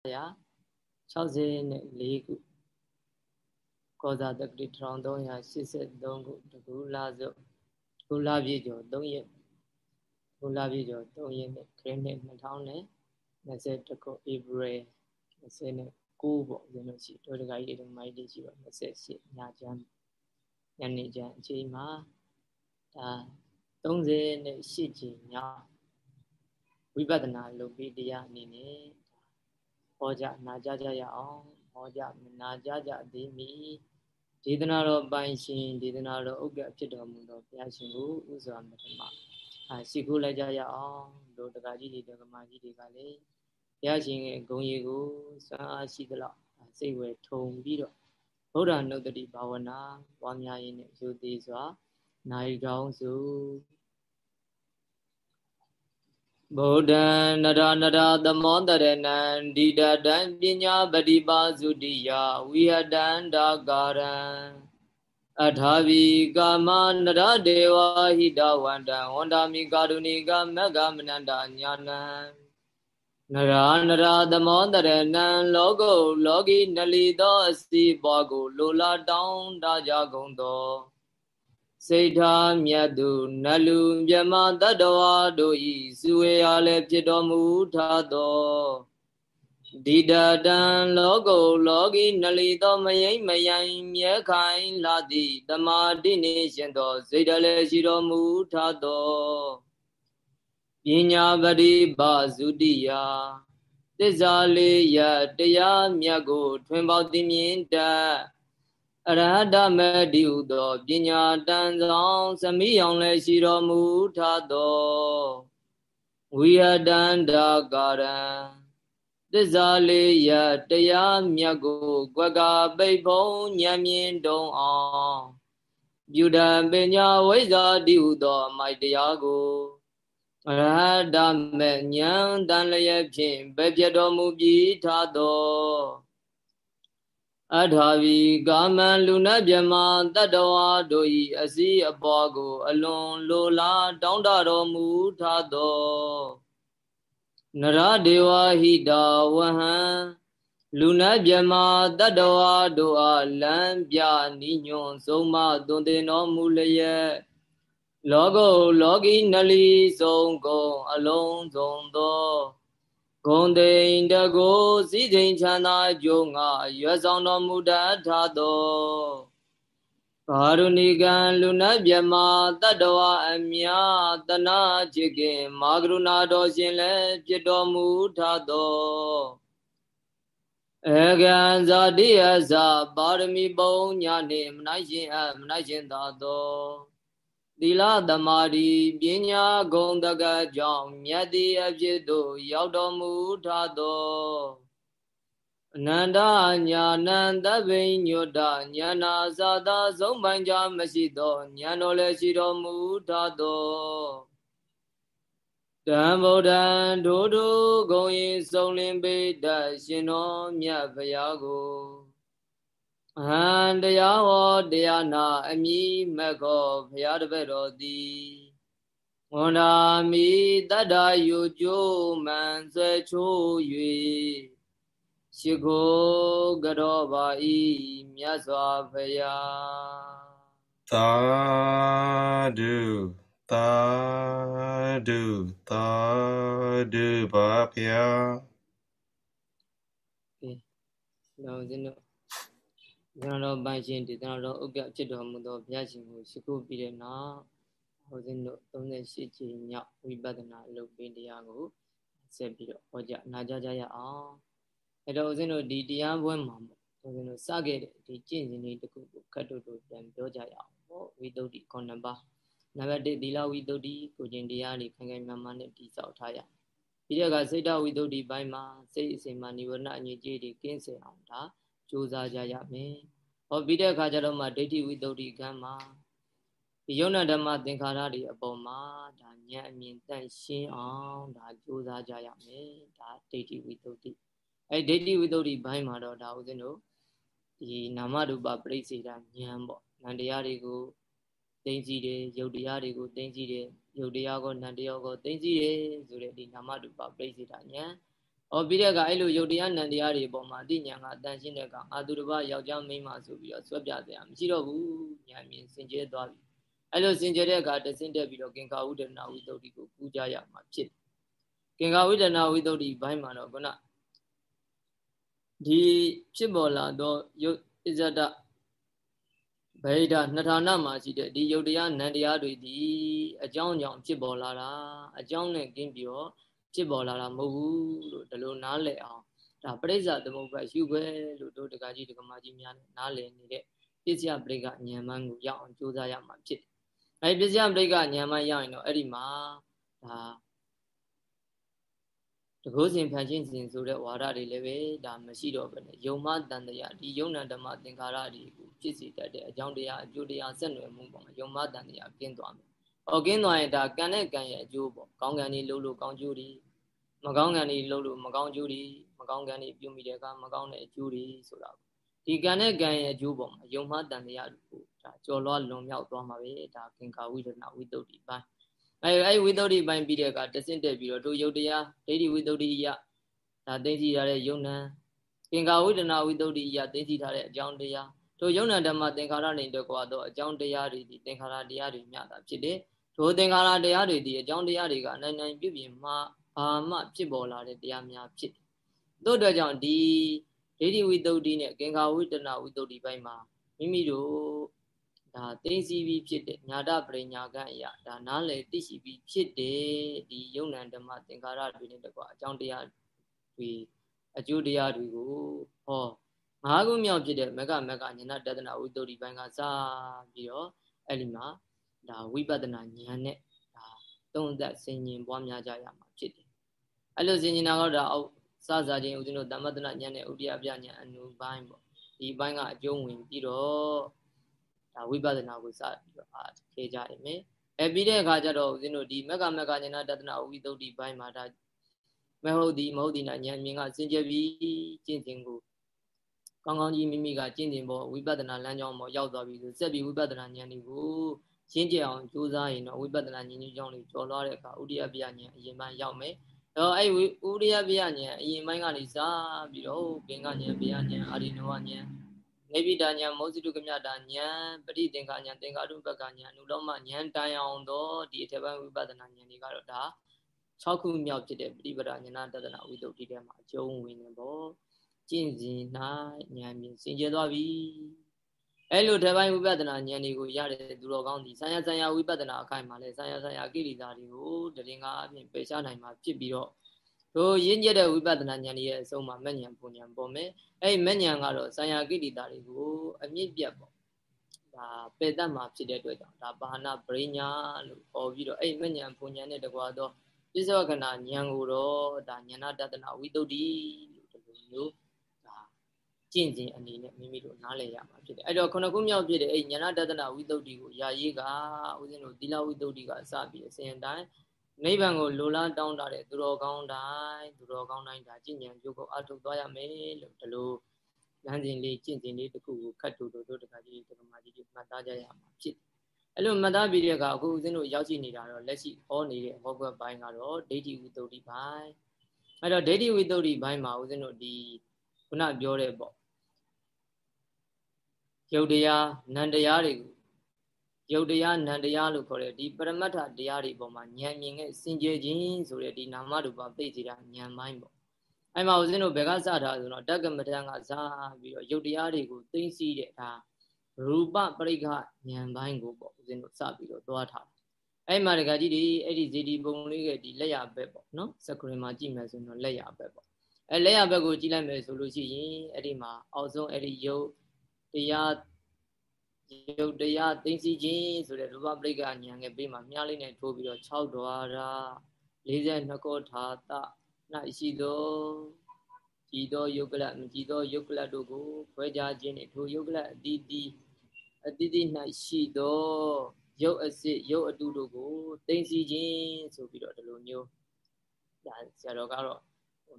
64ခုကောဇာတက္ကတိ1383ခုတကူလာစုကုလာပြည့်ကျော်3ရက်ကုလာပြည့်ကျော်3ရက်နဲ့ခရစ်နှစ်2021ခုဧပြီ29ပေါ့ဦးဇင်းတို့ရှိတို့တကကြီးတွေမိုက်တွေရှိပါ28ညချမ်းညနေချမ်းအချိန်မှာဒါ38ချိန်ညဝိပဿနာလုပ်ပြီးတရားအနေနဲ့ ဟောကြနာကြကြရအောင်ဟောကြမနာကြကြသေးမီဒေသနာတော်ပိုင်ရှင်ဒေသနာတော်ဥက္ကဖြစ်တော်မူသောဘုရားရှင်ကိုဥစွာမထမအာရှိခိုးလိုက်ကြရအောင်တို့တက္ကကြီးတွေတက္ကမကြီးတွေကလည်းဘုရားရှင်ရဲ့ဂုဏ်ရည်ကိုစွမ်းအားရှိသလောက်စိတ်ဝယ်ထုံပြီးတော့ဗုဒ္ဓနုတ္တိဘာဝနာဝါများရင်းနဲ့ယူသေးစွာနိုင်ကောင်းစု ဗုဒ္ဓံနရနရသမောတရဏံဒိဋ္ဌံပညာပฏิပါစုတိယဝိဟတံဒါကာရံအထာဝီကာမနရဒေဝဟိတဝန္တံဝန္တာမိကာရုဏိကမက္ကမနန္တညာနံနရာနရာသမောတရဏံလောကုလောကီနလီသောအစီပွားကိုလိုလားတောင်းတကြကုန်သော စိတ်ထားမြတ်သူနလူမြမတတ္တဝါတို့ဤစုဝေအားလည်းဖြစ်တော်မူထသောဒီတတံလောကုလောကီနလီသောမယိမ့်မယိုင်မြဲခိုင်လာသည့်တမာတိနေရှင်သောစိတ်တလည်းရှိတော်မူထသောပညာပရိပါစုတိယသစ္စာလေးရတရားမြတ်ကို ထွင်ပေါသိမြင်တတ် အရဟတမတိဟုသောပညာတန်ဆောင် သမိအောင်လည်းရှိတော်မူထသောဝိဟတန္တာကာရံသစ္စာလေးရတရားမြတ်ကိုကွက်ကပိတ်ဖုံဉာဏ်မြင်တုံအောင်ပြုတံပညာဝိဇ္ဇာတိဟုသောမိုက်တရားကိုအရဟတမေဉာဏ်တန်လျက်ဖြင့်ပဲပြတော်မူပြီးထသော အထာဝီကာမံလူနတ်မြမတတ္တဝါတို့ဤအစည်းအပေါ်ကို အလွန်လိုလားတောင်းတတော်မူထသောနရဒေဝဟိတာဝဟံလူနတ်မြမတတ္တဝါတို့အားလမ်းပြနိညွန်ဆုံးမသွန်သင်တော်မူလျက်လောကုလောကီနလီဆုံးကုန်အလုံးစုံသော ဂုံတိန်တကိုစည်းစိမ်ချမ်းသာကြုံငါရွယ်ဆောင်တော်မူတတ်သောကာရုဏီကံလူနတ်မြမတတ္တဝအမြတနာချစ်ခင်မာကရုဏာတော်ရှင်လည်းဖြစ်တော်မူထသောအကံဇာတိယဇာပါရမီပုံညာနှင့်မနိုင်ရှင်အမနိုင်ရှင်သာသော သီလသမာဓိပညာဂုဏ်တကကြောင့်မြတ်တိအဖြစ်သို့ရောက်တော်မူထသောအနန္တညာနန္တဗိညုတညာနာသာသာဆုံးပိုင်ကြမရှိသောညာတော်လည်းရှိတော်မူထသောတံဗုဒ္ဓံဒုဒုဂုံဤစုံလင်ပေတရှင်တော်မြတ်ဗျာကိုအ ဟံတရားဟောတရားနာအမိမခောဘုရားတပည့်တော်သည်ဝန္ဒာမိတတ္တယုကျိုးမှန်ဆွဲချိုး၍ရှိခိုးကြောပါဤမြတ်စွာဘုရားသာဓုသာဓုသာဓုပါဗျာကဲလောစင်းတို့ သရတော်ပိုင်ရှင်ဒေသနာတော်ဥက္ကဖြစ်တော်မူသောဘုရားရှင်ကိုရှိခိုးပြီးတဲ့နောက်ဟောစဉ်တို့38ကြိမ်မြောက်ဝိပဿနာအလုပ်ပင်တရားကိုဆက်ပြီးတော့ဟောကြားနာကြားကြရအောင်အဲတော့ဦးဇင်းတို့ဒီတရားပွဲမှာပေါ့ဦးဇင်းတို့စခဲ့တဲ့ဒီကျင့်စဉ်လေးတစ်ခုကိုခတ်တို့တို့ပြန်ပြောကြရအောင်ပေါ့ဝိတုဒ္ဓိခုနှစ်ပါးနံပါတ်1သီလဝိတုဒ္ဓိကိုကျင့်တရားတွေခိုင်ခိုင်မာမာနဲ့တည်ဆောက်ထားရပြီးတဲ့အခါစိတ်တဝိတုဒ္ဓိဘိုင်းမှာစိတ်အစဉ်မှာនិဝရဏအငြိကြီးတွေကင်းစင်အောင်ဒါကြိုးစားကြရမယ်။ ဟောပြီးတဲ့အခါကျတော့မှဒိဋ္ဌိဝိတ္တုကံမှာဒီယုံနာဓမ္မသင်္ခါရတွေအပေါ်မှာဒါဉာဏ်အမြင်တန့်ရှင်းအောင်ဒါကြိုးစားကြရမယ်။ဒါဒိဋ္ဌိဝိတ္တုအဲဒိဋ္ဌိဝိတ္တုဘိုင်းမှာတော့ဒါဦးဇင်းတို့ဒီနာမရူပပရိစ္ဆေဒဉာဏ်ပေါ့။နန္တရားတွေကိုသိသိတယ်ယုတ်တရားတွေကိုသိသိတယ်ယုတ်တရားကိုနန္တရားကိုသိသိတယ်ဆိုတဲ့ဒီနာမရူပပရိစ္ဆေဒဉာဏ်။ အော်ပြီးတဲ့အခါအဲ့လိုယုတ်တရားနံတရားတွေပေါ်မှာအတိညာကအတန်ရှင်းတဲ့အခါအာသူတစ်ပါးယောက်ျားမိန်းမဆိုပြီးတော့ဆွဲပြစရာမရှိတော့ဘူးဉာဏ်မြင်စင်ကြဲသွားပြီ။အဲ့လိုစင်ကြဲတဲ့အခါတဆင့်တက်ပြီးတော့ကင်္ခာဝိဒနာဝိသုဒ္ဓိကိုပူကြရမှာဖြစ်တယ်။ကင်္ခာဝိဒနာဝိသုဒ္ဓိဘိုင်းမှာတော့ခုနဒီဖြစ်ပေါ်လာသောယုတ်ဣဇဒဗေဒနှစ်ဌာနမှာရှိတဲ့ဒီယုတ်တရားနံတရားတွေဒီအကြောင်းကြောင့်ဖြစ်ပေါ်လာတာအကြောင်းနဲ့ကင်းပြီးတော့ ဖြစ်ပေါ်လာတာမဟုတ်ဘူးလို့ဒီလိုနားလည်အောင်ဒါပရိစ္ဆသမုပ္ပါယူပဲလို့တို့တက္ကကြီးတက္ကမကြီးများနဲ့နားလည်နေတဲ့ပစ္စယပရိကဉာဏ်မှန်းကိုရအောင်ကြိုးစားရမှာဖြစ်တယ်။အဲဒီပစ္စယပရိကဉာဏ်မှန်းရရင်တော့အဲ့ဒီမှာဒါတကုစဉ်ဖန်ရှင်းစဉ်ဆိုတဲ့ဝါဒတွေလည်းပဲဒါမရှိတော့ဘဲနဲ့ယုံမတန်တရားဒီယုံနာဓမ္မသင်္ခါရတွေကိုဖြစ်စေတတ်တဲ့အကြောင်းတရားအကျိုးတရားဆက်နွယ်မှုပေါ့ယုံမတန်တရားကျင်းသွားမယ်။ အော်ကင်းသွားရင်ဒါကံနဲ့ကံရဲ့အကျိုးပေါ့ကောင်းကံတွေလှုပ်လို့ကောင်းကျိုးတွေမကောင်းကံတွေလှုပ်လို့မကောင်းကျိုးတွေမကောင်းကံတွေပြုမိတဲ့အခါမကောင်းတဲ့အကျိုးတွေဆိုတာဒီကံနဲ့ကံရဲ့အကျိုးပေါ့မှာယုံမတန်တရားကိုဒါကြော်လွှားလွန်မြောက်သွားမှာပဲဒါကင်္ကာဝိဒနာဝိတုဒ္ဓိပိုင်းအဲအဲဝိသုဒ္ဓိပိုင်းပြီးတဲ့အခါတဆင့်တက်ပြီးတော့တို့ယုတ်တရားဒိဋ္ဌိဝိသုဒ္ဓိယဒါသိသိထားတဲ့ယုံနံသင်္ကာဝိဒနာဝိသုဒ္ဓိယသိသိထားတဲ့အကြောင်းတရား တို့ယုံနံဓမ္မသင်္ခါရနေတကွာတော့အကြောင်းတရားတွေဒီသင်္ခါရတရားတွေမြတာဖြစ်တယ်တို့သင်္ခါရတရားတွေဒီအကြောင်းတရားတွေကနိုင်နိုင်ပြည့်ပြည့်မှဘာမှဖြစ်ပေါ်လာတဲ့တရားများဖြစ်တယ်တို့အတွက်ကြောင့်ဒီဒိဋ္ဌိဝိသုဒ္ဓိနဲ့ကင်္ကာဝိတနာဝိသုဒ္ဓိပိုင်းမှာမိမိတို့ဒါသိသိပြီးဖြစ်တဲ့ညာတပရိညာကအရာဒါနားလည်သိရှိပြီးဖြစ်တဲ့ဒီယုံနံဓမ္မသင်္ကာရတွေနဲ့တကွာအကြောင်းတရားတွေအကျိုးတရားတွေကိုဟော ငါးခုမြောက်ဖြစ်တဲ့မကမကဉာဏတဒနာဝိတ္တုဒီပိုင်းကစပြီးတော့အဲ့ဒီမှာဒါဝိပဿနာဉာဏ်နဲ့ဒါသုံးသက်ဆင်ញင်ပွားများကြရမှာဖြစ်တယ်အဲ့လိုဆင်ញင်တာကတော့အောက်စစချင်းဦးဇင်းတို့တမ္မတနာဉာဏ်နဲ့ဥဒိယပြဉာဏ်အနုပိုင်းပေါ့ဒီပိုင်းကအကျုံးဝင်ပြီးတော့ဒါဝိပဿနာကိုစပြီးတော့အားခဲကြရမယ်အဲပြီးတဲ့အခါကျတော့ဦးဇင်းတို့ဒီမကမကဉာဏတဒနာဝိတ္တုဒီပိုင်းမှာဒါမဟုတ်သည်မဟုတ်သည်နာဉာဏ်မြင်ကစင်ကြယ်ပြီးကျင့်စဉ်ကို ကောင်းကောင်းကြီးမိမိကကျင့်စဉ်ပေါ်ဝိပဿနာလမ်းကြောင်းပေါ်ရောက်သွားပြီဆိုစက်ပြီးဝိပဿနာဉာဏ်တွေကိုရှင်းကြအောင်ကြိုးစားရင်တော့ဝိပဿနာဉာဏ်ကြီးကြောင်းလေးကျော်လွှားတဲ့အခါဥဒိယပြဉာဏ်အရင်ပိုင်းရောက်မယ်။တော့အဲ့ဥဒိယပြဉာဏ်အရင်ပိုင်းကနေစပြီးတော့ပင်ကဉာဏ်ပြဉာဏ်အာရိနဝဉာဏ်နေပိတာဉာဏ်မောဇိတုကမြတာဉာဏ်ပရိသင်္ခာဉာဏ်သင်္ခါရုပ္ပကဉာဏ်အနုလောမဉာဏ်တိုင်အောင်တော့ဒီအထက်ပိုင်းဝိပဿနာဉာဏ်တွေကတော့ဒါ6ခုမြောက်ဖြစ်တဲ့ပရိပဒညာတဒနာဝိတုဒ္ဓိထဲမှာအကျုံးဝင်နေပေါ့ ကျင့်စဉ်၌ဉာဏ်မြင်စင်ကြယ်သွားပြီအဲ့လိုတပိုင်းဝိပဿနာဉာဏ်တွေကိုရတဲ့သူတော်ကောင်းဒီဆံရဆံရဝိပဿနာအခိုင်မှာလဲဆံရဆံရကိရိတာတွေကိုတရင်ကားအပြင်ပယ်ရှားနိုင်မှာဖြစ်ပြီးတော့တို့ရင့်ကျက်တဲ့ဝိပဿနာဉာဏ်ရဲ့အဆုံးမှာမဉ္ဇဉ်ပုံဉဏ်ပေါ်မယ်အဲ့မဉ္ဇဉ်ကတော့ဆံရကိရိတာတွေကိုအမြင့်ပြတ်ပေါ့ဒါပယ်တတ်မှာဖြစ်တဲ့အတွက်ကြောင့်ဒါဘာနာပရိညာလို့ခေါ်ပြီးတော့အဲ့မဉ္ဇဉ်ပုံဉဏ်နဲ့တကွာတော့ပြစ္ဆဝကနာဉာဏ်ကိုတော့ဒါဉာဏတတနာဝိတုဒ္ဓိလို့ဒီလိုမျိုးဒါ ကျင့်ခြင်းအနေနဲ့မိမိတို့နားလည်ရမှာဖြစ်တယ်အဲ့တော့ခုနခုမြောက်ဖြစ်တဲ့အဲ့ဉာဏတတနာဝိတုဒ္ဓိကိုယာရေးကဦးဇင်းတို့သီလဝိတုဒ္ဓိကအစပြီးအစဉ်တိုင်းနိဗ္ဗာန်ကိုလိုလားတောင်းတတဲ့သူတော်ကောင်းတိုင်းသူတော်ကောင်းတိုင်းဒါကျင့်ဉာဏ်ရုပ်ကိုအထုတ်သွားရမယ်လို့ဒီလိုလမ်းစဉ်လေးကျင့်စဉ်လေးတစ်ခုကိုခတ်တူတူတို့တခါကြီးတက္ကမကြီးမှတ်သားကြရမှာဖြစ်တယ်အဲ့လိုမှတ်သားပြီးတဲ့အခါအခုဦးဇင်းတို့ရောက်ရှိနေတာတော့လက်ရှိဟောနေတဲ့ဟောကွက်ပိုင်းကတော့ဒိဋ္ဌိဝိတ္တုဘိုင်းအဲ့တော့ဒိဋ္ဌိဝိတ္တုဘိုင်းမှာဦးဇင်းတို့ဒီခုနပြောတဲ့ပေါ့ ယုတ်တရားနံတရားတွေကိုယုတ်တရားနံတရားလို့ခေါ်တဲ့ဒီပရမတ္ထတရားတွေပေါ်မှာဉာဏ်မြင်တဲ့စင်ကြယ်ခြင်းဆိုတဲ့ဒီနာမရူပသိစေတာဉာဏ်ပိုင်းပေါ့အဲ့မှာဦးဇင်းတို့ဘယ်ကစတာဆိုတော့တက္ကမထံကစပြီးတော့ယုတ်တရားတွေကိုသိသိတဲ့ဒါရူပပရိက္ခဉာဏ်ပိုင်းကိုပေါ့ဦးဇင်းတို့စပြီးတော့သွားထားအဲ့မှာတကကြီးဒီအဲ့ဒီဇေဒီပုံလေးကဒီလက်ရဘက်ပေါ့နော်စကရင်မှာကြည့်မယ်ဆိုရင်တော့လက်ရဘက်ပေါ့အဲ့လက်ရဘက်ကိုကြည့်လိုက်မယ်ဆိုလို့ရှိရင်အဲ့ဒီမှာအောက်ဆုံးအဲ့ဒီယုတ် တရားယုတ်တရားသိသိချင်းဆိုတဲ့ရူပပရိက္ခဉာဏ်ငယ်ပေးမှာမြားလေးနဲ့ထိုးပြီးတော့6ဒွါရ42ကောထာတ၌ရှိသောကြည်သောယုတ်ကလမကြည်သောယုတ်ကလတို့ကိုခွဲခြားခြင်းနှင့်ထိုယုတ်ကလအတိတိအတိတိ၌ရှိသောရုပ်အစစ်ရုပ်အတုတို့ကိုသိသိခြင်းဆိုပြီးတော့ဒီလိုမျိုးဒါဆရာတော်ကတော့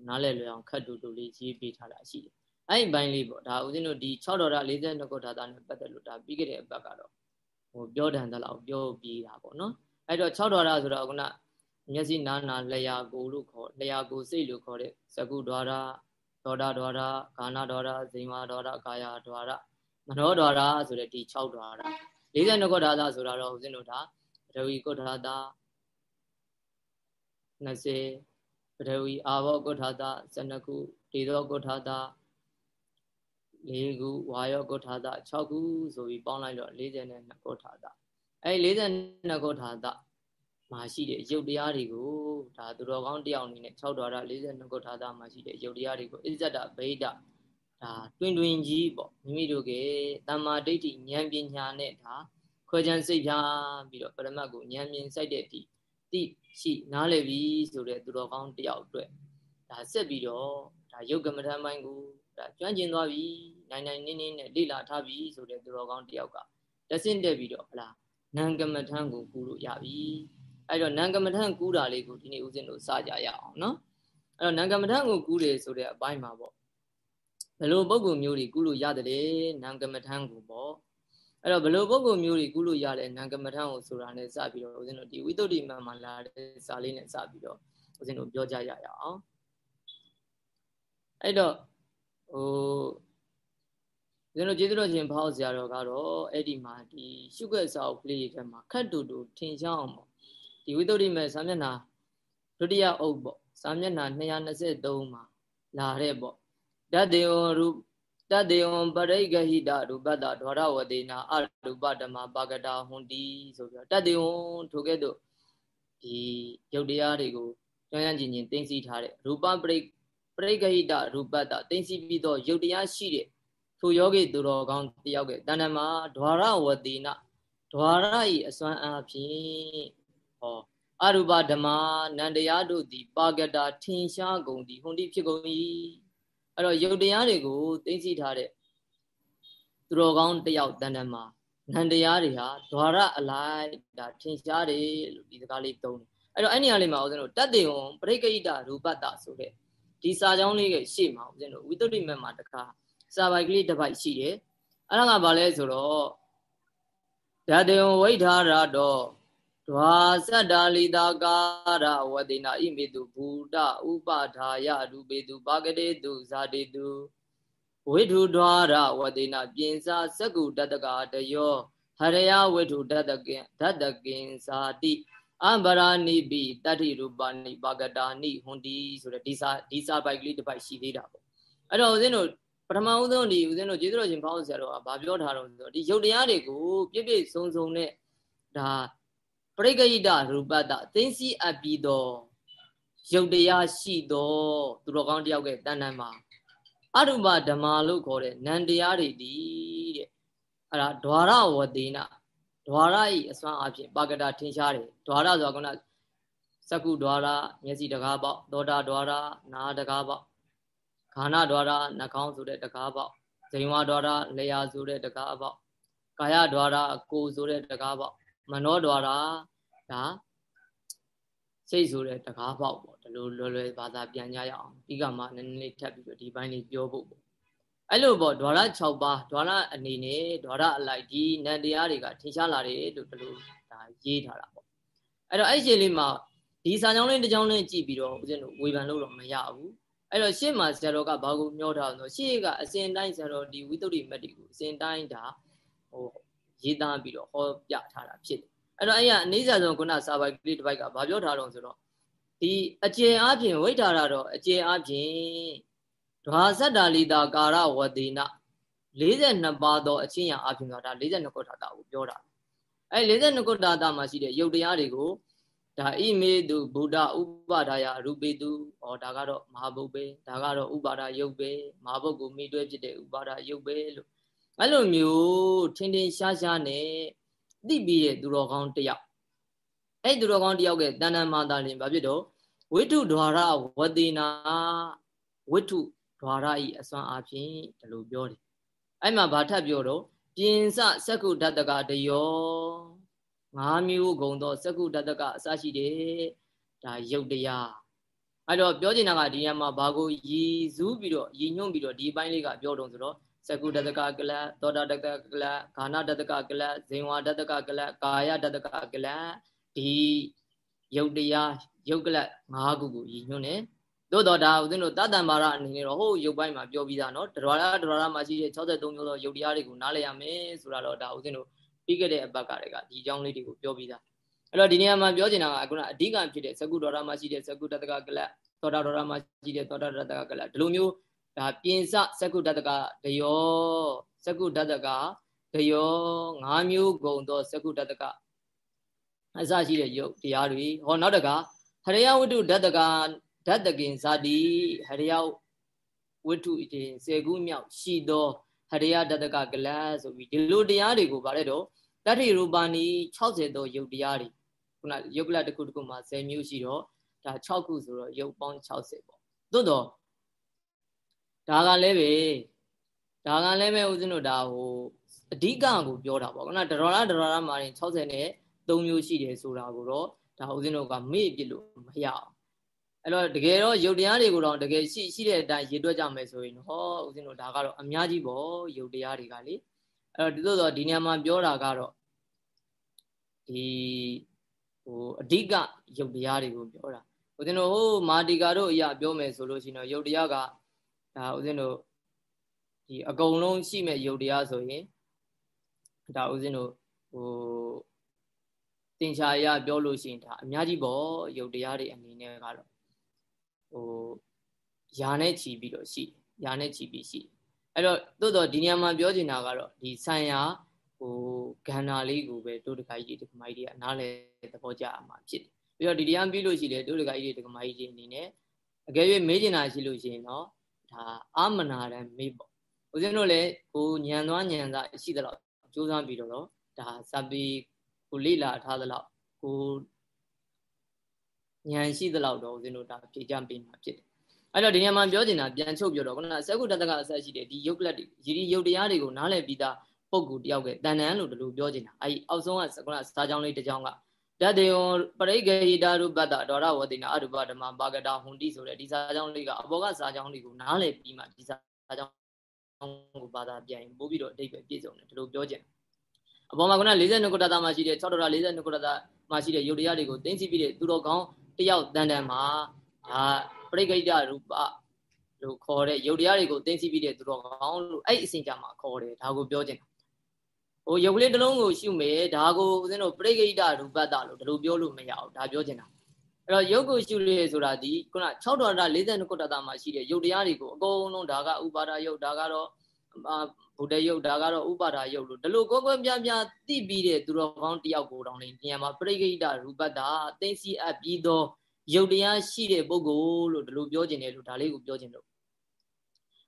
နားလည်လွယ်အောင်ခတ်တူတူလေးရေးပေးထားတာရှိတယ်။ အဲ့ဒီဘိုင်းလေးပေါ့ဒါဦးဇင်းတို့ဒီ6တော်ရ42ခုထာတာနဲ့ပတ်သက်လို့ဒါပြီးခဲ့တဲ့အပတ်ကတော့ဟိုပြောတန်သလောက်ပြောပြီးတာပေါ့နော်။အဲ့တော့6တော်ရဆိုတော့ခုနမျက်စိနာနာလျာကိုလို့ခေါ်လျာကိုစိတ်လို့ခေါ်တဲ့သကုဒွါရဒေါဒဒွါရခန္ဓာဒွါရဇိမာဒွါရကာယဒွါရမနောဒွါရဆိုတဲ့ဒီ6ဒွါရ42ခုထာတာဆိုတာတော့ဦးဇင်းတို့ဒါပထဝီကုဋ္ဌာတာ20ပထဝီအာဘောကုဋ္ဌာတာ12ခုဒေသောကုဋ္ဌာတာ ၄ခုဝါယောကုဋ္ဌာတာ6ခုဆိုပြီးပေါင်းလိုက်တော့42ကုဋ္ဌာတာအဲ42ကုဋ္ဌာတာမှာရှိတဲ့ရုပ်တရားတွေကိုဒါသူတော်ကောင်းတယောက်အနေနဲ့6ဓာရ42ကုဋ္ဌာတာမှာရှိတဲ့ရုပ်တရားတွေကိုအစ္ဆဒဗိဒဒါတွင်တွင်ကြီးပေါ့မိမိတို့ကတမ္မာဒိဋ္ဌိဉာဏ်ပညာနဲ့ဒါခွဲခြမ်းစိတ်ဖြာပြီးတော့ပရမတ်ကိုဉာဏ်မြင်စိုက်တဲ့ဒီတိရှိနားလည်ပြီဆိုတဲ့သူတော်ကောင်းတယောက်အတွက်ဒါဆက်ပြီးတော့ဒါယုတ်ကမ္မထမ်းပိုင်းကို ဒါကျွမ်းကျင်သွားပြီနိုင်နိုင်နင်းနင်းနဲ့လေ့လာထားပြီဆိုတဲ့သူတော်ကောင်းတယောက်ကတဆင့်တက်ပြီးတော့ဟလားနံကမ္မထမ်းကိုကူလို့ရပြီအဲ့တော့နံကမ္မထမ်းကူတာလေးကိုဒီနေ့ဦးဇင်းတို့စကြရအောင်နော်အဲ့တော့နံကမ္မထမ်းကိုကူတယ်ဆိုတဲ့အပိုင်းမှာပေါ့ဘယ်လိုပုံကုမျိုးတွေကူလို့ရတယ်လေနံကမ္မထမ်းကိုပေါ့အဲ့တော့ဘလို့ပုံကုမျိုးတွေကုလို့ရလဲနံကမ္မထံကိုဆိုတာနဲ့စပြီးတော့ဦးဇင်းတို့ဒီဝိသုဒ္ဓိမမှာလာတဲ့စာလေးနဲ့စပြီးတော့ဦးဇင်းတို့ပြောကြရအောင်အဲ့တော့ ဟိုဦးဇင်းတို့ကျေးဇူးတော်ရှင်ဖောက်ဆရာတော်ကတော့အဲ့ဒီမှာဒီရှုခွက်စာအုပ်ကလေးတွေမှာခတ်တူတူထင်ရှားအောင်ပေါ့ဒီဝိသုဒ္ဓိမစာမျက်နှာဒုတိယအုပ်ပေါ့စာမျက်နှာ223မှာလာတဲ့ပေါ့ဓာတ်တေဝရူတတေဝံပရိဂဟိတရူပတ္တဒွါရဝတိနာအရူပဓမ္မပါကတာဟွန်တီဆိုပြီးတော့တတေဝံထိုကဲ့သို့ဒီရုပ်တရားတွေကိုကျွမ်းကျင်ကျင်သိသိထားတဲ့ရူပပရိပ ရိဂဟိတရူပတ္တသိသိပြီးတော့ရုပ်တရားရှိတဲ့ထိုယောဂိသူတော်ကောင်းတယောက်ကတဏ္ဍမှာဒွါရဝတိနာဒွါရဤအစွမ်းအားဖြင့်ဟောအရူပဓမ္မနန္တရားတို့သည် ပါကတာထင်ရှားကုန်သည်ဟွန်တိဖြစ်ကုန်၏အဲ့တော့ယုတ်တရားတွေကိုသိသိထားတဲ့သူတော်ကောင်းတယောက်တန်တမှာနန္တရားတွေဟာဓာရအလိုက်ဒါထင်ရှားတယ်လို့ဒီစကားလေးသုံးတယ်အဲ့တော့အဲ့နေရာလေးမှာဦးဇင်းတို့တတ်တေဝံပရိကိတရူပတ္တဆိုတဲ့ ဒီစာကြောင်းလေးရဲ့ရှေ့မှာဦးဇင်းတို့ဝိသုဒ္ဓိမတ်မှာတခါစာပိုက်ကလေးတစ်ပိုက်ရှိတယ်အဲ့ဒါကဘာလဲဆိုတော့ဓာတေဝံဝိထာရတော့ဒွာသတ္တာလိတာကာရဝတိနာဣမေတုဘူတဥပဒါယရူပေတုပါကတိတုဇာတိတုဝိထုဒွာရဝတိနာပြင်စာစကုတတကတယောဟရယဝိထုတတကင်ဓတကင်ဇာတိ အံဗရာနိပိတတ္ထိရူပနိပါကတာနိဟွန်တီဆိုတဲ့ဒီစာဒီစာပိုက်ကလေးတစ်ပိုက်ရှိသေးတာပေါ့အဲ့တော့ဦးဇင်းတို့ပထမဦးဆုံးဒီဦးဇင်းတို့ကျေးဇူးတော်ရှင်ဖောင်းဆရာတော်ကဗာပြောထားတော့ဆိုတော့ဒီယုတ်တရားတွေကိုပြည့်ပြည့်စုံစုံနဲ့ဒါပရိက္ခိတရူပတသိသိအပ်ပြီးတော့ရုပ်တရားရှိတော့သူတော်ကောင်းတယောက်ကတဏ္ဍမှာအရူပဓမ္မလို့ခေါ်တဲ့နန္တရားတွေဒီတဲ့အဲ့ဒါဒွါရဝတိနာ ဒွါရဤအစွမ်းအဖြစ်ပါကတာထင်ရှားတယ်ဒွါရဆိုတာကစကုဒွါရမျက်စိတကားပေါက်သောတာဒွါရနားတကားပေါက်ခန္ဓာဒွါရနှာခေါင်းဆိုတဲ့တကားပေါက်ဇိမ်ဝဒွါရလျှာဆိုတဲ့တကားပေါက်ကာယဒွါရကိုယ်ဆိုတဲ့တကားပေါက်မနောဒွါရဒါစိတ်ဆိုတဲ့တကားပေါက်ပေါ့ဒီလိုလွယ်လွယ်ဘာသာပြန်ကြရအောင်ပြီးကမှနည်းနည်းလေးထပ်ပြီးတော့ဒီဘိုင်းလေးပြောဖို့ပေါ့ အဲ့လိုပေါ့ဒွါရ6ပါးဒွါရအနေနဲ့ဒွါရအလိုက်ဒီနန္တရားတွေကထင်ရှားလာတယ်လို့ဒီလိုဒါရေးထားတာပေါ့အဲ့တော့အဲ့ဒီလေးမှာဒီစာကြောင်းလေးတစ်ကြောင်းလေးကြည့်ပြီးတော့ဦးဇင်းတို့ဝေဖန်လို့တော့မရဘူးအဲ့တော့ရှေ့မှာဆရာတော်ကဘာကိုမျောထားလို့ရှေ့ကအစဉ်တိုင်းဆရာတော်ဒီဝိသုဒ္ဓိမတ်တွေကိုအစဉ်တိုင်းဒါဟိုရေးသားပြီးတော့ဟောပြထားတာဖြစ်တယ်အဲ့တော့အဲ့ရအနည်းဆုံးခုနစာပိုက်ကလေးတစ်ပိုက်ကဘာပြောထားတော့ဆိုတော့ဒီအကျယ်အပြင်ဝိထာရတော့အကျယ်အပြင် ဓဝါဇတ္တာလီတာကာရဝတိန42ပါးသောအချင်းရအပြင်တော့ဒါ42ခုထာတာကိုပြောတာအဲ့42ခုထာတာမှာရှိတဲ့ယုတ်တရားတွေကိုဒါဣမေတုဗုဒ္ဓဥပါဒာယရူပေတုဟောဒါကတော့မဟာဘုတ်ပဲဒါကတော့ဥပါဒာယုတ်ပဲမဟာဘုတ်ကိုမိတွဲဖြစ်တဲ့ဥပါဒာယုတ်ပဲလို့အဲ့လိုမျိုးထင်ထင်ရှားရှားနဲ့သိပြီးတဲ့သူတော်ကောင်းတယောက်အဲ့သူတော်ကောင်းတယောက်ကတဏ္ဍမာတာလင်ဘာဖြစ်တော့ဝိတုဒွါရဝတိနာဝိတု ဒွါရဤအစွမ်းအဖြစ်ဒီလိုပြောတယ်အဲ့မှာဘာထပ်ပြောတော့ပြင်စစက္ကုဓတ္တကတယောငါးမျိုးဂုံသောစက္ကုဓတ္တကအစရှိတယ်ဒါယုတ်တရားအဲ့တော့ပြောချင်တာကဒီညမှာဘာကိုရည်စူးပြီးတော့ရည်ညွှန်းပြီးတော့ဒီပိုင်းလေးကပြောတော့ဆိုတော့စကုတတကကလသောတာတတကကလဂာနတတကကလဇင်ဝတတကကလကာယတတကကလဒီယုတ်တရားယုတ်ကလတ်၅ခုကိုရည်ညွှန်းတယ် သို့တော့ဒါဦးဇင်းတို့တတန်မာရအနေနဲ့တော့ဟိုရုပ်ပိုင်းမှာပြောပြီးသားနော်တရဝရတရဝရမှာရှိတဲ့63မျိုးသောရုပ်တရားတွေကိုနားလည်ရမယ်ဆိုတာတော့ဒါဦးဇင်းတို့ပြီးခဲ့တဲ့အပတ်ကတည်းကဒီအကြောင်းလေးတွေကိုပြောပြီးသားအဲ့တော့ဒီနေရာမှာပြောချင်တာကခုနအဓိကဖြစ်တဲ့သကုဒေါရမှာရှိတဲ့သကုတတကကလတ်သောတာဒေါရမှာရှိတဲ့သောတာတတကကလတ်ဒီလိုမျိုးဒါပြင်စသကုတတကဒယောသကုတတကဒယော၅မျိုးကုန်သောသကုတတကအစရှိတဲ့ယုတ်တရားတွေဟောနောက်တကဟရယဝတ္ထုတတက ဓတ္တကင်ဇာတိဟရိယဝတ္ထုအတင်စေခုမြောက်ရှိသောဟရိယဓတ္တကကလတ်ဆိုပြီးဒီလိုတရားတွေကိုဗါလဲတော့တတ္ထိရူပါနီ60သောယုတ်တရားတွေခုနယုတ်ကလတစ်ခုတစ်ခုမှာ10မျိုးရှိတော့ဒါ6ခုဆိုတော့ယုတ်ပေါင်း60ပေါ့သို့တော့ဒါကလည်းပဲဒါကလည်းပဲဦးဇင်းတို့ဒါဟိုအဓိကကိုပြောတာပေါ့ခုနဒရောလာဒရောလာမှာရင်60နဲ့3မျိုးရှိတယ်ဆိုတာကိုတော့ဒါဦးဇင်းတို့ကမေ့ပြလို့မရအောင် အဲ့တော့တကယ်တော့ယုတ်တရားတွေကိုတော့တကယ်ရှိရှိတဲ့အတိုင်းရေတွက်ကြမယ်ဆိုရင်ဟောဦးဇင်းတို့ဒါကတော့အများကြီးပေါ့ယုတ်တရားတွေကလေအဲ့တော့ဒီလိုတော့ဒီနေရာမှာပြောတာကတော့ဒီဟိုအဓိကယုတ်တရားတွေကိုပြောတာဦးဇင်းတို့ဟိုမာတီကာတို့အရာပြောမယ်ဆိုလို့ရှိရင်တော့ယုတ်တရားကဒါဦးဇင်းတို့ဒီအကုန်လုံးရှိမဲ့ယုတ်တရားဆိုရင်ဒါဦးဇင်းတို့ဟိုတင်ချာရပြောလို့ရှိရင်ဒါအများကြီးပေါ့ယုတ်တရားတွေအနေနဲ့ကတော့ ဟိုယာနဲ့ချီပြီးတော့ရှိယာနဲ့ချီပြီးရှိအဲ့တော့သို့တော့ဒီနေရာမှာပြောချင်တာကတော့ဒီဆံရဟိုဂန္ဓာလေးကိုပဲတို့တခါကြီးတွေတခါကြီးတွေအနားလဲသဘောကျအမှာဖြစ်တယ်ပြီးတော့ဒီတရားပြီးလို့ရှိလေတို့တခါကြီးတွေတခါကြီးတွေအနေနဲ့အကယ်၍မေးချင်တာရှိလို့ရှိရင်တော့ဒါအာမနာရန်မေးပေါ့ဦးဇင်းတို့လည်းကိုညံသွားညံသာရှိသလောက်စူးစမ်းပြီးတော့ဒါဇပီကိုလိလာထားသလောက်ကို ဉာဏ်ရှိသလောက်တော့ဦးဇင်းတို့ဒါဖြေကြပေးမှာဖြစ်တယ်အဲ့တော့ဒီနေရာမှာပြောချင်တာပြန်ချုပ်ပြောတော့ခုနစကုတတကအဆက်ရှိတယ်ဒီယုတ်ကလတ်တွေရည်ရည်ယုတ်တရားတွေကိုနားလည်ပြီးသားပုံကူတယောက်ကတန်တန်လို့ဒီလိုပြောချင်တာအဲ့အောက်ဆုံးကခုနစာကြောင်းလေးတစ်ကြောင်းကတတေယောပရိဂေတာရူပတ္တဒေါရဝတိနာအရူပဓမ္မပါကတာဟွန်တိဆိုတဲ့ဒီစာကြောင်းလေးကအဘောကစာကြောင်းလေးကိုနားလည်ပြီးမှဒီစာကြောင်းကိုဘာသာပြန်ပို့ပြီးတော့အတိတ်ပဲပြည့်စုံတယ်ဒီလိုပြောချင်အပေါ်မှာခုန42ခုတ္တမှာရှိတဲ့6ဒေါရ42ခုတ္တမှာရှိတဲ့ယုတ်တရားတွေကိုသိသိပြီးတဲ့သူတော်ကောင်း တယောက်တန်တန်မှာဒါပရိဂိတရူပလို့ခေါ်တဲ့ယုတ်တရားတွေကိုသိသိပြီးတဲ့သူတော်ကောင်းလို့အဲ့အစဉ်ကြမှာခေါ်တယ်ဒါကိုပြောချင်တာဟိုယုတ်ကလေးတစ်လုံးကိုရှုမယ်ဒါကိုဦးဇင်းတို့ပရိဂိတရူပတလို့ဒီလိုပြောလို့မရဘူးဒါပြောချင်တာအဲ့တော့ယုတ်ကိုရှုလေဆိုတာဒီခုန6ဒေါရ42ခုတ္တမှာရှိတဲ့ယုတ်တရားတွေကိုအကုန်လုံးဒါကဥပါဒယုတ်ဒါကတော့ ဗုဒ္ဓယုတ်ဒါကတော့ဥပါဒယုတ်လို့ဒီလိုကိုယ်ကိုယ်ပြပြသိပြီးတဲ့သူတော်ကောင်းတယောက်ကိုတောင်းနေဉာဏ်မှာပရိဂိတရူပတ္တသိသိအပ်ပြီးသောယုတ်တရားရှိတဲ့ပုဂ္ဂိုလ်လို့ဒီလိုပြောခြင်းတယ်လို့ဒါလေးကိုပြောခြင်းလို့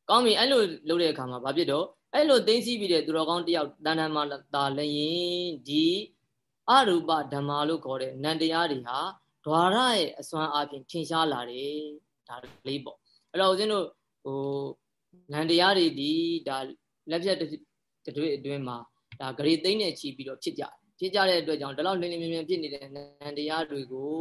ကောင်းပြီအဲ့လိုလုပ်တဲ့အခါမှာဘာဖြစ်တော့အဲ့လိုသိသိပြီးတဲ့သူတော်ကောင်းတယောက်တဏ္ဍာမှာသာလည်းရင်ဒီအရူပဓမ္မလို့ခေါ်တဲ့နန္တရားတွေဟာဓွာရရဲ့အစွမ်းအပြင်ထင်ရှားလာတယ်ဒါလေးပေါ့အဲ့တော့ဦးဇင်းတို့ဟို နန္တရားတွေဒီဒါလက်ဖြတ်တတွေအတွင်းမှာဒါဂရေသိမ့်နဲ့ချီပြီးတော့ဖြစ်ကြဖြစ်ကြတဲ့အတွက်ကြောင့်ဒီလောက်လင်းလင်းမြင်မြင်ဖြစ်နေတဲ့နန္တရားတွေကို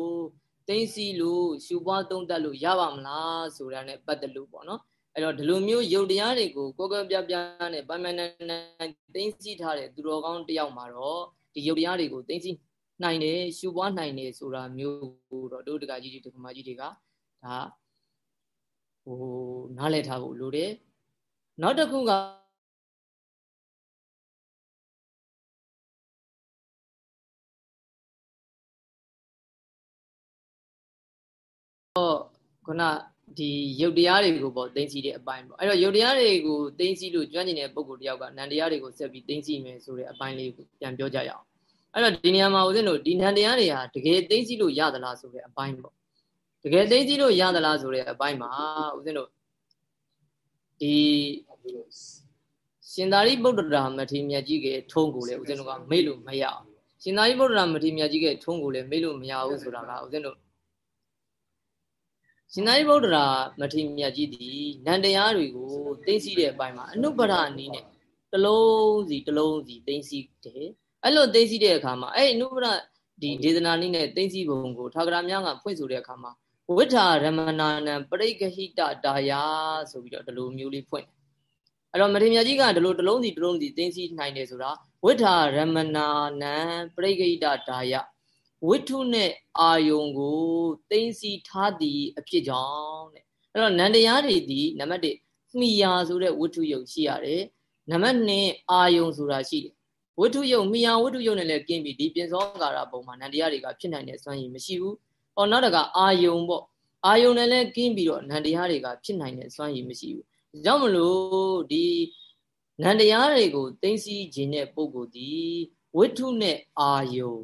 သိမ့်စီလို့ရှုပွားသုံးတတ်လို့ရပါမလားဆိုတာနဲ့ပတ်သက်လို့ပေါ့နော်အဲ့တော့ဒီလိုမျိုးယုတ်တရားတွေကိုကိုယ်ကိုယ်ပြပြနဲ့ပိုင်ပိုင်နိုင်နိုင်သိမ့်စီထားတဲ့သူတော်ကောင်းတယောက်မှာတော့ဒီယုတ်တရားတွေကိုသိမ့်စီနိုင်တယ်ရှုပွားနိုင်တယ်ဆိုတာမျိုးတော့တို့တကကြီးတွေတကမာကြီးတွေကဒါ ဟိုနားလည်ထားဖို့လိုတယ်နောက်တစ်ခုကခုနဒီယုတ်တရားတွေကိုပေါ့သိသိတဲ့အပိုင်းပေါ့အဲ့တော့ယုတ်တရားတွေကိုသိသိလို့ကျွမ်းကျင်တဲ့ပုံကိုတယောက်ကနန္တရားတွေကိုဆက်ပြီးသိသိမယ်ဆိုတဲ့အပိုင်းလေးကိုပြန်ပြောကြရအောင်အဲ့တော့ဒီနေရာမှာဦးဇင်းတို့ဒီနန္တရားတွေဟာတကယ်သိသိလို့ရသလားဆိုတဲ့အပိုင်းပေါ့ တကယ်သိသိလို့ရသလားဆိုတဲ့အပိုင်းမှာဦးဇင်းတို့ဒီရှင်သာရိပုတ္တရာမထေရမြတ်ကြီးကထုံးကိုလေဦးဇင်းတို့ကမေ့လို့မရအောင်ရှင်သာရိပုတ္တရာမထေရမြတ်ကြီးကထုံးကိုလေမေ့လို့မရဘူးဆိုတာကဦးဇင်းတို့ရှင်သာရိပုတ္တရာမထေရမြတ်ကြီးဒီနန္တရားတွေကိုသိသိတဲ့အပိုင်းမှာအနုပဒအနေနဲ့တလုံးစီတလုံးစီသိသိတယ်အဲ့လိုသိသိတဲ့အခါမှာအဲ့အနုပဒဒီဒေသနာနည်းနဲ့သိသိပုံကိုထာဂရမြတ်ကဖွင့်ဆိုတဲ့အခါမှာ ဝိထာရမဏနံပရိကဟိတဒါယဆိုပြီးတော့ဒီလိုမျိုးလေးဖွင့်အဲ့တော့မထေရမြတ်ကြီးကဒီလိုတစ်လုံးစီတစ်လုံးစီသိသိနိုင်တယ်ဆိုတာဝိထာရမဏနံပရိကဟိတဒါယဝိထုနဲ့အာယုံကိုသိသိထားသည်အဖြစ်ကြောင့်တဲ့အဲ့တော့နန္တရားတွေဒီနံပါတ်1မိယာဆိုတဲ့ဝိထုယုတ်ရှိရတယ်နံပါတ်2အာယုံဆိုတာရှိတယ်ဝိထုယုတ်မိယာဝိထုယုတ်နဲ့လည်းကင်းပြီးဒီပြင်စောကာရပုံမှာနန္တရားတွေကဖြစ်နိုင်တဲ့စွမ်းရည်မရှိဘူး။ ဟောနောက်တကအာယုံပေါ့အာယုံနဲ့လည်းကင်းပြီးတော့နန္တရားတွေကဖြစ်နိုင်တဲ့စွမ်းရည်မရှိဘူး။ဒါကြောင့်မလို့ဒီနန္တရားတွေကိုသိသိခြင်းတဲ့ပုဂ္ဂိုလ်ဒီဝိထုနဲ့အာယုံ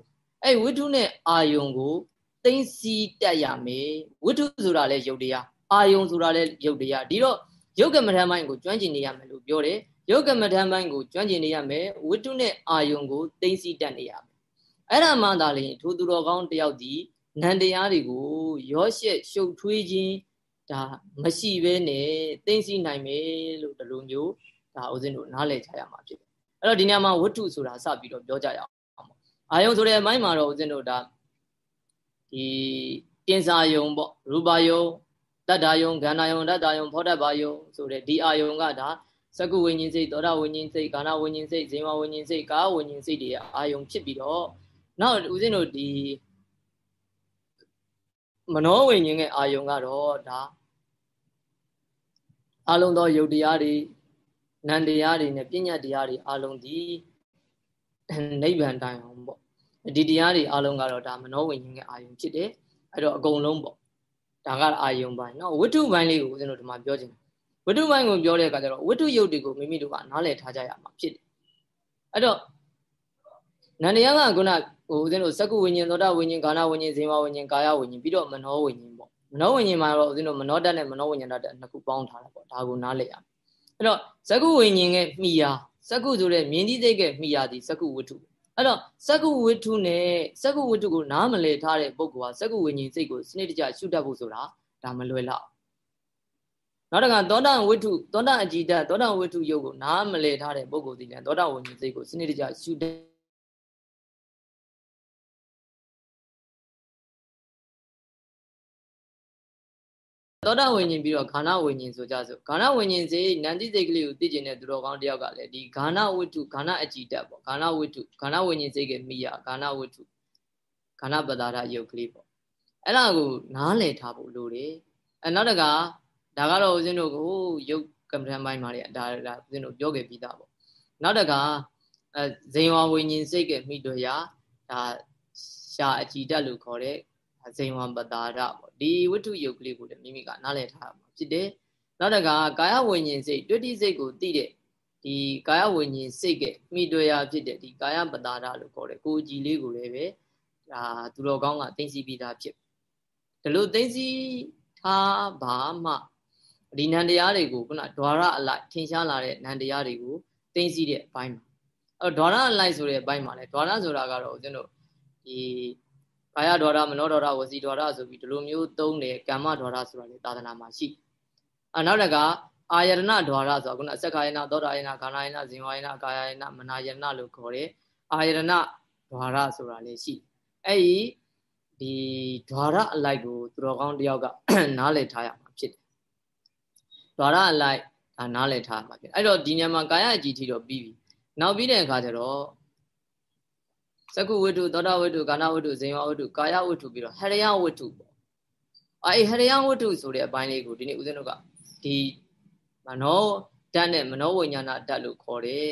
အဲ့ဝိထုနဲ့အာယုံကိုသိသိတတ်ရမယ်ဝိထုဆိုတာလည်းယုတ်တရားအာယုံဆိုတာလည်းယုတ်တရားဒီတော့ယုတ်ကမထမ်းပိုင်းကိုကျွမ်းကျင်နေရမယ်လို့ပြောတယ်ယုတ်ကမထမ်းပိုင်းကိုကျွမ်းကျင်နေရမယ်ဝိတုနဲ့အာယုံကိုသိသိတတ်နေရမယ်အဲ့ဒါမှသာလေထိုသူတော်ကောင်းတယောက်ဒီ နန္တရားတွေကိုရောရှက်ရှုပ်ထွေးခြင်းဒါမရှိဘဲနဲ့သိသိနိုင်မယ်လို့ဒီလိုမျိုးဒါဦးဇင်းတို့နားလည်ကြရမှာဖြစ်တယ်အဲ့တော့ဒီနေရာမှာဝတ္ထုဆိုတာစပြီးတော့ပြောကြရအောင်ပေါ့အာယုံဆိုတဲ့အပိုင်းမှာတော့ဦးဇင်းတို့ဒါဒီတင်စာယုံပေါ့ရူပါယုံတတ္တာယုံဂန္ဓာယုံတတ္တာယုံဖောတ္တဘာယုံဆိုတဲ့ဒီအာယုံကဒါစကုဝိညာဉ်စိတ်သောတာဝိညာဉ်စိတ်ကာဏဝိညာဉ်စိတ်ဇေမဝိညာဉ်စိတ်ကာဝိညာဉ်စိတ်တွေအာယုံဖြစ်ပြီးတော့နောက်ဦးဇင်းတို့ဒီ မနောဝိညာဉ်ရဲ့အာယုံကတော့ဒါအလုံးသောယုတ်တရားတွေနန္တရားတွေနဲ့ပညာတရားတွေအလုံးဒီနိဗ္ဗာန်တိုင်အောင်ပေါ့ဒီတရားတွေအလုံးကတော့ဒါမနောဝိညာဉ်ရဲ့အာယုံဖြစ်တယ်အဲ့တော့အကုန်လုံးပေါ့ဒါကအာယုံပိုင်းနော်ဝိတုပိုင်းလေးကိုဦးဇင်းတို့ဒီမှာပြောချင်တယ်ဝိတုပိုင်းကိုပြောတဲ့အခါကျတော့ဝိတုယုတ်တွေကိုမိမိတို့ကနားလည်ထားကြရမှာဖြစ်တယ်အဲ့တော့နန္တရားကခုန ဟိုဦးဇင်းတို့စက္ကုဝိညာဉ်သောတာဝိညာဉ်ကာဏဝိညာဉ်ဇေမဝိညာဉ်ကာယဝိညာဉ်ပြီးတော့မနောဝိညာဉ်ပေါ့မနောဝိညာဉ်မှာတော့ဦးဇင်းတို့မနောတတ်နဲ့မနောဝိညာဉ်တတ်နှစ်ခုပေါင်းထားတာပေါ့ဒါကိုနားလည်ရမယ်အဲ့တော့စက္ကုဝိညာဉ်ရဲ့မိယာစက္ကုဆိုတဲ့မြင်သည့်စိတ်ကမိယာဒီစက္ကုဝိတုအဲ့တော့စက္ကုဝိတုနဲ့စက္ကုဝိတုကိုနားမလည်ထားတဲ့ပုဂ္ဂိုလ်ဟာစက္ကုဝိညာဉ်စိတ်ကိုစနစ်တကျရှုတတ်ဖို့ဆိုတာဒါမလွယ်လောက်နောက်တကသောတာဝိထုသောတာအကြည်တသောတာဝိထုယုတ်ကိုနားမလည်ထားတဲ့ပုဂ္ဂိုလ်ဒီလည်းသောတာဝိညာဉ်စိတ်ကိုစနစ်တကျရှုတတ် သောတာဝိညာဉ်ပြီးတော့ခန္ဓာဝိညာဉ်ဆိုကြဆိုခန္ဓာဝိညာဉ်စေနန္တိစိတ်ကလေးကိုသိကျင်တဲ့သူတော်ကောင်းတယောက်ကလည်းဒီခန္ဓာဝိတုခန္ဓာအကြည်တက်ပေါ့ခန္ဓာဝိတုခန္ဓာဝိညာဉ်စိတ်ကမိရခန္ဓာဝိတုခန္ဓာပဒါရယုတ်ကလေးပေါ့အဲ့ဒါကိုနားလည်ထားဖို့လိုတယ်အဲနောက်တကဒါကတော့ဦးဇင်းတို့ကိုယုတ်ကမ္မထမ်းပိုင်းမှာလေဒါဒါဦးဇင်းတို့ပြောခဲ့ပြီးသားပေါ့နောက်တကအဲဇိန်ဝဝိညာဉ်စိတ်ကမိတို့ရဒါရှာအကြည်တက်လို့ခေါ်တဲ့ ဇိန်ဝပတာရပေါ့ဒီဝတ္ထုယုတ်ကလေးကိုလည်းမိမိကနားလည်ထားမှာဖြစ်တယ်နောက်တကကာယဝိညာဉ်စိတ်တွေ့တိစိတ်ကိုသိတဲ့ဒီကာယဝိညာဉ်စိတ်ကမိတွေ့ရဖြစ်တဲ့ဒီကာယပတာရလို့ခေါ်တဲ့ကိုကြည်လေးကိုလည်းပဲဒါသူတော်ကောင်းကသိသိပြီးသားဖြစ်ဒီလိုသိသိထားပါမှဒီနန္တရားတွေကိုခုနဒွါရအလိုက်ထင်ရှားလာတဲ့နန္တရားတွေကိုသိသိတဲ့အပိုင်းမှာအဲဒွါရအလိုက်ဆိုတဲ့အပိုင်းမှာလဲဒွါရဆိုတာကတော့ဦးဇင်းတို့ဒီ ကာယဒွါရမနောဒွါရဝစီဒွါရဆိုပြီးဒီလိုမျိုးသုံးတယ်ကမ္မဒွါရဆိုတာလေသာသနာမှာရှိအနောက်တကအာယတနာဒွါရဆိုတာခုနအစက္ခာယနာသောတာယနာခန္ဓာယနာဇင်ဝယနာကာယယနာမနာယနာလို့ခေါ်တယ်အာယတနာဒွါရဆိုတာလေရှိအဲ့ဒီဒီဓာရအလိုက်ကိုသူတော်ကောင်းတယောက်ကနားလည်ထားရမှာဖြစ်တယ်ဓာရအလိုက်ဒါနားလည်ထားမှာဖြစ်အဲ့တော့ဒီညမှာကာယအကြည့်ထီတော့ပြီးပြီနောက်ပြီးတဲ့အခါကျတော့ သကုဝိတုသောတာဝိတုကာဏဝိတုဇိန်ဝဝိတုကာယဝိတုပြီးတော့ဟရယဝိတုပေါ့အဲ့ဟရယဝိတုဆိုတဲ့အပိုင်းလေးကိုဒီနေ့ဦးဇင်းတို့ကဒီမနောဓာတ်နဲ့မနောဝိညာဏဓာတ်လို့ခေါ်တဲ့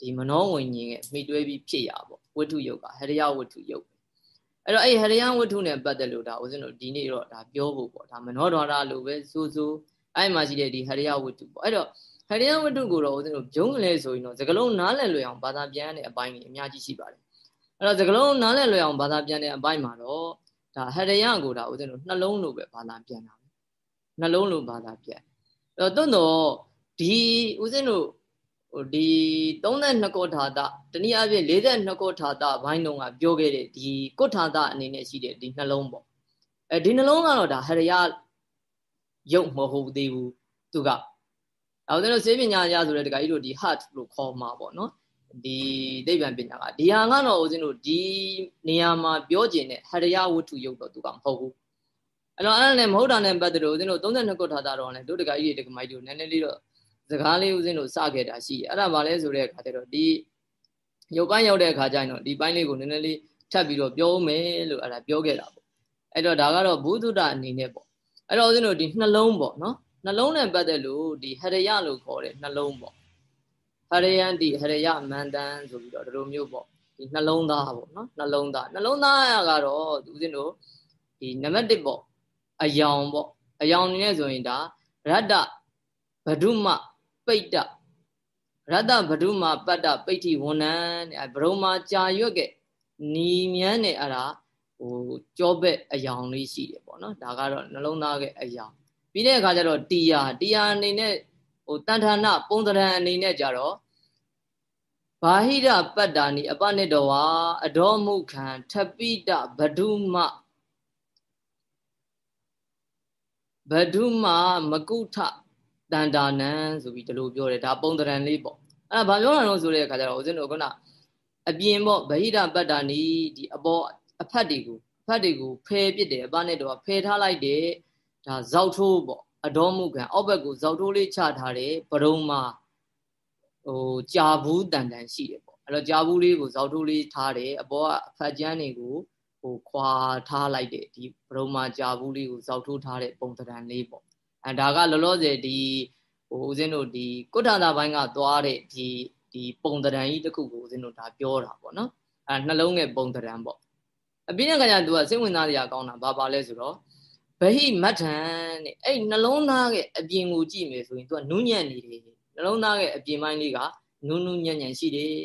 ဒီမနောဝိညာဉ်ရဲ့မိတွဲပြီးဖြစ်ရပေါ့ဝိတုယုတ်ကဟရယဝိတုယုတ်အဲ့တော့အဲ့ဟရယဝတ္ထုနဲ့ပတ်သက်လို့ဒါဦးဇင်းတို့ဒီနေ့တော့ဒါပြောဖို့ပေါ့ဒါမနောဒွါရလို့ပဲစိုးစိုးအဲ့မှာရှိတဲ့ဒီဟရယဝတ္ထုပေါ့အဲ့တော့ဟရယဝတ္ထုကိုတော့ဦးဇင်းတို့ဂျုံကလေးဆိုရင်တော့စကလုံးနားလည်လွယ်အောင်ဘာသာပြန်တဲ့အပိုင်းကြီးအများကြီးရှိပါတယ် အဲ့တော့စကလုံးနားလည်လွယ်အောင်ဘာသာပြန်တဲ့အပိုင်းမှာတော့ဒါဟရယကိုဒါဦးဇင်းတို့နှလုံးလို့ပဲဘာသာပြန်တာနှလုံးလို့ဘာသာပြန်အဲ့တော့တွန်းတော့ဒီဦးဇင်းတို့ဟိုဒီ32ကောထာတတနည်းအားဖြင့်42ကောထာတဘိုင်းလုံးကပြောခဲ့တဲ့ဒီကောထာတအနေနဲ့ရှိတဲ့ဒီနှလုံးပေါ့အဲဒီနှလုံးကတော့ဒါဟရယရုပ်မဟုတ်သေးဘူးသူကအဲဒါတို့စေပညာကြဆိုတဲ့တခါကြီးတို့ဒီ heart လို့ခေါ်မှာပေါ့နော် ဒီသိပ္ပံပညာကဒီဟာကတော့ဦးဇင်းတို့ဒီနေရာမှာပြောကျင်တဲ့ဟရယဝတ္ထုရုပ်တော့သူကမဟုတ်ဘူးအဲ့တော့အဲ့ဒါနဲ့မဟုတ်တာနဲ့ပတ်သက်လို့ဦးဇင်းတို့32ကောထာတတော့လည်းတို့တခါကြီးတွေတခါမကြီးတို့နည်းနည်းလေးတော့စကားလေးဦးစင်းတို့စခဲ့တာရှိတယ်အဲ့ဒါဘာလဲဆိုတဲ့အခါကျတော့ဒီရုပ်ပိုင်းရောက်တဲ့အခါကျရင်တော့ဒီပိုင်းလေးကိုနည်းနည်းလေးထပ်ပြီးတော့ပြောမယ်လို့အဲ့ဒါပြောခဲ့တာပေါ့အဲ့တော့ဒါကတော့ဘုဒ္ဓအနေနဲ့ပေါ့အဲ့တော့ဦးဇင်းတို့ဒီနှလုံးပေါ့နော်နှလုံးနဲ့ပတ်သက်လို့ဒီဟရယလို့ခေါ်တဲ့နှလုံးပေါ့ ဟရယန်ဒီဟရယမန္တန်ဆိုပြီးတော့ဒီလိုမျိုးပေါ့ဒီနှလုံးသားပေါ့နော်နှလုံးသားနှလုံးသားကတော့ဦးဇင်းတို့ဒီနံပါတ်1ပေါ့အယောင်ပေါ့အယောင်နေနဲ့ဆိုရင်ဒါရတ္တဗဒုမပိတ္တရတ္တဗဒုမပတ္တပိဋ္ဌိဝဏ္ဏတဲ့ဘရုံမာကြာရွက်ကနီမြန်းနေအဲ့ဒါဟိုကြောဘက်အယောင်လေးရှိတယ်ပေါ့နော်ဒါကတော့နှလုံးသားရဲ့အယောင်ပြီးတဲ့အခါကျတော့တီယာတီယာအနေနဲ့ ဟိုတန်ထာဏပုံသဏ္ဍာန်အနေနဲ့ကြတော့ဘာဟိရပတ္တာနိအပနိတောဝါအဒေါမုခံထပိတဗဒုမဗဒုမမကုထတန်တာနံဆိုပြီးဒီလိုပြောတယ်ဒါပုံသဏ္ဍာန်လေးပေါ့အဲ့ဒါဘာပြောတာလဲဆိုတဲ့အခါကျတော့ဦးဇင်းတို့ခုနအပြင်ပေါ့ဗဟိတပတ္တာနိဒီအပေါ်အဖတ်တွေကိုအဖတ်တွေကိုဖယ်ပစ်တယ်အပနဲ့တော့ဖယ်ထားလိုက်တယ်ဒါဇောက်ထိုးပေါ့ အတော်မုခံအောက်ဘက်ကိုဇောက်ထိုးလေးချထားတယ်ပရုံမှာဟိုကြာဘူးတန်တန်ရှိတယ်ပေါ့အဲ့တော့ကြာဘူးလေးကိုဇောက်ထိုးလေးထားတယ်အပေါ်ကအဖတ်ကျန်းတွေကိုဟိုခွာထားလိုက်တယ်ဒီပရုံမှာကြာဘူးလေးကိုဇောက်ထိုးထားတဲ့ပုံသဏ္ဍာန်လေးပေါ့အဲဒါကလောလောဆယ်ဒီဟိုဦးဇင်းတို့ဒီကုဋ္ဌာဘိုင်းကသွားတဲ့ဒီဒီပုံသဏ္ဍာန်ကြီးတစ်ခုကိုဦးဇင်းတို့ဒါပြောတာပေါ့နော်အဲနှလုံးရဲ့ပုံသဏ္ဍာန်ပေါ့အပြင်းတဲ့ကကြသူကစိတ်ဝင်စားစရာကောင်းတာဘာပါလဲဆိုတော့ဗ ဟိမတ်ထန်တဲ့အဲ့နှလုံးသားရဲ့အပြင်ကိုကြည့်မယ်ဆိုရင်သူကနူးညံ့နေတယ်နှလုံးသားရဲ့အပြင်ပိုင်းလေးကနူးနူးညံ့ညံ့ရှိတယ်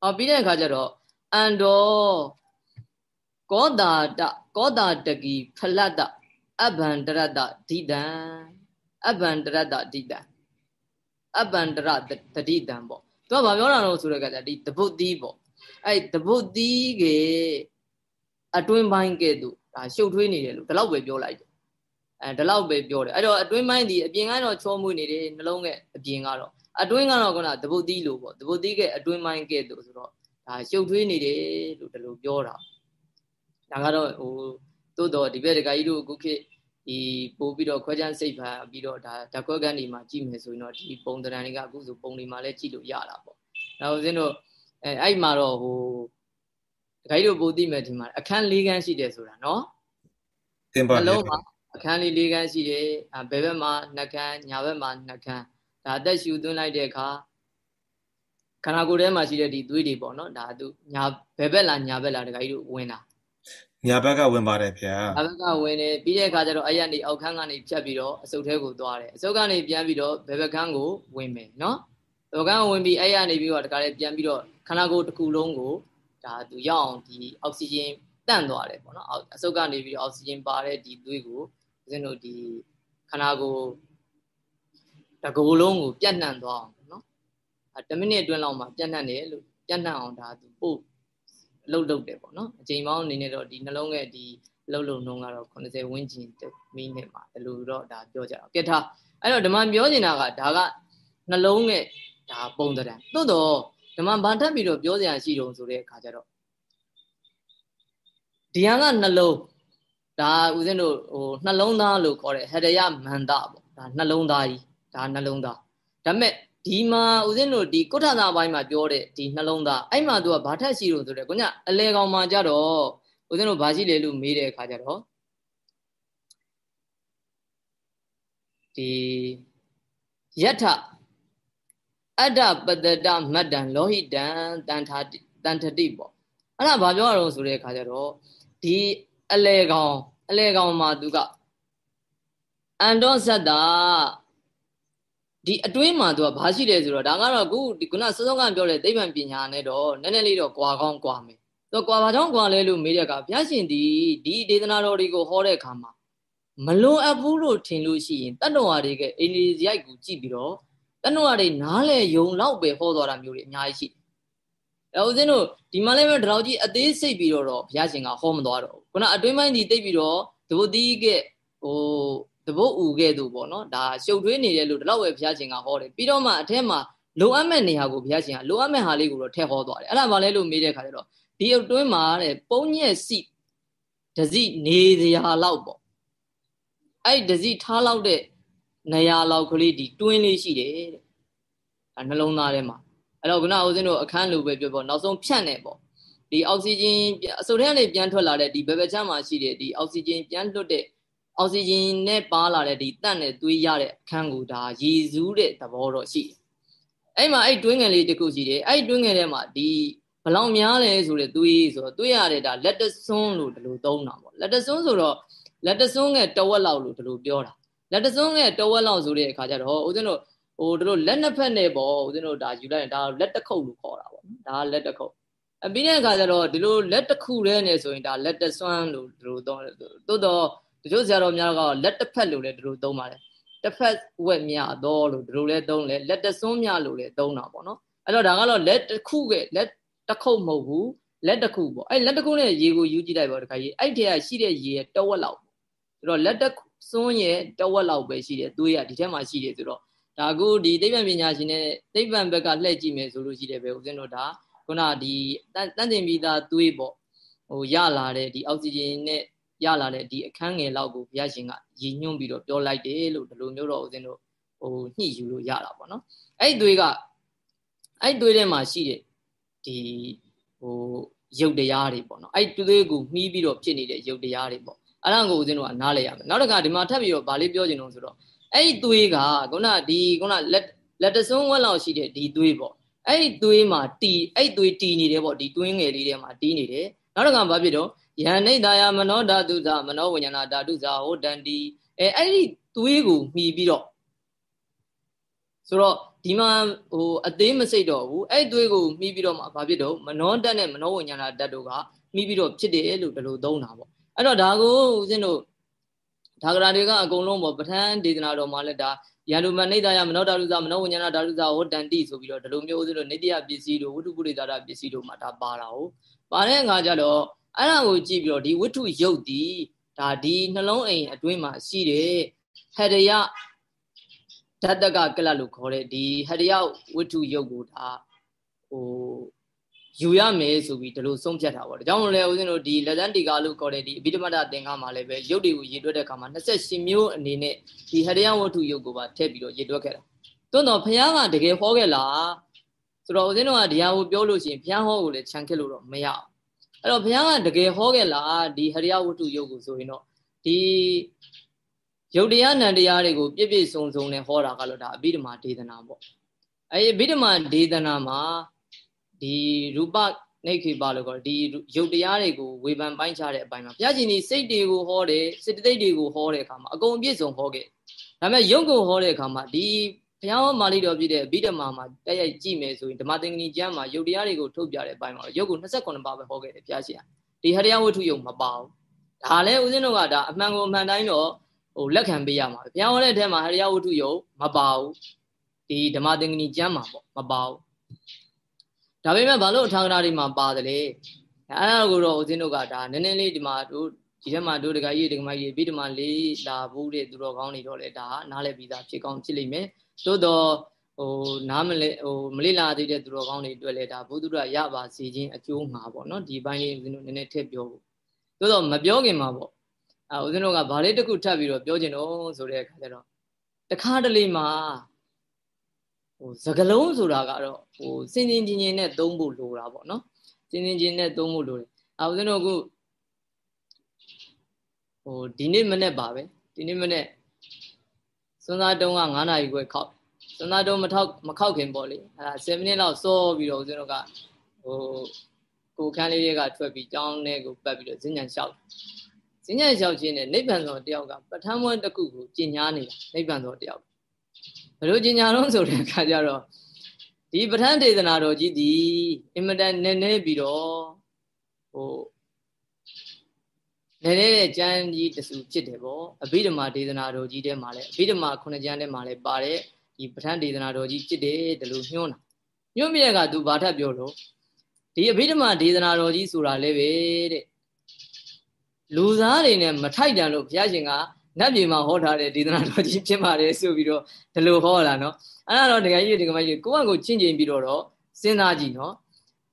ဟောပြီးတဲ့အခါကျတော့အန္တောကောတာတကောတာတကီဖလတ်တအဘန္တရတဒိတံအဘန္တရတဒိတံအဘန္တရတတိတံပေါ့သူကဘာပြောတာလို့ဆိုတဲ့အခါကျဒီတပုတ်သီးပေါ့အဲ့တပုတ်သီးကအတွင်းပိုင်းကဲ့သို့ဒါရှုပ်ထွေးနေတယ်လို့ဒီလောက်ပဲပြောလိုက်တယ် အဲဒီလောက်ပဲပြောတယ်အဲ့တော့အတွင်းပိုင်းဒီအပြင်ကတော့ချောမွေ့နေတယ်နှလုံးရဲ့အပြင်ကတော့အတွင်းကတော့ကတပုတ်သီးလို့ပေါ့တပုတ်သီးကအတွင်းပိုင်းကဲ့သို့ဆိုတော့ဒါရှုပ်ထွေးနေတယ်လို့ဒီလိုပြောတာဒါကတော့ဟိုသို့တော့ဒီဘက်ဒကာကြီးတို့အခုခေတ်ဒီပို့ပြီးတော့ခွဲချမ်းစိတ်ဖန်ပြီးတော့ဒါဓာတ်ခွက်ကန်ဒီမှာကြည့်မယ်ဆိုရင်တော့ဒီပုံတရံတွေကအခုဆိုပုံတွေမှာလည်းကြည့်လို့ရတာပေါ့နောက်ဦးဇင်းတို့အဲအဲ့မှာတော့ဟိုဒကာကြီးတို့ပို့သိမယ်ဒီမှာအခန်း၄ခန်းရှိတယ်ဆိုတာနော်တင်ပါအလုံးမှာ အခန်းလေး၄ခန်းရှိတယ်အဲဘယ်ဘက်မှာနှစ်ခန်းညာဘက်မှာနှစ်ခန်းဒါအသက်ရှူသွင်းလိုက်တဲ့အခါခန္ဓာကိုယ်ထဲမှာရှိတဲ့ဒီသွေးတွေပေါ့နော်ဒါသူညာဘယ်ဘက်လားညာဘက်လားဒကာကြီးတို့ဝင်တာညာဘက်ကဝင်ပါတယ်ဗျာညာဘက်ကဝင်တယ်ပြီးတဲ့အခါကျတော့အဲ့ရနေအောက်ခန်းကနေဖြတ်ပြီးတော့အစုပ်ထဲကိုသွားတယ်အစုပ်ကနေပြန်ပြီးတော့ဘယ်ဘက်ခန်းကိုဝင်မယ်နော်ဘယ်ဘက်ခန်းကိုဝင်ပြီးအဲ့ရနေပြီးတော့တခါလေပြန်ပြီးတော့ခန္ဓာကိုယ်တစ်ခုလုံးကိုဒါသူရအောင်ဒီအောက်ဆီဂျင်တန့်သွားတယ်ပေါ့နော်အစုပ်ကနေပြီးတော့အောက်ဆီဂျင်ပါတဲ့ဒီသွေးကို ဦးဇင်းတို့ဒီခန္ဓာကိုယ်တကူလုံးကိုပြန့်နှံ့သွားအောင်ပေါ့နော်အဲ10မိနစ်အတွင်းလောက်မှာပြန့်နှံ့တယ်လို့ပြန့်နှံ့အောင်ဒါသူပို့လှုပ်လှုပ်တယ်ပေါ့နော်အချိန်ပေါင်းအနေနဲ့တော့ဒီနှလုံးရဲ့ဒီလှုပ်လှုပ်နှုံးကတော့80ဝန်းကျင်မိနစ်မှာဒီလိုတော့ဒါပြောကြတော့ကဲထားအဲ့တော့ဓမ္မပြောနေတာကဒါကနှလုံးရဲ့ဒါပုံသဏ္ဍာန်သို့တော့ဓမ္မဘာထပ်ပြီးတော့ပြောစရာရှိတုံဆိုတဲ့အခါကျတော့ဒီဟာကနှလုံး ဒါဦးဇင်းတို့ဟိုနှလုံးသားလို့ခေါ်တဲ့ဟရယမန္တပေါ့ဒါနှလုံးသားကြီးဒါနှလုံးသားဒါပေမဲ့ဒီမှာဦးဇင်းတို့ဒီကုဋ္ဌသာပိုင်းမှာပြောတဲ့ဒီနှလုံးသားအဲ့မှာသူကဘာထက်ရှိလို့ဆိုတော့ကိုညအလေကောင်မှာကြတော့ဦးဇင်းတို့ဘာရှိလဲလို့မေးတဲ့အခါကျတော့ဒီယထအတ္တပတတမတ္တံလောဟိတံတန်ထာတန်ထတိပေါ့အဲ့ဒါဘာပြောရအောင်ဆိုတဲ့အခါကျတော့ဒီ အလေကောင်အလေကောင်မှာသူကအန္တောဇတ္တာဒီအတွင်းမှာသူကဘာရှိလဲဆိုတော့ဒါကတော့အခုဒီခုနစောစောကပြောတဲ့သိပ္ပံပညာနဲ့တော့နည်းနည်းလေးတော့ကွာကောင်းကွာမယ်သူကွာဘာကြောင့်ကွာလဲလို့မေးတဲ့အခါဘုရားရှင်ဒီဒီဒေသနာတော်တွေကိုဟောတဲ့အခါမှာမလွန်အပ်ဘူးလို့ထင်လို့ရှိရင်တတ္တဝါတွေကအိန္ဒိယရိုက်ကိုကြည့်ပြီးတော့တတ္တဝါတွေနားလဲယုံလောက်ပဲဟောသွားတာမျိုးတွေအများကြီးရှိတယ် အဲဦးဇင်းတို့ဒီမှာလည်းပဲဒီလောက်ကြီးအသေးစိတ်ပြီးတော့ဘုရားရှင်ကဟောမသွားတော့ဘူးခုနအတွင်းပိုင်းဒီတိတ်ပြီးတော့ဒုတိကဟိုတပုတ်ဥခဲ့သူပေါ့နော်ဒါရှုပ်ထွေးနေတယ်လို့ဒီလောက်ပဲဘုရားရှင်ကဟောတယ်ပြီးတော့မှအထက်မှာလိုအပ်မဲ့နေရာကိုဘုရားရှင်ကလိုအပ်မဲ့ဟာလေးကိုတော့ထည့်ဟောသွားတယ်အဲ့ဒါမှလည်းလို့မေးတဲ့ခါကျတော့ဒီအတွင်းမှာတဲ့ပုံညက်စီဒစီနေစရာလောက်ပေါ့အဲ့ဒစီထားလောက်တဲ့နေရာလောက်ကလေးဒီတွင်းလေးရှိတယ်တဲ့နှလုံးသားထဲမှာ အဲ့တော့ခုနဦးဇင်းတို့အခန်းလိုပဲပြောပေါ့နောက်ဆုံးဖြန့်နေပေါ့ဒီဒီအောက်ဆီဂျင်အစုံထဲကနေပြန်ထွက်လာတဲ့ဒီဘယ်ဘက်ချမ်းမှာရှိတဲ့ဒီအောက်ဆီဂျင်ပြန်လွတ်တဲ့အောက်ဆီဂျင်နဲ့ပါလာတဲ့ဒီတန့်နဲ့သွေးရတဲ့အခန်းကိုဒါရည်စူးတဲ့သဘောတော့ရှိတယ်အဲ့မှာအဲ့တွင်းငယ်လေးတစ်ခုရှိတယ်အဲ့တွင်းငယ်ထဲမှာဒီဘလောက်များလဲဆိုတဲ့သွေးဆိုတော့သွေးရတဲ့ဒါလက်တဆွန်းလို့ဒီလိုသုံးတာပေါ့လက်တဆွန်းဆိုတော့လက်တဆွန်းငယ်တဝက်လောက်လို့ဒီလိုပြောတာလက်တဆွန်းငယ်တဝက်လောက်ဆိုတဲ့အခါကျတော့ဦးဇင်းတို့ ဟိုတို့လက်နှစ်ဖက်နဲ့ပေါ့ဦးဇင်းတို့ဒါယူလိုက်ရင်ဒါလက်တစ်ခုပ်လို့ခေါ်တာပေါ့နော်ဒါလက်တစ်ခုပ်အပြီးတဲ့အခါကျတော့ဒီလိုလက်တစ်ခုတည်းနဲ့ဆိုရင်ဒါလက်တဆွန်းလို့ဒီလိုသုံးတယ်သို့တော့တချို့ဆရာတော်များကလက်တစ်ဖက်လို့လည်းဒီလိုသုံးပါတယ်တစ်ဖက်ဝက်မြတော့လို့ဒီလိုလဲသုံးလဲလက်တဆွန်းမြလို့လည်းသုံးတာပေါ့နော်အဲ့တော့ဒါကတော့လက်တစ်ခုကလက်တစ်ခုပ်မဟုတ်ဘူးလက်တစ်ခုပေါ့အဲ့လက်တစ်ခုနဲ့ရေကိုယူကြည့်လိုက်ပါတခါကြီးအဲ့ထဲကရှိတဲ့ရေရဲ့တဝက်လောက်ဆိုတော့လက်တစ်စွန်းရဲ့တဝက်လောက်ပဲရှိတယ်သွေးရဒီထဲမှာရှိတယ်ဆိုတော့ ဒါကူဒီသိပ္ပံပညာရှင်နဲ့သိပ္ပံဘက်ကလှည့်ကြည့်မယ်ဆိုလို့ရှိတယ်ပဲဦးဇင်းတို့ဒါခုနဒီတန့်တင်ပြီးသားသွေးပေါ့ဟိုရလာတဲ့ဒီအောက်ဆီဂျင်နဲ့ရလာတဲ့ဒီအခန်းငယ်လောက်ကိုဘုရားရှင်ကရည်ညွှန်းပြီးတော့ပြောလိုက်တယ်လို့ဒီလိုမျိုးတော့ဦးဇင်းတို့ဟိုညှိယူလို့ရတာပေါ့နော်အဲ့ဒီသွေးကအဲ့ဒီသွေးထဲမှာရှိတဲ့ဒီဟိုရုပ်တရားတွေပေါ့နော်အဲ့ဒီသွေးကိုမှီးပြီးတော့ဖြစ်နေတဲ့ရုပ်တရားတွေပေါ့အဲ့ဒါကိုဦးဇင်းတို့ကနားလဲရမယ်နောက်တစ်ခါဒီမှာထပ်ပြီးတော့ဗာလေးပြောချင်တော့ဆိုတော့ အဲ့ဒီသွေးကခုနဒီခုနလက်လက်တစွန်းဝက်လောက်ရှိတဲ့ဒီသွေးပေါ့အဲ့ဒီသွေးမှာတီအဲ့သွေးတီနေတယ်ပေါ့ဒီတွင်းငယ်လေးထဲမှာတီးနေတယ်နောက်တစ်ခါဘာဖြစ်တော့ယန္နိတာယမနောဓာတုဇမနောဝိညာဏဓာတုဇဟောတန်တီအဲအဲ့ဒီသွေးကိုမှီပြီးတော့ဆိုတော့ဒီမှာဟိုအသေးမစိတ်တော့ဘူးအဲ့သွေးကိုမှီပြီးတော့မှဘာဖြစ်တော့မနောဓာတ်နဲ့မနောဝိညာဏဓာတ်တို့ကမှီပြီးတော့ဖြစ်တယ်လို့ဒီလိုသုံးတာပေါ့အဲ့တော့ဒါကိုဦးဇင်းတို့ ဒါဂရာတွေကအကုန်လုံးပေါ့ပဋ္ဌာန်းဒေသနာတော်မှာလည်းဒါယန္တုမနိဒယမနောဓာတုဇမနောဝိညာဏဓာတုဇဟောတန်တိဆိုပြီးတော့ဒီလိုမျိုးဦးဇင်းတို့နေတ္တယပစ္စည်းတို့ဝိတုပုရိသတာပစ္စည်းတို့မှာဒါပါတာဟုတ်ပါတဲ့အခါကျတော့အဲ့ဒါကိုကြည့်ပြီးတော့ဒီဝိထုယုတ်ဒီဒါဒီနှလုံးအိမ်အတွင်းမှာရှိတဲ့ဟရယဓာတကကလလို့ခေါ်တဲ့ဒီဟရယဝိထုယုတ်ကိုဒါဟို ယူရမယ်ဆိုပြီးဒီလိုဆုံးဖြတ်တာပေါ့ဒါကြောင့်မို့လဲဦးဇင်းတို့ဒီလက်သန်းတီကာလို့ခေါ်တဲ့ဒီအဘိဓမ္မတသင်္ကမှာလည်းပဲရုပ်တွေကိုရေတွက်တဲ့အခါမှာ28မျိုးအနေနဲ့ဒီဟရယဝတ္ထုယုတ်ကိုပါထည့်ပြီးတော့ရေတွက်ခဲ့တာတွန်းတော့ဘုရားကတကယ်ဟောခဲ့လားဆိုတော့ဦးဇင်းတို့ကဒီဟာကိုပြောလို့ရှိရင်ဘုရားဟောကိုလည်းခြံခက်လို့တော့မရအောင်အဲ့တော့ဘုရားကတကယ်ဟောခဲ့လားဒီဟရိယဝတ္ထုယုတ်ကိုဆိုရင်တော့ဒီယုတ်တရားနံတရားတွေကိုပြည့်ပြည့်စုံစုံနဲ့ဟောတာကတော့ဒါအဘိဓမ္မာဒေသနာပေါ့အဲ့ဒီအဘိဓမ္မာဒေသနာမှာ ဒီရူပနေခိပါလို့ခေါ်ဒီယုတ်တရားတွေကိုဝေဖန်ပိုင်းခြားတဲ့အပိုင်းမှာဘုရားရှင်ဒီစိတ်တွေကိုဟောတယ်စိတ်တိတ်တွေကိုဟောတဲ့အခါမှာအကုန်ပြည့်စုံဟောခဲ့ဒါပေမဲ့ယုတ်ကိုဟောတဲ့အခါမှာဒီဘုရားဟောမာလိတော်ပြည့်တဲ့ဗိဓမာမှာတက်ရိုက်ကြည့်မယ်ဆိုရင်ဓမ္မသင်္ကနီကျမ်းမှာယုတ်တရားတွေကိုထုတ်ပြတဲ့အပိုင်းမှာရုပ်ကို28ပါးပဲဟောခဲ့တယ်ဘုရားရှင်ဒီဟရိယဝတ္ထုယုတ်မပါဘူးဒါလည်းဦးဇင်းတို့ကဒါအမှန်ကိုအမှန်တိုင်းတော့ဟိုလက်ခံပေးရမှာဘုရားဟောတဲ့အထက်မှာဟရိယဝတ္ထုယုတ်မပါဘူးဒီဓမ္မသင်္ကနီကျမ်းမှာပေါ့မပါဘူး ဒါပေမဲ့ဘာလို့အထာဂရတွေမှာပါတယ်လဲအဲ့ဒါကိုတော့ဦးဇင်းတို့ကဒါနည်းနည်းလေးဒီမှာတို့ဒီထဲမှာတို့တကကြီးတကမကြီးဗိဓမာလေးလာဘူးတဲ့သူတော်ကောင်းတွေတော့လေဒါနားလည်ပြီးသားဖြစ်ကောင်းဖြစ်လိမ့်မယ်သို့တော့ဟိုနားမလဲဟိုမလေးလာသေးတဲ့သူတော်ကောင်းတွေတွေ့လဲဒါဘုသူရရပါစီခြင်းအကျိုးငါပေါ့နော်ဒီဘိုင်းလေးဦးဇင်းတို့နည်းနည်းထည့်ပြောဖို့သို့တော့မပြောခင်မှာပေါ့အဲဦးဇင်းတို့ကဗာလေးတစ်ခုထပ်ပြီးတော့ပြောချင်တော့ဆိုတဲ့အခါကျတော့တခါတလေမှာဟိုစကလုံးဆိုတာကတော့ ဟိုစင်စင်ချင်းချင်းနဲ့သုံးဖို့လိုတာပေါ့နော်စင်စင်ချင်းနဲ့သုံးဖို့လိုတယ်အဲဦးဇင်းတို့ကဟိုဒီနေ့မနေ့ပါပဲဒီနေ့မနေ့စွန်းသားတုံးက9နာရီခွဲခောက်စွန်းသားတုံးမထောက်မခောက်ခင်ပေါ့လေအဲ7မိနစ်လောက်စောပြီးတော့ဦးဇင်းတို့ကဟိုကိုခန်းလေးတွေကထွက်ပြီးကြောင်းနဲ့ကိုပတ်ပြီးတော့ဇင်းညံလျှောက်ဇင်းညံလျှောက်ခြင်းနဲ့နိဗ္ဗာန်တော်တယောက်ကပဋ္ဌာန်းဝတ်တစ်ခုကိုကျင်ညာနေတာနိဗ္ဗာန်တော်တယောက်ဘယ်လိုကျင်ညာတော့ဆိုတဲ့အခါကျတော့ ဒီပဋ္ဌာန်းဒေသနာတော်ကြီးဒီအင်မတန်နည်းနည်းပြီးတော့ဟိုနည်းနည်းတဲ့ကျမ်းကြီးတစုဖြစ်တယ်ပေါ့အဘိဓမ္မာဒေသနာတော်ကြီးထဲမှာလည်းအဘိဓမ္မာခုနှစ်ကျမ်းထဲမှာလည်းပါတဲ့ဒီပဋ္ဌာန်းဒေသနာတော်ကြီးဖြစ်တယ်ဒီလိုညွှန်းတာညွှန်းပြတဲ့ကသူဘာထပ်ပြောလို့ဒီအဘိဓမ္မာဒေသနာတော်ကြီးဆိုတာလည်းပဲတဲ့လူသားတွေနဲ့မထိုက်တန်လို့ဘုရားရှင်ကနတ်ပြည်မှာဟောထားတဲ့ဒေသနာတော်ကြီးဖြစ်ပါတယ်ဆိုပြီးတော့ဒီလိုဟောလာနော် အဲ့ဒါတော့ဒကာကြီးဒကာမကြီးကိုယ့်အကိုချင်းချင်းပြီးတော့တော့စဉ်းစားကြည့်နော်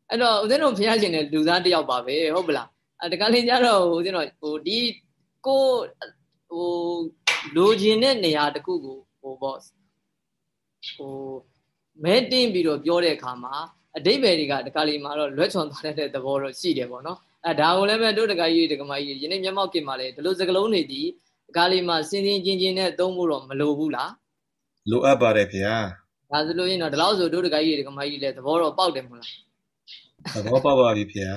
အဲ့တော့ဦးဇင်းတို့ဘုရားရှင်နဲ့လူသားတယောက်ပါပဲဟုတ်ပလားအဲတကယ်လေးကြတော့ဦးဇင်းတို့ဟိုဒီကိုဟိုလိုချင်တဲ့နေရာတခုကိုဟိုပေါ့ဟိုမဲတင်းပြီးတော့ပြောတဲ့အခါမှာအတိပ္ပယ်တွေကတခါလီမှာတော့လွဲချွန်သွားတဲ့သဘောတော့ရှိတယ်ပေါ့နော်အဲဒါကိုလည်းပဲတို့တခါကြီးတခါမကြီးယနေ့မျက်မှောက်ခင်မှာလေဒီလိုစကလုံးတွေဒီတခါလီမှာစင်စင်ချင်းချင်းနဲ့သုံးဖို့တော့မလိုဘူးလား လိုအပ်ပါတယ်ဗျာဒါဆိုလို့ရင်တော့ဒီလောက်ဆိုတို့တခါကြီးတခါမကြီးလည်းသဘောတော့ပေါက်တယ်မို့လားသဘောပေါက်ပါပြီဗျာ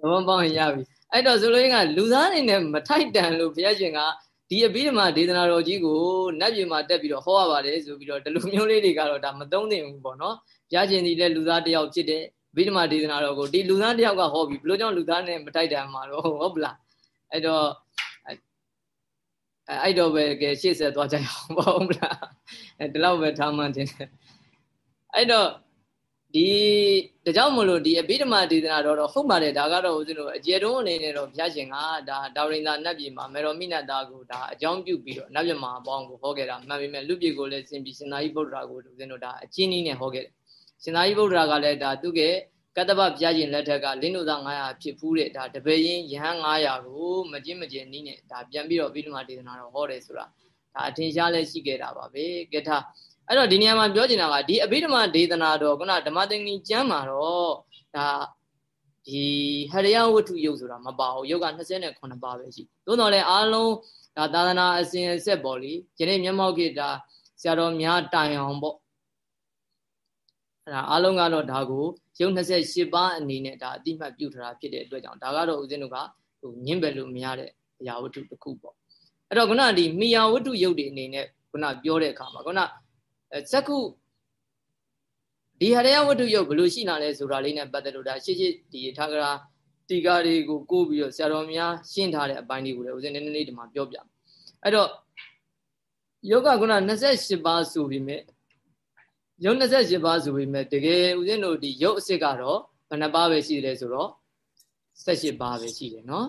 သဘောပေါက်ရင်ရပြီအဲ့တော့ဆိုလို့ရင်ကလူသားနေနဲ့မထိုက်တန်လို့ဘုရားရှင်ကဒီအဘိဓမ္မာဒေသနာတော်ကြီးကိုနတ်ပြည်မှာတက်ပြီးတော့ဟောရပါတယ်ဆိုပြီးတော့ဒီလိုမျိုးလေးတွေကတော့ဒါမသုံးသင့်ဘူးပေါ့နော်ဘုရားရှင်ဒီလည်းလူသားတယောက်ဖြစ်တယ်ဗိဓမာဒေသနာတော်ကိုဒီလူသားတယောက်ကဟောပြီးဘလို့ကြောင့်လူသားနဲ့မတိုက်တန်မှာတော့ဟုတ်ပလားအဲ့တော့ အဲ့တော့ပဲကဲရှေ့ဆက်သွားကြရအောင်ပေါ့ဟုတ်ပလားအဲ့ဒီလောက်ပဲထားမှန်းတင်တယ်အဲ့တော့ဒီဒါကြောင့်မလို့ဒီအဘိဓမ္မာဒေသနာတော်တော့ဟုတ်ပါတယ်ဒါကတော့ဦးဇင်းတို့အကျေတုံးအနေနဲ့တော့ဘုရားရှင်ကဒါဒေါရိန္ဒာနတ်ပြည်မှာမေရောမိနတာကိုဒါအကြောင်းပြုပြီးတော့နတ်ပြည်မှာအပေါင်းကိုဟောခဲ့တာမှန်ပြီမဲ့လူပြည်ကိုလည်းစင်ပြီးရှင်သာရိပုတ္တရာကိုဦးဇင်းတို့ဒါအချင်းနည်းနဲ့ဟောခဲ့တယ်ရှင်သာရိပုတ္တရာကလည်းဒါသူက ကတ္တပဘုရားရှင်လက်ထက်ကလင်းတို့သား900ဖြစ်ဖူးတဲ့ဒါတပည့်ရင်ယဟန်900ကိုမကျင်းမကျင်းနည်းနဲ့ဒါပြန်ပြီးတော့အဘိဓမ္မာဒေသနာတော်ဟောတယ်ဆိုတာဒါအထင်ရှားလည်းရှိခဲ့တာပါပဲကထာအဲ့တော့ဒီနေရာမှာပြောချင်တာကဒီအဘိဓမ္မာဒေသနာတော်ခုနဓမ္မသင်္ကန်းကျမ်းမှာတော့ဒါဒီဟရိယဝတ္ထုယုတ်ဆိုတာမပါဘူးယုတ်က29ပါပဲရှိသို့တော်လည်းအားလုံးဒါသာသနာအစဉ်အဆက်ပေါ့လေယနေ့မျက်မှောက်ခေတ်ဒါဆရာတော်များတိုင်အောင်ပေါ့အဲ့ဒါအားလုံးကတော့ဒါကို ယုတ်28ပါးအနေနဲ့ဒါအတိမတ်ပြုထားတာဖြစ်တဲ့အတွက်ကြောင့်ဒါကတော့ဦးဇင်းတို့ကဟိုညှင်းပယ်လို့မရတဲ့အရာဝတ္ထုတစ်ခုပေါ့အဲ့တော့ခုနဒီမိယာဝတ္ထုယုတ်တွေအနေနဲ့ခုနပြောတဲ့အခါမှာခုနဇက်ခုဒီဟရယဝတ္ထုယုတ်ဘယ်လိုရှိလာလဲဆိုတာလေးနဲ့ပတ်သက်လို့ဒါရှေ့ရှေ့ဒီထာဂရာတီကာတွေကိုကိုးပြီးတော့ဆရာတော်များရှင်းထားတဲ့အပိုင်းတွေကိုလည်းဦးဇင်းနည်းနည်းလေးဒီမှာပြောပြအဲ့တော့ယောဂကုဏ28ပါးဆိုပြီးမြဲ ရုပ်28ပါးဆိုပြီးမြဲတကယ်ဦးဇင်းတို့ဒီရုပ်အစစ်ကတော့ဘယ်နှပါးပဲရှိတယ်ဆိုတော့18ပါးပဲရှိတယ်နော်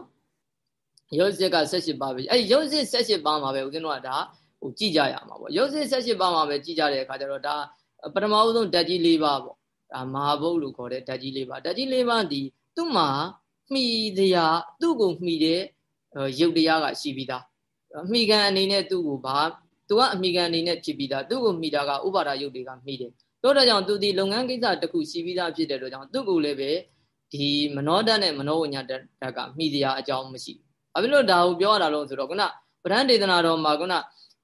ရုပ်စစ်က18ပါးပဲအဲ့ရုပ်စစ်18ပါးမှာပဲဦးဇင်းတို့ကဒါဟိုကြည့်ကြရမှာပေါ့ရုပ်စစ်18ပါးမှာပဲကြည့်ကြတဲ့အခါကျတော့ဒါပထမဦးဆုံးဓာတ်ကြီး၄ပါးပေါ့ဒါမဟာဘုတ်လို့ခေါ်တဲ့ဓာတ်ကြီး၄ပါးဓာတ်ကြီး၄ပါးဒီသူ့မှာမှီတရားသူ့ကိုမှီတဲ့ရုပ်တရားကရှိပြီးသားမှီကန်အနေနဲ့သူ့ကိုဘာ သူကအမိကန်အနေနဲ့ဖြစ်ပြီးသားသူ့ကိုမှီတာကဥပါဒရုပ်တွေကမှီတယ်တို့တော့ကြောင့်သူဒီလုပ်ငန်းကိစ္စတစ်ခုရှိပြီးသားဖြစ်တဲ့အတွက်ကြောင့်သူ့ကိုလည်းပဲဒီမနောဓာတ်နဲ့မနောဝိညာဉ်ဓာတ်ကမှီတရားအကြောင်းမရှိဘူးဘာဖြစ်လို့ဒါကိုပြောရတာလို့ဆိုတော့ခုနပဋ္ဌာန်းဒေသနာတော်မှာခုန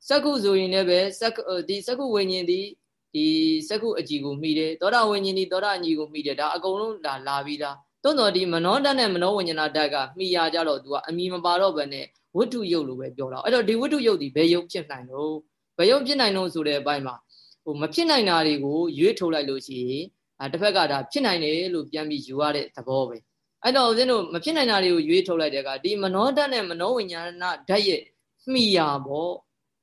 စက္ခုဆိုရင်လည်းပဲစက္ဒီစက္ခုဝိညာဉ်ဒီဒီစက္ခုအကြည်ကိုမှီတယ်သောတာဝိညာဉ်ဒီသောတာအညီကိုမှီတယ်ဒါအကုန်လုံးဒါလာပြီးသားတွန်းတော်ဒီမနောဓာတ်နဲ့မနောဝိညာဏဓာတ်ကမှီရကြတော့ तू ကအမိမပါတော့ဘဲနဲ့ ဝတ္ထုယုတ်လို့ပဲပြောတာအဲ့တော့ဒီဝတ္ထုယုတ်ဒီဘယ်ယုတ်ဖြစ်နိုင်လို့ဘယ်ယုတ်ဖြစ်နိုင်လို့ဆိုတဲ့အပိုင်းမှာဟိုမဖြစ်နိုင်တာတွေကိုရွေးထုတ်လိုက်လို့ရှိရင်အဲတစ်ဖက်ကဒါဖြစ်နိုင်တယ်လို့ပြန်ပြီးယူရတဲ့သဘောပဲအဲ့တော့ဦးဇင်းတို့မဖြစ်နိုင်တာတွေကိုရွေးထုတ်လိုက်တဲ့အခါဒီမနောဓာတ်နဲ့မနောဝိညာဏဓာတ်ရဲ့မှီရပေါ့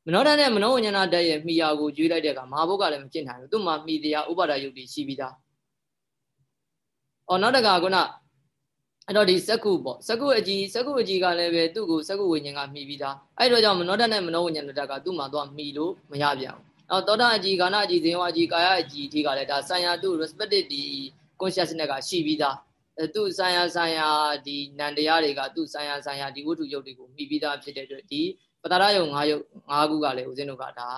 မနောဓာတ်နဲ့မနောဝိညာဏဓာတ်ရဲ့မိယာကိုကျွေးလိုက်တဲ့အခါမဟာဘုတ်ကလည်းမဖြစ်နိုင်ဘူးသူ့မှာမိတရားဥပါဒယုတ်တိရှိပြီးသား။အော်နောက်တကကုဏ အဲ့တော့ဒီစက္ခုပေါ့စက္ခုအကြီးစက္ခုအကြီးကလည်းပဲသူ့ကိုစက္ခုဝိညာဉ်ကမှီပြီးသားအဲ့တော့ကြောင့်မနောဓာတ်နဲ့မနောဝိညာဏဓာတ်ကသူ့မှာတော့မှီလို့မရပြန်ဘူး။နောက်သောတာအကြီးကာနအကြီးဇေဝအကြီးကာယအကြီးဒီကလည်းဒါဆံရသူ့ respective ဒီ consciousness ကရှိပြီးသားအဲသူ့ဆံရဆံရဒီနန္တရားတွေကသူ့ဆံရဆံရဒီဝတ္ထုယုတ်တွေကိုမှီပြီးသားဖြစ်တဲ့အတွက်ဒီပတာရယုံ၅ယုတ်၅ခုကလည်းဦးဇင်းတို့ကဒါ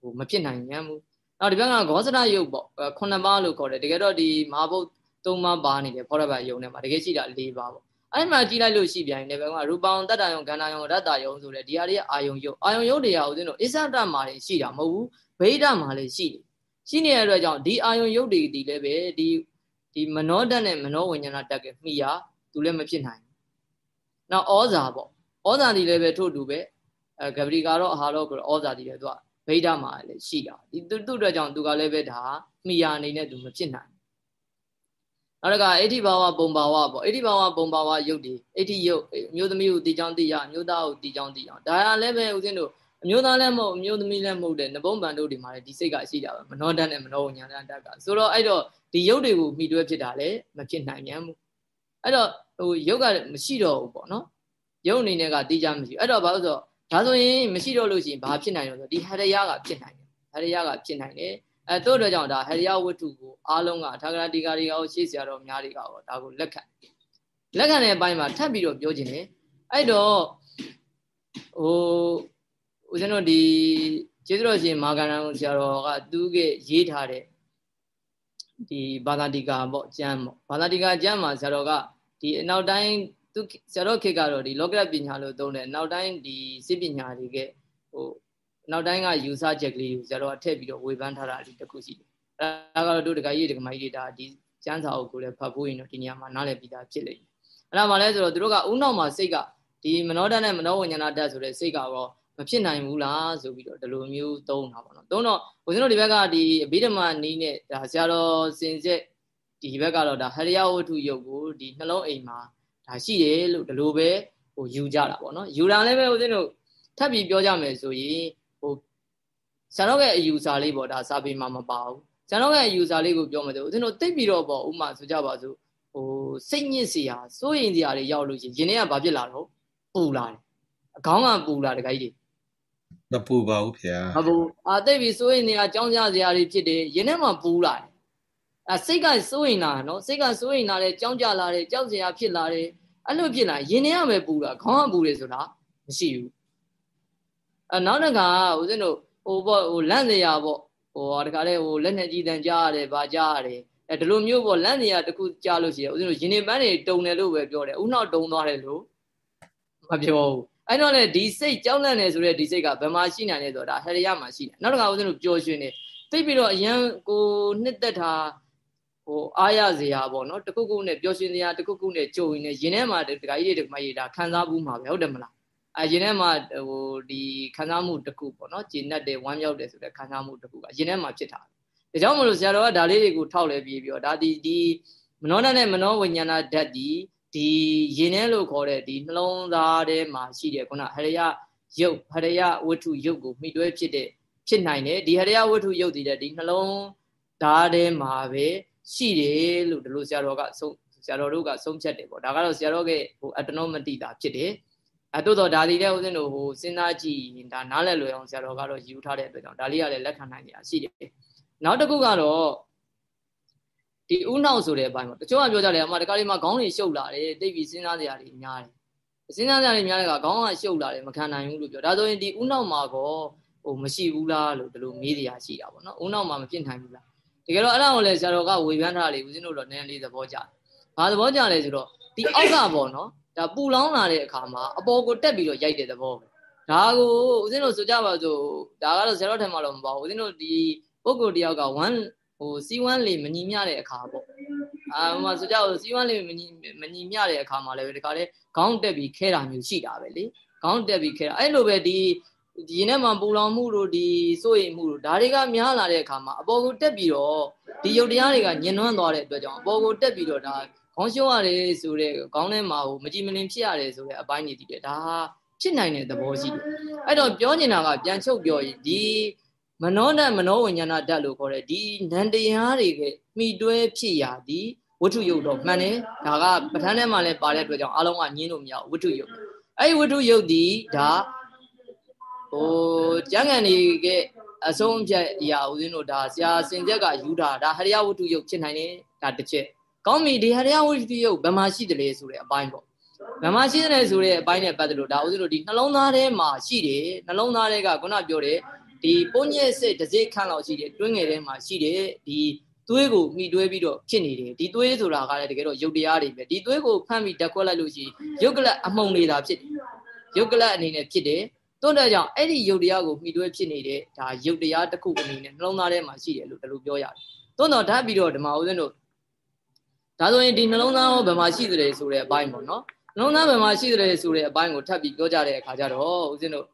ဟိုမဖြစ်နိုင်ညံဘူးနောက်ဒီဘက်ကဂောဇရယုတ်ပေါ့ခုနှစ်ပါးလို့ခေါ်တယ်တကယ်တော့ဒီမဟာဘုတ် သုံးပါးပါနေတယ်ဖောရဘယုံထဲမှာတကယ်ရှိတာ၄ပါးပေါ့အဲ့မှာကြည့်လိုက်လို့ရှိပြန်တယ်ဘက်ကရူပံတတ္တယုံကန္နာယုံရတ္တယုံဆိုတဲ့ဒီဟာတွေကအာယုံယုတ်အာယုံယုတ်တွေကဦးဇင်းတို့အစ္ဆဒမှာတွေရှိတာမဟုတ်ဘူးဗိဓာမှာလည်းရှိတယ်ရှိနေတဲ့အတွက်ကြောင့်ဒီအာယုံယုတ်တွေဒီလည်းပဲဒီဒီမနောဓာတ်နဲ့မနောဝိညာဏတက်ကမိရသူလည်းမဖြစ်နိုင်ဘူးနောက်ဩဇာပေါ့ဩဇာဒီလည်းပဲထို့တူပဲအဲဂပရိကတော့အဟာတော့ကိုဩဇာတည်တယ်သူကဗိဓာမှာလည်းရှိတာဒီသူ့အတွက်ကြောင့်သူကလည်းပဲဒါမိယာအနေနဲ့သူမဖြစ်နိုင် နောက်တစ်ခါအဋ္ဌိဘာဝပုံဘာဝပေါ့အဋ္ဌိဘာဝပုံဘာဝယုတ်ဒီအဋ္ဌိယုတ်အမျိုးသမီးကိုတီချောင်းတီရအမျိုးသားကိုတီချောင်းတီအောင်ဒါရလည်းပဲဦးဇင်းတို့အမျိုးသားလည်းမဟုတ်အမျိုးသမီးလည်းမဟုတ်တဲ့နဘုံဗန်တို့ဒီမှာလည်းဒီစိတ်ကရှိတာပဲမနောတတ်နဲ့မနောဝညာတတ်ကဆိုတော့အဲ့တော့ဒီယုတ်တွေကိုမိတွဲဖြစ်တာလည်းမဖြစ်နိုင်မြန်ဘူးအဲ့တော့ဟိုယုတ်ကမရှိတော့ဘူးပေါ့နော်ယုတ်အနေနဲ့ကတီးကြမရှိအဲ့တော့ဘာလို့ဆိုတော့ဒါဆိုရင်မရှိတော့လို့ရှိရင်ဘာဖြစ်နိုင်လို့ဆိုဒီဟရယကဖြစ်နိုင်တယ်ဟရယကဖြစ်နိုင်တယ် အဲတို့တော့ကြောင့်ဒါဟရယဝတ္ထုကိုအားလုံးကထာဂရတိကာတွေကဟောရှေ့ဆရာတော်များတွေကဟောဒါကိုလက်ခံလက်ခံတဲ့အပိုင်းမှာထပ်ပြီးတော့ပြောခြင်းတယ်အဲ့တော့ဟိုဦးဇင်းတို့ဒီကျေးဇူးတော်ရှင်မာဂန္ဓဆရာတော်ကသူကရေးထားတဲ့ဒီဘာသာတိကာပေါ့ကျမ်းပေါ့ဘာသာတိကာကျမ်းမှာဆရာတော်ကဒီအနောက်တိုင်းသူဆရာတော်ခေတ်ကတော့ဒီလောကပညာလို့သုံးတယ်နောက်တိုင်းဒီစိပညာတွေကဟို နောက်တိုင်းကယူဆချက်ကလေးကိုဆရာတော်ကထည့်ပြီးတော့ဝေဖန်ထားတာဒီတစ်ခုရှိတယ်အဲဒါကတော့တို့တကကြီးတကမကြီးတွေဒါဒီကျမ်းစာအုပ်ကိုလည်းဖတ်ဖို့ရင်တော့ဒီနေရာမှာနားလည်ပြီးသားဖြစ်လိမ့်မယ်အဲ့ဒါမှလည်းဆိုတော့တို့ကဥနောက်မှာစိတ်ကဒီမနောဓာတ်နဲ့မနောဝိညာဏဓာတ်ဆိုတဲ့စိတ်ကတော့မဖြစ်နိုင်ဘူးလားဆိုပြီးတော့ဒီလိုမျိုးသုံးတာပေါ့နော်သုံးတော့ဦးဇင်းတို့ဒီဘက်ကဒီအဘိဓမ္မာနီးနဲ့ဒါဆရာတော်စင်စစ်ဒီဘက်ကတော့ဒါဟရိယဝတ္ထုယုတ်ကိုဒီနှလုံးအိမ်မှာဒါရှိတယ်လို့ဒီလိုပဲဟိုယူကြတာပေါ့နော်ယူတာလည်းပဲဦးဇင်းတို့ထပ်ပြီးပြောကြမယ်ဆိုရင်ဟို ဆရာတော်ရဲ့အယူဆလေးပေါ့ဒါစာပေမှာမပါဘူးဆရာတော်ရဲ့အယူဆလေးကိုပြောမယ်ဆိုဦးဇင်းတို့သိပြီးတော့ပေါ့ဥမာဆိုကြပါစို့ဟိုစိတ်ညစ်စရာစိုးရင်စရာတွေရောက်လို့ရှိရင်ရင်ထဲကဘာဖြစ်လာတော့ပူလာတယ်အကောင်းကပူလာတခါကြီးမပူပါဘူးဖေ။မပူအာသိပြီစိုးရင်နေရာကြောင်းကြစရာတွေဖြစ်တယ်ရင်ထဲမှာပူလာတယ်။အဲစိတ်ကစိုးရင်လာနော်စိတ်ကစိုးရင်လာတယ်ကြောင်းကြလာတယ်ကြောက်စရာဖြစ်လာတယ်အဲ့လိုဖြစ်လာရင်ထဲကပဲပူတာခေါင်းကပူတယ်ဆိုတာမရှိဘူး။ အဲနောက်တစ်ခါဦးဇင်းတို့ဟိုပေါ့ဟိုလန့်စရာပေါ့ဟိုတခါလေဟိုလက်နဲ့ကြည်တန်ကြားရတယ်ဗာကြားရတယ်အဲဒီလိုမျိုးပေါ့လန့်နေရတခုကြားလို့ရှိရင်ဦးဇင်းတို့ရင်နေပန်းတွေတုံတယ်လို့ပဲပြောတယ်ဥနောက်တုံသွားတယ်လို့မပြောဘူးအဲ့တော့လေဒီစိတ်ကြောက်လန့်နေဆိုတဲ့ဒီစိတ်ကဘယ်မှာရှိနိုင်လဲဆိုတော့ဒါဟရိယမှာရှိတယ်နောက်တစ်ခါဦးဇင်းတို့ပျော်ရွှင်နေသိပြီးတော့အရန်ကိုနှစ်သက်တာဟိုအားရစရာပေါ့နော်တခုခုနဲ့ပျော်ရွှင်စရာတခုခုနဲ့ကြုံရင်ရင်ထဲမှာတခါကြီးတွေတခါကြီးဒါခံစားဘူးမှာပဲဟုတ်တယ်မလား အရင်ထဲမှာဟိုဒီခံစားမှုတစ်ခုပေါ့နော်ကျဉ်တ်တယ်ဝမ်းမြောက်တယ်ဆိုတဲ့ခံစားမှုတစ်ခုကအရင်ထဲမှာဖြစ်တာဒါကြောင့်မလို့ဆရာတော်ကဒါလေးတွေကိုထောက်လဲပြီးပြီးတော့ဒါဒီဒီမနောဓာတ်နဲ့မနောဝိညာဏဓာတ်ဒီဒီရင်ထဲလို့ခေါ်တဲ့ဒီနှလုံးသားထဲမှာရှိတဲ့ခုနဟရိယယုတ်ဟရိယဝတ္ထုယုတ်ကိုမိတွဲဖြစ်တဲ့ဖြစ်နိုင်တယ်ဒီဟရိယဝတ္ထုယုတ်တည်တဲ့ဒီနှလုံးသားထဲမှာပဲရှိတယ်လို့ဒီလိုဆရာတော်ကဆုံးဆရာတော်တို့ကဆုံးဖြတ်တယ်ပေါ့ဒါကတော့ဆရာတော်ရဲ့ဟိုအတနောမတိတာဖြစ်တယ် အဲတို့တော့ဒါဒီတဲ့ဦးဇင်းတို့ဟိုစဉ်းစားကြည့်ရင်ဒါနားလည်လွယ်အောင်ဆရာတော်ကတော့ယူထားတဲ့အတွက်ကြောင့်ဒါလေးကလည်းလက်ခံနိုင်ကြရှိတယ်နောက်တစ်ခုကတော့ဒီဥနောက်ဆိုတဲ့အပိုင်းပေါ့တချို့ကပြောကြတယ်အမတကားလေးမှာခေါင်းတွေရှုပ်လာတယ်တိတ်ပြီးစဉ်းစားစရာတွေများတယ်စဉ်းစားစရာတွေများတဲ့ကခေါင်းကရှုပ်လာတယ်မခံနိုင်ဘူးလို့ပြောဒါဆိုရင်ဒီဥနောက်မှာကောဟိုမရှိဘူးလားလို့ဒီလိုမေးစရာရှိတာပေါ့နော်ဥနောက်မှာမဖြစ်နိုင်ဘူးလားတကယ်တော့အဲ့ဒါကိုလည်းဆရာတော်ကဝေဖန်ထားလေဦးဇင်းတို့တော့နည်းနည်းလေးသဘောကျတယ်ဘာသဘောကျလဲဆိုတော့ဒီအောက်ကပေါ့နော် ဒါပူလောင်းလာတဲ့အခါမှာအပေါ်ကိုတက်ပြီးတော့ရိုက်တဲ့သဘောပဲဒါကိုဦးဇင်းတို့ဆိုကြပါစို့ဒါကတော့ဆရာတော်ထင်မှတော့မပါဘူးဦးဇင်းတို့ဒီပုဂ္ဂိုလ်တယောက်က1ဟိုစီဝမ်းလေးမညီမျှတဲ့အခါပေါ့အာဟိုမှာဆိုကြလို့စီဝမ်းလေးမညီမညီမျှတဲ့အခါမှာလည်းဒီခါလေးခေါင်းတက်ပြီးခဲတာမျိုးရှိတာပဲလေခေါင်းတက်ပြီးခဲတာအဲ့လိုပဲဒီဒီရင်ထဲမှာပူလောင်မှုတို့ဒီစိုးရိမ်မှုတို့ဒါတွေကများလာတဲ့အခါမှာအပေါ်ကိုတက်ပြီးတော့ဒီယုတ်တရားတွေကညှဉ်းနှွမ်းသွားတဲ့အတွက်ကြောင့်အပေါ်ကိုတက်ပြီးတော့ဒါ ခေါင်းရှုံးရတယ်ဆိုတဲ့ခေါင်းထဲမှာဟိုမကြည်မလင်ဖြစ်ရတယ်ဆိုတဲ့အပိုင်းတွေတည်တယ်ဒါဟာဖြစ်နိုင်တဲ့သဘောရှိတယ်အဲ့တော့ပြောနေတာကပြန်ချုပ်ပြောရင်ဒီမနောနဲ့မနောဝိညာဏဓာတ်လို့ခေါ်တဲ့ဒီနန္တရားတွေကမိတွဲဖြစ်ရာဒီဝတ္ထုယုတ်တော့မှန်တယ်ဒါကပဋ္ဌာန်းထဲမှာလည်းပါတဲ့အတွက်ကြောင့်အားလုံးကညင်းလို့မရဘူးဝတ္ထုယုတ်အဲ့ဒီဝတ္ထုယုတ်ဒီဒါဟိုကျမ်းဂန်တွေကအဆုံးအဖြတ်အရာဦးဇင်းတို့ဒါဆရာစင်ချက်ကယူတာဒါဟရိယဝတ္ထုယုတ်ဖြစ်နိုင်တယ်ဒါတစ်ချက် ကောင်းပြီဒီဟရိယဝတ္ထုယုတ်ဘယ်မှာရှိတယ်လဲဆိုတဲ့အပိုင်းပေါ့ဘယ်မှာရှိတယ်လဲဆိုတဲ့အပိုင်းနဲ့ပတ်သက်လို့ဒါဦးဇင်းတို့ဒီနှလုံးသားထဲမှာရှိတယ်နှလုံးသားထဲကခုနပြောတဲ့ဒီပုံညက်စစ်တစ်စိခန့်လောက်ရှိတယ်တွင်းငယ်ထဲမှာရှိတယ်ဒီသွေးကိုမိတွဲပြီးတော့ဖြစ်နေတယ်ဒီသွေးဆိုတာကလည်းတကယ်တော့ရုပ်တရားတွေပဲဒီသွေးကိုဖမ်းပြီးတက်ခွက်လိုက်လို့ရှိရင်ရုပ်ကလတ်အမှုန်နေတာဖြစ်တယ်ရုပ်ကလတ်အနေနဲ့ဖြစ်တယ်တွန်းတဲ့ကြောင့်အဲ့ဒီရုပ်တရားကိုမိတွဲဖြစ်နေတဲ့ဒါရုပ်တရားတစ်ခုအနေနဲ့နှလုံးသားထဲမှာရှိတယ်လို့ဒီလိုပြောရတယ်တွန်းတော့ဓာတ်ပြီးတော့ဓမ္မဦးဇင်းတို့ ဒါဆိုရင်ဒီနှလုံးသားရောဘယ်မှာရှိသလဲဆိုတဲ့အပိုင်းပေါ့နော်နှလုံးသားဘယ်မှာရှိသလဲဆိုတဲ့အပိုင်းကိုထပ်ပြီးပြောကြတဲ့အခါကျတော့ဦးဇင်းတို့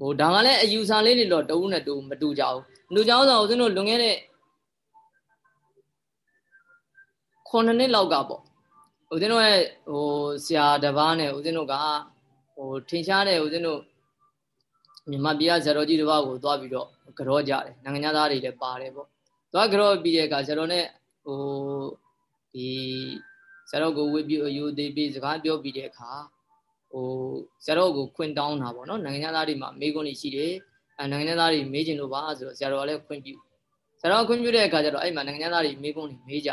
ဟိုဒါကလည်းအယူဆလေးတွေတော့တဝုနဲ့တူမတူကြဘူးမတူကြအောင်ဆိုဦးဇင်းတို့လွန်ခဲ့တဲ့ခုနှစ်နှစ်လောက်ကပေါ့ဦးဇင်းတို့ရဲ့ဟိုဆရာတပားနဲ့ဦးဇင်းတို့ကဟိုထင်ရှားတဲ့ဦးဇင်းတို့မြန်မာပြည်ကဇာတော်ကြီးတစ်ပါးကိုသွားပြီးတော့ကြောကြတယ်နိုင်ငံသားတွေလည်းပါတယ်ပေါ့ သွားကြောပြီးတဲ့အခါဇာတော်နဲ့ဟိုဒီဇာတော်ကိုဝေပြီးအယူသေးပြီးစကားပြောပြီးတဲ့အခါဟိုဆရာတော်ကိုခွင့်တောင်းတာပေါ့နော်နိုင်ငံသားတွေမှာမေးခွန်းတွေရှိတယ်အဲနိုင်ငံသားတွေမေးချင်လို့ပါဆိုတော့ဆရာတော်ကလည်းခွင့်ပြုဆရာတော်ခွင့်ပြုတဲ့အခါကျတော့အဲ့မှာနိုင်ငံသားတွေမေးခွန်းတွေမေးကြ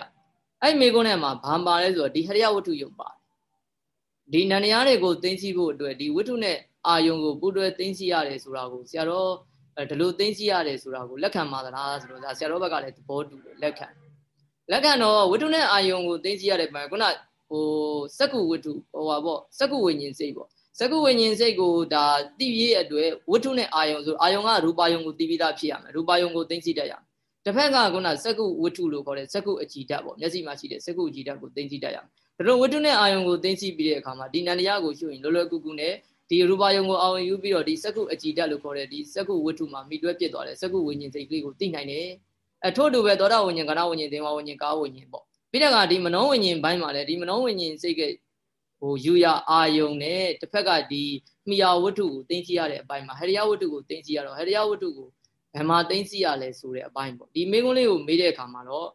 အဲ့မေးခွန်းထဲမှာဘာပါလဲဆိုတော့ဒီဟရိယဝတ္ထုယုံပါတယ်ဒီနန္တရားတွေကိုသိသိဖို့အတွက်ဒီဝတ္ထုနဲ့အာယုံကိုပူတွဲသိသိရတယ်ဆိုတာကိုဆရာတော် ဒီလိုသိသိရတယ်ဆိုတာကိုလက်ခံပါသလားဆိုတော့ဒါဆရာတော်ဘက်ကလည်းသဘောတူတယ်လက်ခံလက်ခံတော့ဝိတုနဲ့အာယုံကိုသိသိရတဲ့ပိုင်းခုနဟိုစက္ကုဝိတုဟိုပါပေါ့စက္ကုဝိညာဉ်စိတ်ပေါ့စက္ကုဝိညာဉ်စိတ်ကိုဒါတည်ရည်အတွက်ဝိတုနဲ့အာယုံဆိုအာယုံကရူပါယုံကိုတည်ပြီးသားဖြစ်ရမယ်ရူပါယုံကိုသိသိတတ်ရမယ်တစ်ဖက်ကခုနစက္ကုဝိတုလို့ခေါ်တဲ့စက္ကုအကြည်ဓာတ်ပေါ့မျက်စိမှာရှိတဲ့စက္ကုအကြည်ဓာတ်ကိုသိသိတတ်ရမယ်ဒါတော့ဝိတုနဲ့အာယုံကိုသိသိပြီးတဲ့အခါမှာဒီနန္တရားကိုရှုရင်လောလောကူကူနဲ့ ဒီရူပါယုံကိုအာရုံယူပြီးတော့ဒီစက္ကုအကြည်ဓာတ်လို့ခေါ်တဲ့ဒီစက္ကုဝိတုမှာမိတွဲပြစ်သွားတယ်စက္ကုဝိညာဉ်စိတ်ကလေးကိုသိနိုင်တယ်အထို့တူပဲသောတာဝိညာဉ်ကဏဝိညာဉ်သင်္ဝဝိညာဉ်ကာဝိညာဉ်ပေါ့ပြီးတော့ကဒီမနောဝိညာဉ်ဘိုင်းမှာလည်းဒီမနောဝိညာဉ်စိတ်ကဟိုယူရအာယုံနဲ့တစ်ဖက်ကဒီမိယာဝတ္ထုကိုသိသိရတဲ့အပိုင်းမှာဟရိယဝတ္ထုကိုသိသိရတော့ဟရိယဝတ္ထုကိုဘယ်မှာသိသိရလဲဆိုတဲ့အပိုင်းပေါ့ဒီမင်းကုန်းလေးကိုမေးတဲ့အခါမှာတော့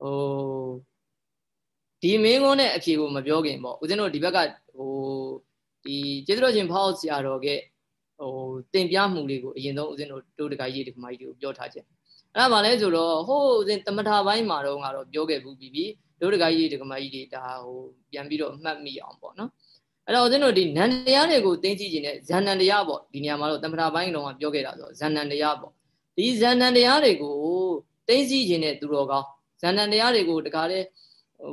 ဟိုဒီမင်းကုန်းနဲ့အဖြေကိုမပြောခင်ပေါ့ဦးဇင်းတို့ဒီဘက်ကဟို ဒီကျေးဇူးတော်ရှင်ဖောက်ဆရာတော်ကဟိုတင်ပြမှုလေးကိုအရင်ဆုံးဦးဇင်းတို့တို့တကကြီးဒီကမကြီးတွေကိုပြောထားခြင်းအဲ့ဒါမှလဲဆိုတော့ဟိုဦးဇင်းတမထာပိုင်းမှာတော့ကတော့ပြောခဲ့ဘူးပြီးပြီတို့တကကြီးဒီကမကြီးတွေဒါဟိုပြန်ပြီးတော့မှတ်မိအောင်ပေါ့နော်အဲ့တော့ဦးဇင်းတို့ဒီနန္တရားတွေကိုသိသိခြင်းနဲ့ဇန်နန္တရားပေါ့ဒီနေရာမှာတော့တမထာပိုင်းတော့ပြောခဲ့တာဆိုဇန်နန္တရားပေါ့ဒီဇန်နန္တရားတွေကိုသိသိခြင်းနဲ့သူတော်ကောင်းဇန်နန္တရားတွေကိုတခါလေ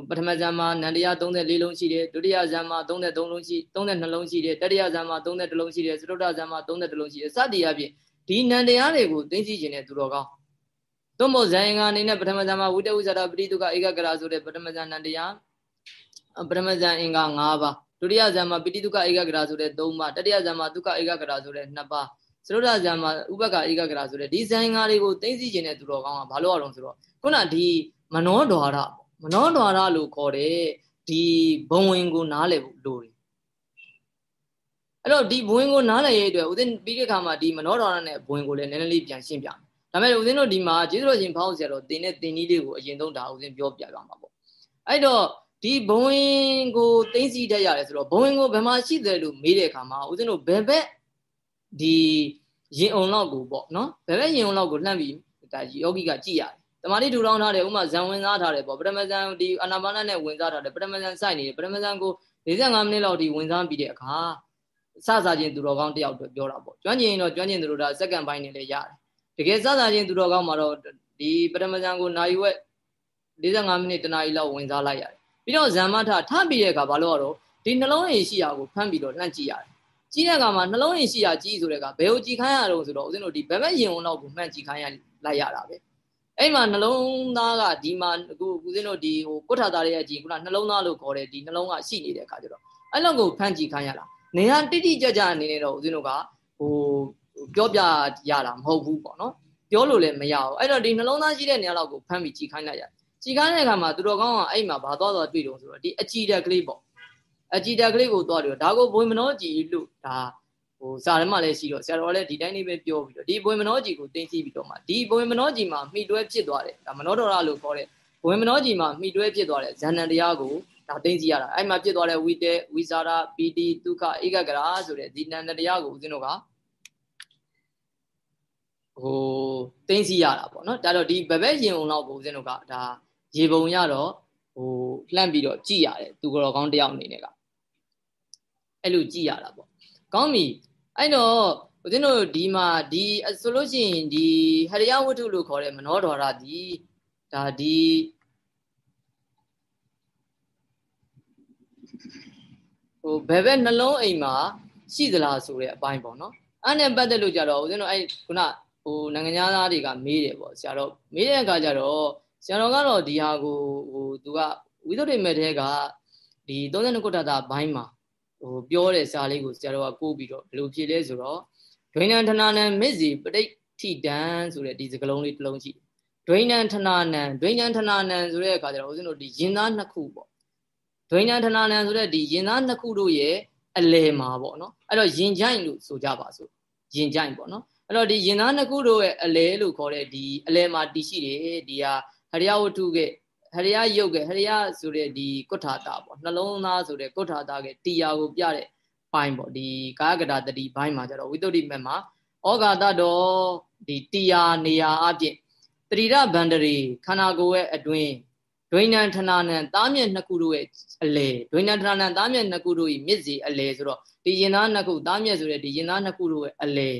ပထမဇန်မှာနန္တရား34လုံးရှိတယ်ဒုတိယဇန်မှာ33လုံးရှိ32လုံးရှိတယ်တတိယဇန်မှာ32လုံးရှိတယ်သရုတ်တဇန်မှာ32လုံးရှိတယ်စသည်အပြင်ဒီနန္တရားတွေကိုသိသိခြင်းနဲ့သူတော်ကောင်းသို့မဟုတ်ဇန်ငါအနေနဲ့ပထမဇန်မှာဝိတဝိဇာတာပရိတုကဧကဂရာဆိုတဲ့ပထမဇန်နန္တရားပထမဇန်အင်္ဂါ5ပါးဒုတိယဇန်မှာပိဋိတုကဧကဂရာဆိုတဲ့3ပါးတတိယဇန်မှာဒုက္ခဧကဂရာဆိုတဲ့2ပါးသရုတ်တဇန်မှာဥပက္ခဧကဂရာဆိုတဲ့ဒီဇန်ငါတွေကိုသိသိခြင်းနဲ့သူတော်ကောင်းကဘာလို့အောင်ဆိုတော့ခုနဒီမနောဒွါရပေါ့ မနောဒွါရလို့ခေါ်တဲ့ဒီဘဝင်ကိုနားလည်ဖို့လိုတယ်အဲ့တော့ဒီဘဝင်ကိုနားလည်ရတဲ့အတွက်ဦးဇင်းပြီးတဲ့အခါမှာဒီမနောဒွါရနဲ့ဘဝင်ကိုလည်းနည်းနည်းလေးပြန်ရှင်းပြမယ်ဒါပေမဲ့ဦးဇင်းတို့ဒီမှာကျေးဇူးတော်ရှင်ဖောက်ဆရာတော်တင်တဲ့တင်ကြီးလေးကိုအရင်ဆုံးဒါဦးဇင်းပြောပြသွားမှာပေါ့အဲ့တော့ဒီဘဝင်ကိုသိသိတတ်ရတယ်ဆိုတော့ဘဝင်ကိုဘယ်မှာရှိတယ်လို့မေးတဲ့အခါမှာဦးဇင်းတို့ဘယ်ဘက်ဒီရင်အောင်လောက်ကိုပေါ့နော်ဘယ်ဘက်ရင်အောင်လောက်ကိုလှမ်းပြီးဒါယောဂီကကြည့်ရတယ် တမာတိထူထောင်ထားတယ်ဥမာဇံဝင်စားထားတယ်ပေါ့ပထမဇံဒီအနာပါနနဲ့ဝင်စားထားတယ်ပထမဇံစိုက်နေတယ်ပထမဇံကို45မိနစ်လောက်ဒီဝင်စားပြီးတဲ့အခါစစချင်းသူတော်ကောင်းတယောက်တော့ပြောတာပေါ့ကျွမ်းကျင်တော့ကျွမ်းကျင်သူတို့ဒါစက္ကန့်ပိုင်းနေလည်းရတယ်တကယ်စစချင်းသူတော်ကောင်းမှာတော့ဒီပထမဇံကိုနိုင်ဝက်45မိနစ်တနာရီလောက်ဝင်စားလိုက်ရတယ်ပြီးတော့ဇံမထထပြီးတဲ့အခါဘာလို့ရတော့ဒီနှလုံးရည်ရှိရာကိုဖမ်းပြီးတော့လှမ်းကြည့်ရတယ်ကြည့်တဲ့အခါမှာနှလုံးရည်ရှိရာကြည့်ဆိုတဲ့အခါဘယ်ကိုကြည့်ခိုင်းရတော့ဆိုတော့ဦးဇင်းတို့ဒီဘက်ဘက်ရင်ုံလောက်ကိုမှန်ကြည့်ခိုင်းရလိုက်ရတာပဲ အဲ့မှာနှလုံးသားကဒီမှာအခုဦးဇင်းတို့ဒီဟိုကုဋ္ဌသားရဲ့အကြည့်ခုနနှလုံးသားလို့ခေါ်တဲ့ဒီနှလုံးကရှိနေတဲ့အခါကျတော့အဲ့လောက်ကိုဖမ်းကြည့်ခိုင်းရတာနေဟာတိတိကျကျအနေနဲ့တော့ဦးဇင်းတို့ကဟိုပြောပြရတာမဟုတ်ဘူးပေါ့နော်ပြောလို့လည်းမရဘူးအဲ့တော့ဒီနှလုံးသားရှိတဲ့နေရာလောက်ကိုဖမ်းပြီးကြည့်ခိုင်းလိုက်ရကြည့်ခိုင်းတဲ့အခါမှာသူတော်ကောင်းကအဲ့မှာဘာသွားသွားတွေ့တော့ဆိုတော့ဒီအကြည်တက်ကလေးပေါ့အကြည်တက်ကလေးကိုသွားတယ်ဒါကိုဘွေမနောကြည်လို့ဒါ ဟိုစာထဲမှာလည်းရှိတော့ဆရာတော်လည်းဒီတိုင်းလေးပဲပြောပြီးတော့ဒီဘွေမနောကြီးကိုတင်းကြည့်ပြီးတော့မှဒီဘွေမနောကြီးမှာမှီတွဲဖြစ်သွားတယ်ဒါမနောတော်ရလို့ခေါ်တဲ့ဘွေမနောကြီးမှာမှီတွဲဖြစ်သွားတဲ့ဇန်နန်တရားကိုဒါတင်းကြည့်ရတာအဲ့မှာဖြစ်သွားတဲ့ဝိတေဝိဇာရပီတိဒုက္ခဧကဂရာဆိုတဲ့ဒီနန္တရားကိုဦးဇင်းတို့ကဟိုတင်းစီရတာပေါ့နော်ဒါတော့ဒီဘဘဲရင်ုံလောက်ကိုဦးဇင်းတို့ကဒါရေပုံရတော့ဟိုလှမ်းပြီးတော့ကြည်ရတယ်သူတော်ကောင်းတယောက်အနေနဲ့ကအဲ့လိုကြည်ရတာပေါ့ကောင်းပြီ အဲ့တော့ဦးဇင်းတို့ဒီမှာဒီဆိုလို့ရှိရင်ဒီဟရိယဝတ္ထုလို့ခေါ်တဲ့မနောဒရဒီဒါဒီဟိုဘယ်ဘက်နှလုံးအိမ်မှာရှိသလားဆိုတဲ့အပိုင်းပေါ့နော်အဲ့နဲ့ပတ်သက်လို့ကြတော့ဦးဇင်းတို့အဲ့ခုနဟိုနိုင်ငံသားတွေကမေးတယ်ပေါ့ဆရာတော်မေးတဲ့အခါကျတော့ဆရာတော်ကတော့ဒီဟာကိုဟိုသူကဝိသုဒ္ဓိမေထဲကဒီ32ခုထတာဘိုင်းမှာ ဟိုပြောတဲ့စာလေးကိုဆရာတော်ကကိုးပြီးတော့ဘယ်လိုဖြေလဲဆိုတော့ဒွိဏံထနာနံမစ္စီပဋိဋ္ဌိတံဆိုတဲ့ဒီစကလုံးလေးတစ်လုံးရှိဒွိဏံထနာနံဒွိဏံထနာနံဆိုတဲ့အခါကျတော့ဦးဇင်းတို့ဒီရင်သားနှစ်ခုပေါ့ဒွိဏံထနာနံဆိုတဲ့ဒီရင်သားနှစ်ခုတို့ရဲ့အလယ်မှာပေါ့နော်အဲ့တော့ရင်ကြိုင်လို့ဆိုကြပါစို့ရင်ကြိုင်ပေါ့နော်အဲ့တော့ဒီရင်သားနှစ်ခုတို့ရဲ့အလဲလို့ခေါ်တဲ့ဒီအလဲမှာတည်ရှိတယ်ဒီဟာဟရိယဝတ္ထုက ဟရိယယုတ်ကဟရိယဆိုတဲ့ဒီကုဋ္ဌာတာပေါ့နှလုံးသားဆိုတဲ့ကုဋ္ဌာတာကတရားကိုပြတဲ့ပိုင်းပေါ့ဒီကာယကတာတတိဘိုင်းမှာကျတော့ဝိတ္တုတိမက်မှာဩဃာတတော်ဒီတရားနေရာအပြင်တတိရဗန္ဒရီခန္ဓာကိုယ်ရဲ့အတွင်းဒွိဏံထနာနံသားမြက်နှစ်ခုတို့ရဲ့အလေဒွိဏံထနာနံသားမြက်နှစ်ခုတို့၏မြစ်စီအလေဆိုတော့ဒီရင်သားနှစ်ခုသားမြက်ဆိုတဲ့ဒီရင်သားနှစ်ခုတို့ရဲ့အလေ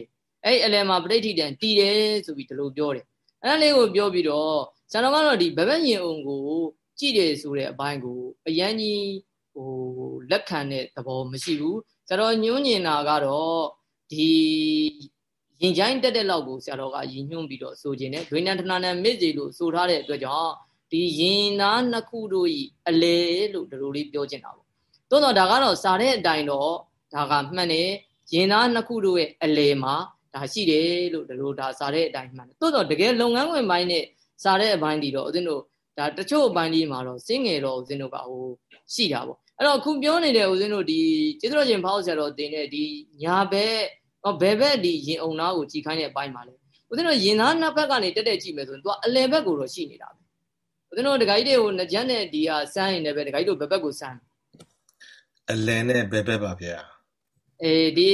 အဲ့အလယ်မှာပဋိဋ္ဌိတံတည်တယ်ဆိုပြီးဒီလိုပြောတယ်အဲ့ဒါလေးကိုပြောပြီးတော့ ဆရာတော်ကတော့ဒီဘဘညင်အောင်ကိုကြည့်တယ်ဆိုတဲ့အပိုင်းကိုအရန်ကြီးဟိုလက်ခံတဲ့သဘောမရှိဘူးဆရာတော်ညွှန်းညင်တာကတော့ဒီရင်ချိုင်းတက်တဲ့လောက်ကိုဆရာတော်ကရည်ညွှန်းပြီးတော့ဆိုခြင်းနဲ့ဒွေနန္ထနာနဲ့မစ်စီလို့ဆိုထားတဲ့အတွက်ကြောင့်ဒီရင်သားနှစ်ခုတို့ဤအလေလို့ဒီလိုလေးပြောချင်တာပေါ့သို့တော့ဒါကတော့စာတဲ့အတိုင်းတော့ဒါကမှန်တယ်ရင်သားနှစ်ခုတို့ရဲ့အလေမှာဒါရှိတယ်လို့ဒီလိုဒါစာတဲ့အတိုင်းမှန်တယ်သို့တော့တကယ်လုပ်ငန်းဝင်ပိုင်းနဲ့ စာတဲ့အပိုင်းဒီတော့ဦးဇင်းတို့ဒါတချို့အပိုင်းဒီမှာတော့စင်းငယ်တော့ဦးဇင်းတို့ကဟိုရှိတာပေါ့အဲ့တော့ခုပြောနေတဲ့ဦးဇင်းတို့ဒီကျေးဇူးတော်ရှင်ဖောက်ဆရာတော်တင်တဲ့ဒီညာဘက်ဟောဘယ်ဘက်ဒီရင်အုံသားကိုကြည်ခိုင်းတဲ့အပိုင်းမှာလဲဦးဇင်းတို့ရင်သားနှစ်ဘက်ကနေတက်တက်ကြည့်မယ်ဆိုရင်သူကအလယ်ဘက်ကိုတော့ရှိနေတာပဲဦးဇင်းတို့ဒကာကြီးတွေကိုနှကြမ်းနဲ့ဒီဟာစမ်းရင်လည်းပဲဒကာကြီးတို့ဘယ်ဘက်ကိုစမ်းအလယ်နဲ့ဘယ်ဘက်ပါဗျာ အေးဒီ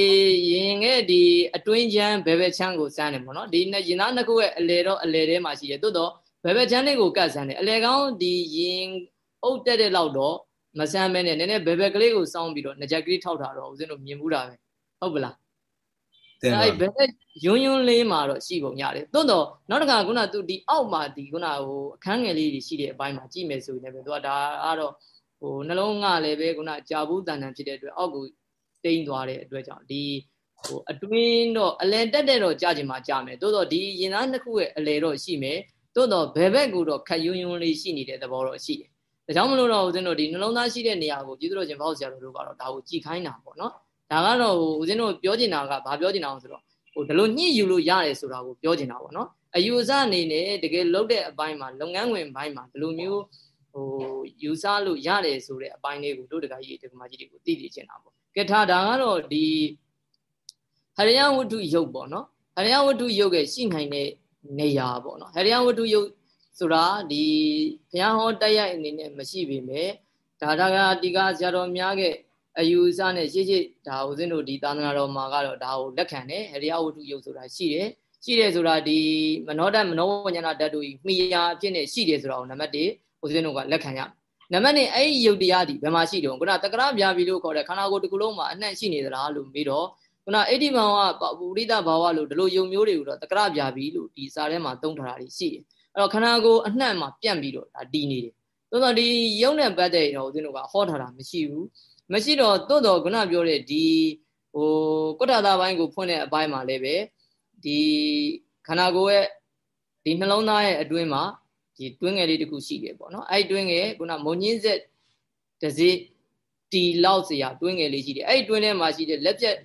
ရင်ငယ်ဒီအတွင်းချမ်းဘယ်ဘက်ချမ်းကိုစမ်းတယ်ပေါ့နော်ဒီရင်သားနှစ်ခုရဲ့အလယ်တော့အလယ်ထဲမှာရှိတယ်တိုးတော့ဘယ်ဘက်ချမ်းလေးကိုကတ်စမ်းတယ်အလယ်ကောင်းဒီရင်အုပ်တက်တဲ့လောက်တော့မစမ်းမဲနဲ့နည်းနည်းဘယ်ဘက်ကလေးကိုစောင်းပြီးတော့နှကြက်ကလေးထောက်တာတော့ဦးဇင်းတို့မြင်ဘူးတာပဲဟုတ်ပလားအဲ့ဘယ်ယွန်းယွန်းလေးမှာတော့ရှိပုံရတယ်တွန်းတော့နောက်တစ်ခါခုနသူဒီအောက်မှာဒီခုနဟိုအခန်းငယ်လေးတွေရှိတဲ့အပိုင်းမှာကြည့်မယ်ဆိုရင်လည်းပဲသူကဒါကတော့ဟိုနှလုံးငါလည်းပဲခုနကြာဘူးတန်တန်ဖြစ်တဲ့အတွက်အောက်ကို တိမ့်သွားတဲ့အတွက်ကြောင့်ဒီဟိုအတွင်းတော့အလယ်တက်တဲ့တော့ကြာချင်မှကြာမယ်တိုးတော့ဒီရင်သားနှစ်ခုရဲ့အလယ်တော့ရှိမယ်တိုးတော့ဘယ်ဘက်ကိုတော့ခက်ယွန်းယွန်းလေးရှိနေတဲ့သဘောတော့ရှိတယ်ဒါကြောင့်မလို့တော့ဦးဇင်းတို့ဒီနှလုံးသားရှိတဲ့နေရာကိုကျေးဇူးတော်ရှင်ဘောက်ဆရာတို့ကတော့ဒါကိုကြည်ခိုင်းတာပေါ့နော်ဒါကတော့ဟိုဦးဇင်းတို့ပြောချင်တာကဘာပြောချင်တာလဲဆိုတော့ဟိုဒီလိုညှိယူလို့ရတယ်ဆိုတာကိုပြောချင်တာပေါ့နော်အယူဆအနေနဲ့တကယ်လုပ်တဲ့အပိုင်းမှာလုပ်ငန်းဝင်ဘိုင်းမှာဒီလိုမျိုးဟိုယူဆလို့ရတယ်ဆိုတဲ့အပိုင်းလေးကိုတို့တကကြီးတကမာကြီးတွေကိုသိသိချင်တာပေါ့ ကဲထားဒါကတော့ဒီဟရိယဝတ္ထုယုတ်ပေါ့နော်ဟရိယဝတ္ထုယုတ်ရဲ့ရှိနိုင်တဲ့နေရာပေါ့နော်ဟရိယဝတ္ထုယုတ်ဆိုတာဒီဘုရားဟောတိုက်ရိုက်အနေနဲ့မရှိပေမဲ့ဒါဒါကဒီကဆရာတော်များကအယူအဆနဲ့ရှေ့ရှေ့ဒါဦးဇင်းတို့ဒီသာသနာတော်မှာကတော့ဒါကိုလက်ခံတယ်ဟရိယဝတ္ထုယုတ်ဆိုတာရှိတယ်ရှိတယ်ဆိုတာဒီမနောတမနောဝဉ္ဇနာဓာတ်တို့မိယာအဖြစ်နဲ့ရှိတယ်ဆိုတာကိုနံပါတ်1ဦးဇင်းတို့ကလက်ခံရ နံပါတ်2အဲ့ဒီယုတ်တရားဒီဘယ်မှာရှိတုံးခုနတက္ကရာပြာပြီလို့ခေါ်တဲ့ခန္ဓာကိုယ်တစ်ခုလုံးမှာအနှံ့ရှိနေသလားလို့မေးတော့ခုနအိဋ္ဌိမောင်ကပုရိသဘာဝလို့ဒီလိုယုံမျိုးတွေကိုတော့တက္ကရာပြာပြီလို့ဒီစာထဲမှာသုံးထားတာရှိတယ်အဲ့တော့ခန္ဓာကိုယ်အနှံ့မှာပြန့်ပြီးတော့ဒါတည်နေတယ်သို့တော့ဒီယုံနဲ့ပတ်သက်ရင်တော့ဦးဇင်းတို့ကဟောထားတာမရှိဘူးမရှိတော့တိုးတော့ခုနပြောတဲ့ဒီဟိုကုဋ္ဌတာပိုင်းကိုဖွင့်တဲ့အပိုင်းမှာလည်းပဲဒီခန္ဓာကိုယ်ရဲ့ဒီနှလုံးသားရဲ့အတွင်းမှာ ဒီတွင်းငယ်လေးတစ်ခုရှိတယ်ပေါ့နော်အဲ့တွင်းငယ်ခုနမုံညင်းဆက်တစေတီလောက်စရာတွင်းငယ်လေးရှိတယ်အဲ့တွင်းထဲမှာရှိတဲ့လက်ပြက်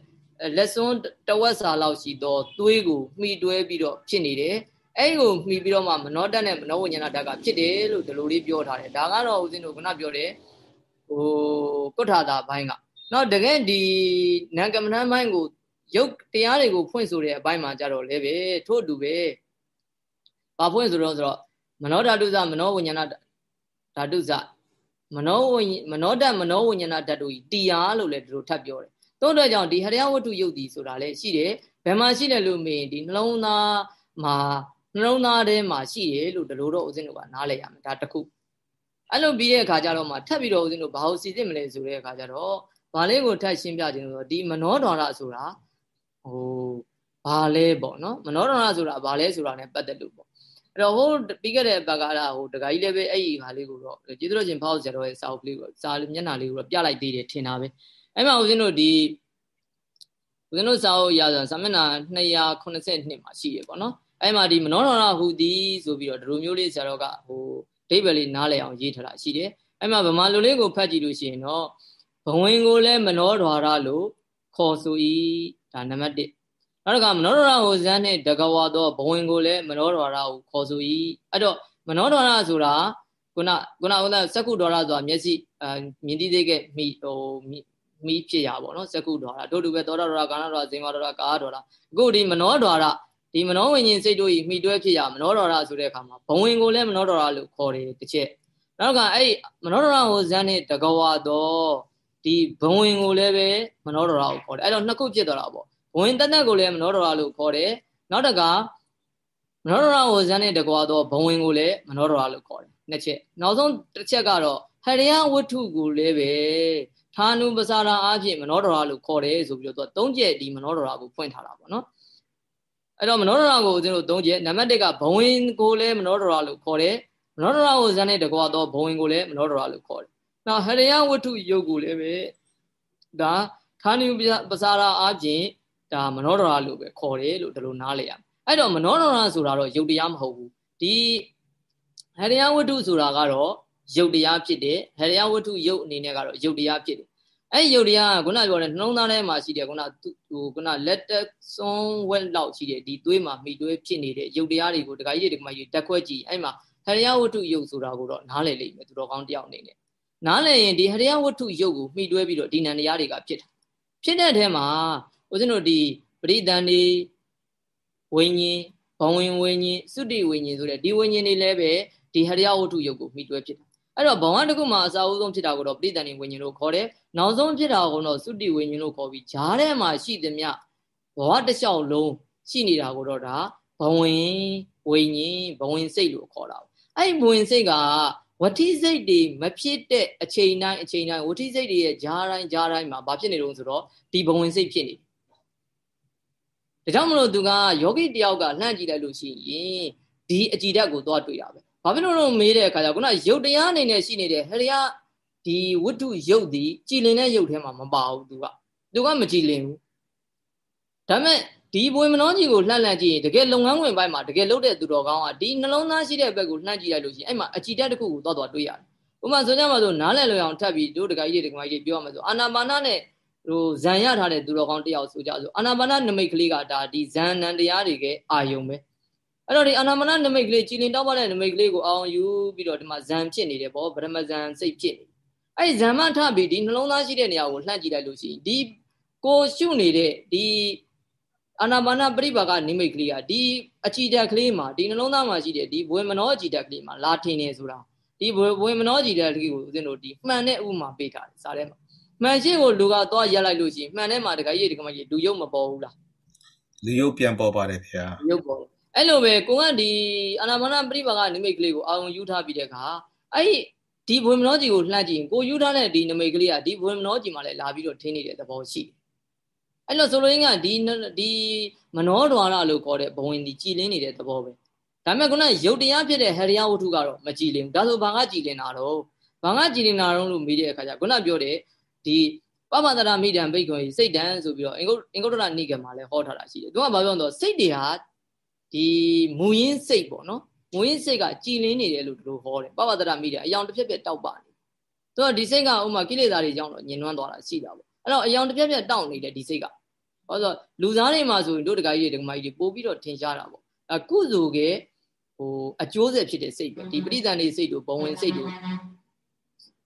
လက်စွန်းတဝက်စာလောက်ရှိတော့သွေးကိုမှီတွဲပြီးတော့ဖြစ်နေတယ်အဲ့ဒီကိုမှီပြီးတော့မှမနောတတ်နဲ့မနောဝိညာဏဓာတ်ကဖြစ်တယ်လို့ဒီလိုလေးပြောထားတယ်ဒါကတော့ဦးဇင်းတို့ခုနပြောတယ်ဟိုကုဋ္ဌာတာဘိုင်းကနော်တကယ်ဒီနံကမ္မဏဘိုင်းကိုရုပ်တရားတွေကိုဖွင့်ဆိုတဲ့အပိုင်းမှာကြတော့လည်းပဲထို့အတူပဲဘာဖွင့်ဆိုတော့ဆိုတော့ မနောဓာတုစမနောဝိညာဏဓာတုစမနောဝိမနောဓာတ်မနောဝိညာဏဓာတ်တို့ဤတရားလို့လည်းဒီလိုထပ်ပြောတယ်တို့အတွက်ကြောင့်ဒီဟရိယဝတ္ထုယုတ်ဒီဆိုတာလည်းရှိတယ်ဘယ်မှာရှိတယ်လို့မေးရင်ဒီနှလုံးသားမှာနှလုံးသားထဲမှာရှိတယ်လို့ဒီလိုတော့ဦးဇင်းတို့ကနားလည်ရမယ်ဒါတစ်ခုအဲ့လိုပြီးတဲ့အခါကျတော့မှထပ်ပြီးတော့ဦးဇင်းတို့ဘာလို့စီစစ်မလဲဆိုတဲ့အခါကျတော့ဘာလေးကိုထပ်ရှင်းပြခြင်းလို့ဒီမနောဒွါရဆိုတာဟိုဘာလဲပေါ့နော်မနောဒွါရဆိုတာဘာလဲဆိုတာ ਨੇ ပတ်သက်လို့ပေါ့ အဲ့တော့ဟိုပြီးခဲ့တဲ့ဘက်ကလာဟိုတခါကြီးလည်းပဲအဲ့ဒီဟာလေးကိုတော့ကျေးဇူးတော်ရှင်ဖောက်ဆရာတော်ရဲ့စာအုပ်လေးကိုစာမျက်နှာလေးကိုတော့ပြလိုက်သေးတယ်ထင်တာပဲအဲ့မှာဦးဇင်းတို့ဒီဦးဇင်းတို့စာအုပ်ရာစာမျက်နှာ282မှာရှိရပေါ့နော်အဲ့မှာဒီမနောဒွါရဟူသည်ဆိုပြီးတော့ဒီလိုမျိုးလေးဆရာတော်ကဟိုဒိဗ္ဗလေးနားလည်အောင်ရေးထားတာရှိတယ်အဲ့မှာဗမာလူလေးကိုဖတ်ကြည့်လို့ရှိရင်တော့ဘဝင်ကိုလည်းမနောဒွါရလို့ခေါ်ဆို၏ဒါနံပါတ်1 နောက်တစ်ခါမနောဒွါရဟိုဇန်းနဲ့တကဝါတော့ဘဝင်ကိုလည်းမနောဒွါရကိုခေါ်ဆို၏အဲ့တော့မနောဒွါရဆိုတာခုနခုနဥဒ္ဒစက္ကုဒွါရဆိုတာမျက်စိအမြင်သိသေးကမိဟိုမိဖြစ်ရပါတော့စက္ကုဒွါရတို့တူပဲသောတာဒွါရကာဏဒွါရဇင်ဝဒွါရကာဒွါရအခုဒီမနောဒွါရဒီမနောဝိညာဉ်စိတ်တို့ဤမိတွဲဖြစ်ရမနောဒွါရဆိုတဲ့အခါမှာဘဝင်ကိုလည်းမနောဒွါရလို့ခေါ်တယ်တစ်ချက်နောက်ကအဲ့မနောဒရဟိုဇန်နဲ့တကဝါတော့ဒီဘဝင်ကိုလည်းပဲမနောဒရကိုခေါ်တယ်အဲ့တော့နှစ်ခုဖြစ်သွားတာပေါ့ဘ ဝင်တက်တက်ကိုလည်းမနောဒရလို့ခေါ်တယ်နောက်တကမနောဒရဟိုဇန်နဲ့တကဝါတော့ဘဝင်ကိုလည်းမနောဒရလို့ခေါ်တယ်နှစ်ချက်နောက်ဆုံးတစ်ချက်ကတော့ဟရိယဝတ္ထုကိုလည်းပဲဌာနုပစာရာအဖြစ်မနောဒရာလို့ခေါ်တယ်ဆိုပြီးတော့သူကသုံးချက်ဒီမနောဒရာကိုဖွင့်ထားတာပေါ့နော်အဲ့တော့မနောဒရာကိုဦးဇင်းတို့သုံးချက်နံပါတ်1ကဘဝင်ကိုလည်းမနောဒရာလို့ခေါ်တယ်မနောဒရာကိုဇန်နဲ့တကွာတော့ဘဝင်ကိုလည်းမနောဒရာလို့ခေါ်တယ်နောက်ဟရိယဝတ္ထုယုတ်ကိုလည်းပဲဒါခါနိပစာရာအပြင် ဒါမနောဒရာလို့ပဲခေါ်တယ်လို့ဒီလိုနားလည်ရအဲ့တော့မနောဒရာဆိုတာတော့ယုတ်တရားမဟုတ်ဘူးဒီဟရိယဝတ္ထုဆိုတာကတော့ယုတ်တရားဖြစ်တယ်ဟရိယဝတ္ထုယုတ်အနေနဲ့ကတော့ယုတ်တရားဖြစ်တယ်အဲ့ယုတ်တရားကခုနပြောတဲ့နှလုံးသားထဲမှာရှိတယ်ခုနဟိုခုနလက်တက်စွန်းဝက်လောက်ရှိတယ်ဒီသွေးမှာမိသွေးဖြစ်နေတဲ့ယုတ်တရားတွေကိုဒကာကြီးတွေဒကာမကြီးတက်ခွက်ကြည့်အဲ့မှာဟရိယဝတ္ထုယုတ်ဆိုတာကိုတော့နားလည်လိမ့်မယ်သူတော်ကောင်းတယောက်အနေနဲ့နားလည်ရင်ဒီဟရိယဝတ္ထုယုတ်ကိုမှီတွဲပြီးတော့ဒီနံတရားတွေကဖြစ်တာဖြစ်တဲ့အထဲမှာ ဦးဇင်းတို့ဒီပရိသန်ဒီဝိညာဉ်ဘဝင်ဝိညာဉ်သုတိဝိညာဉ်ဆိုတဲ့ဒီဝိညာဉ်တွေလည်းပဲဒီဟရိယဝတ္ထုယုတ်ကိုမှီတွဲဖြစ်တာအဲ့တော့ဘဝတစ်ခုမှာအစာအုပ်ဆုံးဖြစ်တာကိုတော့ပဋိသန္ဓေဝိညာဉ်လို့ခေါ်တယ်။နောက်ဆုံးဖြစ်တာကတော့သုတိဝိညာဉ်လို့ခေါ်ပြီးဂျားထဲမှာရှိသမျှဘဝတစ်လျှောက်လုံးရှိနေတာကိုတော့ဒါဘဝင်ဝိညာဉ်ဘဝင်စိတ်လို့ခေါ်တာ။အဲ့ဘဝင်စိတ်ကဝတိစိတ်တွေမဖြစ်တဲ့အချိန်တိုင်းအချိန်တိုင်းဝတိစိတ်တွေရဲ့ဂျားတိုင်းဂျားတိုင်းမှာဘာဖြစ်နေတုံးဆိုတော့ဒီဘဝင်စိတ်ဖြစ်နေတယ်။ ဒါကြောင့်မလို့သူကယောဂီတယောက်ကလှမ်းကြည့်လိုက်လို့ရှိရင်ဒီအကြည်ဓာတ်ကိုသွားတွေ့တာပဲဘာဖြစ်လို့လို့မေးတဲ့အခါကျခုနရုပ်တရားအနေနဲ့ရှိနေတဲ့ဟရိယဒီဝတ္ထုရုပ်ဒီကြည်လင်တဲ့ရုပ်ထဲမှာမပါဘူးသူကသူကမကြည်လင်ဘူးဒါမဲ့ဒီဘွေမနှောကြီးကိုလှန့်လှန့်ကြည့်ရင်တကယ်လုပ်ငန်းဝင်ပိုင်းမှာတကယ်လုပ်တဲ့သူတော်ကောင်းကဒီနှလုံးသားရှိတဲ့ဘက်ကိုလှန့်ကြည့်လိုက်လို့ရှိရင်အဲ့မှာအကြည်တက်တစ်ခုကိုသွားသွားတွေ့ရတယ်ဥပမာဆိုကြမှာဆိုနားလည်လွယ်အောင်ထပ်ပြီးတို့တကကြီးတွေတကမကြီးတွေပြောရမှာဆိုအာနာပါနနဲ့ ဟိုဇံရထားတဲ့သူတော်ကောင်းတယောက်ဆိုကြဆိုအာနာပါနနမိတ်ကလေးကဒါဒီဇံနံတရားတွေကအာယုံပဲအဲ့တော့ဒီအာနာမနနမိတ်ကလေးကြည်လင်တောက်ပတဲ့နမိတ်ကလေးကိုအောင်ယူပြီးတော့ဒီမှာဇံဖြစ်နေတယ်ပေါ့ဗရမဇံစိတ်ဖြစ်နေအဲ့ဇံမထပြီးဒီနှလုံးသားရှိတဲ့နေရာကိုလှမ်းကြည့်လိုက်လို့ရှိရင်ဒီကိုရှုနေတဲ့ဒီအာနာပါနပရိပါကနိမိတ်ကလေးကဒီအကြည်ဓာတ်ကလေးမှာဒီနှလုံးသားမှာရှိတဲ့ဒီဘွေမနောအကြည်ဓာတ်ကလေးမှာလာထင်နေဆိုတာဒီဘွေဘွေမနောအကြည်ဓာတ်ကလေးကိုဦးဇင်းတို့ဒီမှန်တဲ့ဥပမာပေးထားတယ်စားထဲမှာ မှန်ရှိကိုလူကသွားရက်လိုက်လို့ရှိရင်မှန်တဲ့မှာတခါကြီးတခါမကြီးလူရုပ်မပေါ်ဘူးလားလူရုပ်ပြန်ပေါ်ပါတယ်ဗျာရုပ်ပေါ်အဲ့လိုပဲကိုကဒီအာနာပါနပရိပါကနိမိတ်ကလေးကိုအာရုံယူထားပြီးတဲ့အခါအဲ့ဒီဘွေမနောကြီးကိုလှမ်းကြည့်ရင်ကိုယူထားတဲ့ဒီနိမိတ်ကလေးကဒီဘွေမနောကြီးမှာလည်းလာပြီးတော့ထင်းနေတဲ့သဘောရှိတယ်အဲ့လိုဆိုလိုရင်းကဒီဒီမနောဒွါရလို့ခေါ်တဲ့ဘဝင်ဒီကြည်လင်းနေတဲ့သဘောပဲဒါပေမဲ့ခုနရုပ်တရားဖြစ်တဲ့ဟရိယဝတ္ထုကတော့မကြည်လင်ဘူးဒါဆိုဘာကကြည်လင်တာတော့ဘာကကြည်လင်တာတော့လို့မေးတဲ့အခါကျခုနပြောတဲ့ ဒီပမတရာမိတံဘိက္ခွန်စိတ်တန်ဆိုပြီးတော့အင်္ဂုအင်္ဂုတ္တရနိကေမှာလည်းဟောထားတာရှိတယ်သူကဘာပြောတော့စိတ်တွေဟာဒီမူရင်းစိတ်ပေါ့နော်မူရင်းစိတ်ကကြည်လင်းနေတယ်လို့တို့ဟောတယ်ပပတရမိတယ်အယောင်တစ်ဖြက်ဖြက်တောက်ပါနေသူကဒီစိတ်ကဥမာကိလေသာတွေကြောင့်တော့ညင်နွမ်းသွားတာရှိတာပေါ့အဲ့တော့အယောင်တစ်ဖြက်ဖြက်တောက်နေတယ်ဒီစိတ်ကဟောဆိုလူသားတွေမှာဆိုရင်တို့တကကြီးတွေတကမကြီးတွေပို့ပြီးတော့ထင်ရှားတာပေါ့အကုစုကဟိုအကျိုးဆက်ဖြစ်တဲ့စိတ်ပဲဒီပရိသန်နေစိတ်တို့ဘဝင်စိတ်တို့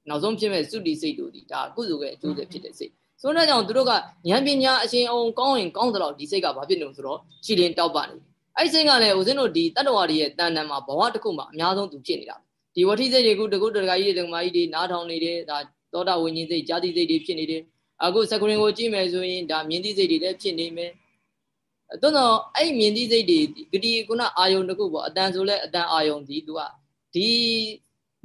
နောက်ဆုံးဖြစ်မဲ့စုတီစိတ်တို့ဒီဒါအကုစုကအကျိုးဆက်ဖြစ်တဲ့စိတ်ဆိုတော့ကြောင့်သူတို့ကဉာဏ်ပညာအရှင်အောင်ကောင်းရင်ကောင်းသလောက်ဒီစိတ်ကဘာဖြစ်နေလို့ဆိုတော့ခြေလင်းတောက်ပါနေတယ်အဲ့စိတ်ကလည်းဦးဇင်းတို့ဒီတတ္တဝါတွေရဲ့တန်တန်မှာဘဝတစ်ခုမှာအများဆုံးသူဖြစ်နေတာဒီဝဋ္ဌိစိတ်တွေကတကုတကကြီးတွေတကမာကြီးတွေနားထောင်နေတယ်ဒါသောတာဝိညာဉ်စိတ်ဇာတိစိတ်တွေဖြစ်နေတယ်အခုစကရင်ကိုကြည့်မယ်ဆိုရင်ဒါမြင်သိစိတ်တွေလည်းဖြစ်နေမယ်တွန်းတော့အဲ့မြင်သိစိတ်တွေဂတိကုဏအာယုံတစ်ခုပေါ့အတန်ဆိုလဲအတန်အာယုံဒီသူကဒီ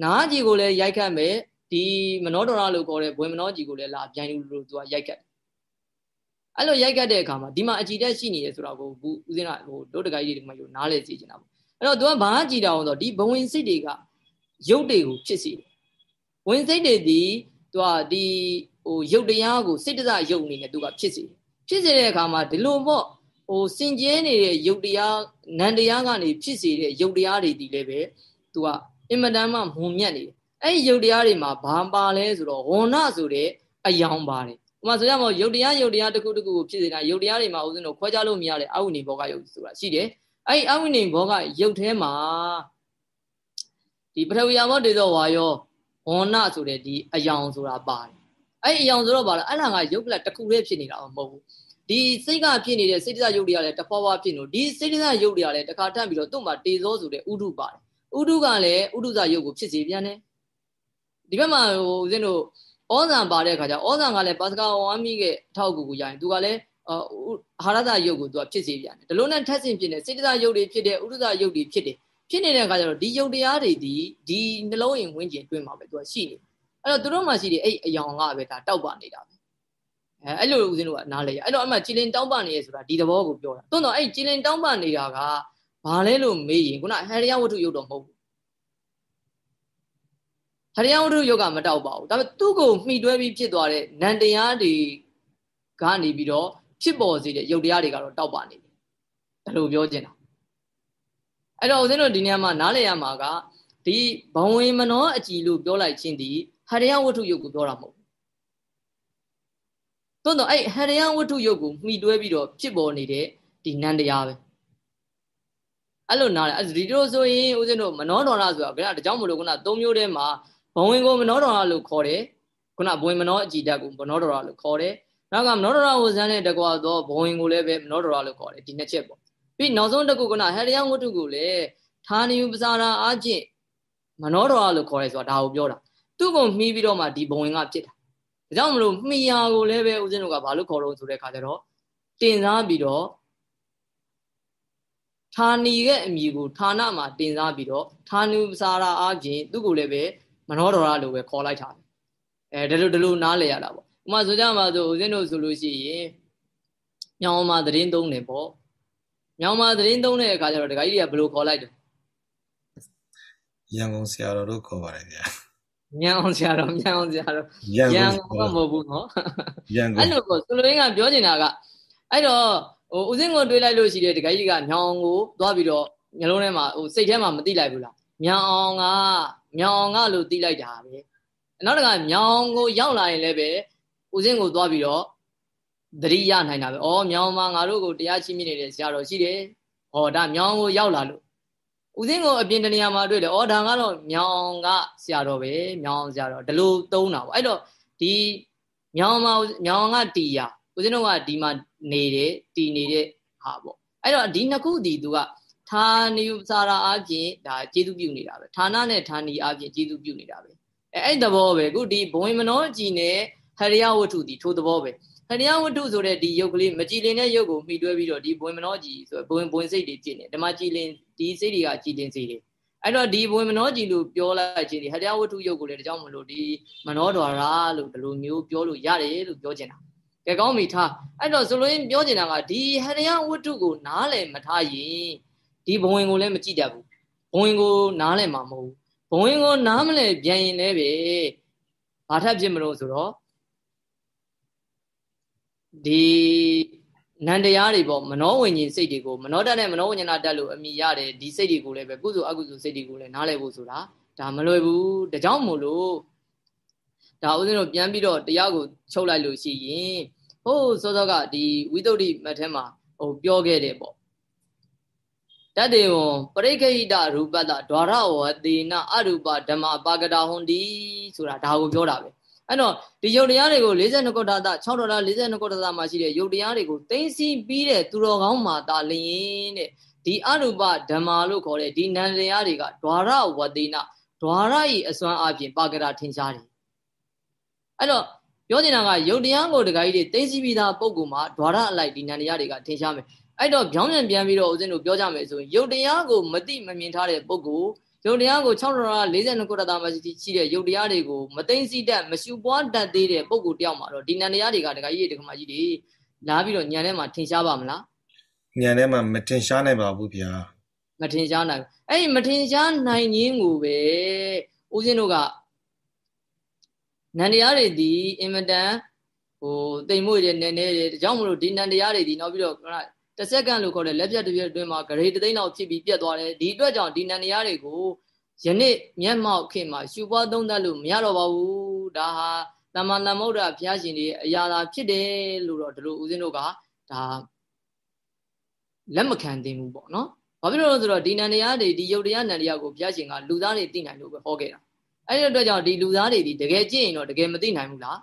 နားကြီးကိုလည်းရိုက်ခတ်မယ် ဒီမနောဒရလို့ခေါ်တဲ့ဘွေမနောကြီးကိုလည်းလာပြန်ယူလို့သူကရိုက်ကတ်အဲ့လိုရိုက်ကတ်တဲ့အခါမှာဒီမှာအကြည်တက်ရှိနေတယ်ဆိုတာကိုဘူးဦးဇင်းကဟိုတို့တကကြီးတွေကမှယူနားလေစီချင်တာပေါ့အဲ့တော့သူကဘာကြည်တာအောင်ဆိုဒီဘဝင်စိတ်တွေကရုပ်တွေကိုဖြစ်စီတယ်ဝင်စိတ်တွေဒီသူကဒီဟိုရုပ်တရားကိုစိတ်တစရုပ်အနေနဲ့သူကဖြစ်စီဖြစ်စီတဲ့အခါမှာဒီလိုပေါ့ဟိုစင်ကြဲနေတဲ့ရုပ်တရားနံတရားကနေဖြစ်စီတဲ့ရုပ်တရားတွေဒီလည်းပဲသူကအင်မတန်မှမုံမြတ်နေတယ် အဲ့ဒီရုပ်တရားတွေမှာဘာပါလဲဆိုတော့ဝဏ္ဏဆိုတဲ့အယောင်ပါတယ်ဥမာဆိုရမလို့ယုတ်တရားယုတ်တရားတစ်ခုတစ်ခုကိုဖြစ်နေတာယုတ်တရားတွေမှာဦးဇင်းတို့ခွဲခြားလို့မရတဲ့အဝိနေဘောကယုတ်ဆိုတာရှိတယ်အဲ့ဒီအဝိနေဘောကယုတ်ထဲမှာဒီပထဝီယဘောတေသောဝါယောဝဏ္ဏဆိုတဲ့ဒီအယောင်ဆိုတာပါတယ်အဲ့ဒီအယောင်ဆိုတော့ပါလားအဲ့ဒါကယုတ်ကလတစ်ခုတည်းဖြစ်နေတာမဟုတ်ဘူးဒီစိတ်ကဖြစ်နေတဲ့စိတ်တစယုတ်တွေကလည်းတဖွာဖွာဖြစ်လို့ဒီစိတ်တစယုတ်တွေကလည်းတစ်ခါထပ်ပြီးတော့သူ့မှာတေသောဆိုတဲ့ဥဒုပါတယ်ဥဒုကလည်းဥဒုဇယုတ်ကိုဖြစ်စေပြန်တယ် ဒီဘက်မှာဟိုဦးဇင်းတို့ဩဇံပါတဲ့အခါကျဩဇံကလည်းပါစကာဝမ်းမိရဲ့အထောက်အကူကိုရရင်သူကလည်းအာဟာရသယုတ်ကိုသူကဖြစ်စေပြန်တယ်ဒီလိုနဲ့ထက်ဆင်ဖြစ်နေစိတ်တယုတ်တွေဖြစ်တယ်ဥဒ္ဒယုတ်တွေဖြစ်တယ်ဖြစ်နေတဲ့အခါကျတော့ဒီယုတ်တရားတွေဒီဒီနှလုံးရင်ဝင်းကျင်တွင်းမှာပဲသူကရှိနေအဲ့တော့သူတို့မှရှိတယ်အဲ့အယောင်ကပဲဒါတောက်ပါနေတာပဲအဲအဲ့လိုဦးဇင်းတို့ကနားလေရအဲ့တော့အမှကြည်လင်တောင်းပနေရဆိုတာဒီသဘောကိုပြောတာတွန်းတော့အဲ့ကြည်လင်တောင်းပနေတာကဘာလဲလို့မေးရင်ခုနဟရိယဝတ္ထုယုတ်တော့မဟုတ်ဘူး ဟရိယဝတ္ထုယုတ်ကမတောက်ပါဘူးဒါပေမဲ့သူ့ကိုမှီတွဲပြီးဖြစ်သွားတဲ့နန္တရားတွေကနေပြီးတော့ဖြစ်ပေါ်စေတဲ့ယုတ်တရားတွေကတော့တောက်ပါနေတယ်ဒါလိုပြောချင်တာအဲ့တော့ဦးဇင်းတို့ဒီနေရာမှာနားလည်ရမှာကဒီဘဝင်မနောအကြည်လို့ပြောလိုက်ခြင်းဒီဟရိယဝတ္ထုယုတ်ကိုပြောတာမဟုတ်သို့တော့အဲ့ဟရိယဝတ္ထုယုတ်ကိုမှီတွဲပြီးတော့ဖြစ်ပေါ်နေတဲ့ဒီနန္တရားပဲအဲ့လိုနားတယ်ဒီလိုဆိုရင်ဦးဇင်းတို့မနောဒေါရဆိုတာကတကြောင်မလို့ခုနသုံးမျိုးထဲမှာ ဘဝင်ကိုမနောဒေါရလို့ခေါ်တယ်ခုနဘဝင်မနောအကြည်ဓာတ်ကိုမနောဒေါရလို့ခေါ်တယ်နောက်ကမနောဒေါရဝဇန်နဲ့တကွာတော့ဘဝင်ကိုလည်းပဲမနောဒေါရလို့ခေါ်တယ်ဒီနှစ်ချက်ပေါ့ပြီးနောက်ဆုံးတစ်ခုကဟရိယဝတ္ထုကိုလည်းဌာနိယပစာရာအချင်းမနောဒေါရလို့ခေါ်တယ်ဆိုတာဒါကိုပြောတာသူ့ကိုမှီးပြီးတော့မှဒီဘဝင်ကဖြစ်တာဒါကြောင့်မလို့မှီယာကိုလည်းပဲဦးဇင်းတို့ကဘာလို့ခေါ်လို့ဆိုတဲ့ခါကျတော့တင်စားပြီးတော့ဌာနီရဲ့အမည်ကိုဌာနမှာတင်စားပြီးတော့ဌာနုပစာရာအပြင်သူ့ကိုလည်းပဲ မနောဒရလို့ပဲခေါ်လိုက်တာအဲဒါလိုဒါလိုနားလဲရတာပေါ့ဥမာဆိုကြမှာဆိုဦးဇင်းတို့ဆိုလို့ရှိရင်ညောင်မှာသတင်းသုံးတယ်ပေါ့ညောင်မှာသတင်းသုံးတဲ့အခါကျတော့ဒကာကြီးတွေကဘယ်လိုခေါ်လိုက်တယ်ရန်ကုန်ဆရာတော်တို့ခေါ်ပါတယ်ဗျာညံအောင်ဆရာတော်ညံအောင်ဆရာတော်ရန်ကုန်မဟုတ်ဘူးနော်ရန်ကုန်အဲ့လိုပေါ့ဆိုလိုရင်းကပြောနေတာကအဲ့တော့ဟိုဦးစင်းကိုတွေးလိုက်လို့ရှိတယ်တခါကြီးကညောင်ကိုသွားပြီးတော့မျိုးလုံးထဲမှာဟိုစိတ်ထဲမှာမသိလိုက်ဘူးလား ညောင်အောင်ကညောင်အောင်ကလို့သိလိုက်တာပဲနောက်တခါညောင်ကိုရောက်လာရင်လည်းပဲဦးစင်းကိုသွားပြီးတော့သတိရနိုင်တာပဲ။အော်မြောင်မှာငါတို့ကိုတရားချိမိနေတဲ့ဆရာတော်ရှိတယ်။ဟောဒါမြောင်ကိုရောက်လာလို့ဦးစင်းကိုအပြင်တနေရာမှာတွေ့တယ်။အော်ဒါကတော့မြောင်ကဆရာတော်ပဲ။မြောင်ဆရာတော်ဒီလိုသုံးတာပေါ့။အဲ့တော့ဒီမြောင်မှာမြောင်ကတီယာဦးဇင်းတို့ကဒီမှာနေတယ်တည်နေတဲ့ဟာပေါ့အဲ့တော့ဒီနှစ်ခုဒီသူက ဌာနိဥစာရာအပြင်ဒါကျေးဇူးပြုနေတာပဲဌာနနဲ့ဌာနီအပြင်ကျေးဇူးပြုနေတာပဲအဲအဲ့သဘောပဲခုဒီဘဝင်မနောကြည်နဲ့ဟရိယဝတ္ထုဒီထိုသဘောပဲဟရိယဝတ္ထုဆိုတဲ့ဒီယုတ်ကလေးမကြည်လင်တဲ့ယုတ်ကိုမှီတွဲပြီးတော့ဒီဘဝင်မနောကြည်ဆိုဘဝင်ဘဝင်စိတ်တွေကြည်နေဓမ္မကြည်လင်ဒီစိတ်တွေကကြည်လင်စိတ်တွေအဲ့တော့ဒီဘဝင်မနောကြည်လို့ပြောလိုက်ခြင်းဒီဟရိယဝတ္ထုယုတ်ကိုလည်းဒါကြောင့်မလို့ဒီမနောဒွါရလို့ဒီလိုမျိုးပြောလို့ရတယ်လို့ပြောချင်တာကဲကောင်းပြီထားအဲ့တော့ဆိုလိုရင်းပြောချင်တာကဒီဟရိယဝတ္ထုကိုနားလည်မထားရင် ဒီဘဝင်ကိုလည်းမကြည့်တတ်ဘူးဘဝင်ကိုနားလည်မှာမဟုတ်ဘူးဘဝင်ကိုနားမလဲပြန်ရင်လည်းပဲဘာထပ်ဖြစ်မလို့ဆိုတော့ဒီနန္တရားတွေပေါ့မနောဝิญဉ်စိတ်တွေကိုမနောတတ်နဲ့မနောဝิญနာတတ်လို့အမိရတယ်ဒီစိတ်တွေကိုလည်းပဲကုသိုလ်အကုသိုလ်စိတ်တွေကိုလည်းနားလည်ဖို့ဆိုတာဒါမလွယ်ဘူးဒါကြောင့်မို့လို့ဒါဦးဇင်းတို့ပြန်ပြီးတော့တရားကိုချုပ်လိုက်လို့ရှိရင်ဟိုးစောစောကဒီဝိသုဒ္ဓိမတ်ထဲမှာဟိုပြောခဲ့တယ်ပေါ့ တတ္တေဝံပရိခိတရူပတ္တဒွါရဝတေနအရူပဓမ္မပါကတာဟွန်ဒီဆိုတာဒါကိုပြောတာပဲအဲ့တော့ဒီယုတ်တရားတွေကို42ခုဋ္ဌာသ6ဒေါ်လာ42ခုဋ္ဌာသမှာရှိတဲ့ယုတ်တရားတွေကိုသိသိပြီးတဲ့သူတော်ကောင်းမှာတာလျင်တဲ့ဒီအရူပဓမ္မာလို့ခေါ်တဲ့ဒီနန္တရားတွေကဒွါရဝတေနဒွါရဤအစွမ်းအပြင်ပါကတာထင်ရှားတယ်အဲ့တော့ပြောနေတာကယုတ်တရားကိုတခါကြီးတွေသိသိပြီးသားပုံကူမှာဓာရအလိုက်ဒီနန္တရားတွေကထင်ရှားမယ် အဲ့တော့ပြောင်းပြန်ပြန်ပြီးတော့ဦးဇင်းတို့ပြောကြမယ်ဆိုရင်ယုတ်တရားကိုမသိမမြင်ထားတဲ့ပုဂ္ဂိုလ်ယုတ်တရားကို642ခုတတာမှာရှိတဲ့ယုတ်တရားတွေကိုမသိသိတတ်မရှုပွားတတ်သေးတဲ့ပုဂ္ဂိုလ်တယောက်မှာတော့ဒီနန္တရားတွေကတခါကြီးတွေတခါမကြီးတွေလာပြီးတော့ညံထဲမှာထင်ရှားပါမလားညံထဲမှာမထင်ရှားနိုင်ပါဘူးဗျာမထင်ရှားနိုင်အဲ့ဒီမထင်ရှားနိုင်ခြင်းကိုပဲဦးဇင်းတို့ကနန္တရားတွေဒီအင်မတန်ဟိုတိမ်မွေ့တယ်နည်းနည်းတယ်ဒါကြောင့်မလို့ဒီနန္တရားတွေဒီနောက်ပြီးတော့ တစ်စက္ကန့်လို့ခေါ်တဲ့လက်ပြတစ်ပြက်အတွင်းမှာဂရေတသိန်းလောက်ဖြစ်ပြီးပြတ်သွားတယ်ဒီအတွက်ကြောင့်ဒီနန္တရားတွေကိုယနေ့မျက်မှောက်ခင်မှာရှုပွားသုံးသပ်လို့မရတော့ပါဘူးဒါဟာတမန်တမုဒ္ဒဘုရားရှင်တွေအရာသာဖြစ်တယ်လို့တော့ဒီလိုဦးဇင်းတို့ကဒါလက်မခံသင့်ဘူးပေါ့နော်ဘာဖြစ်လို့လဲဆိုတော့ဒီနန္တရားတွေဒီယုတ်တရားနန္တရားကိုဘုရားရှင်ကလူသားတွေသိနိုင်လို့ပဲဟောခဲ့တာအဲ့ဒီအတွက်ကြောင့်ဒီလူသားတွေဒီတကယ်ကြည့်ရင်တော့တကယ်မသိနိုင်ဘူးလား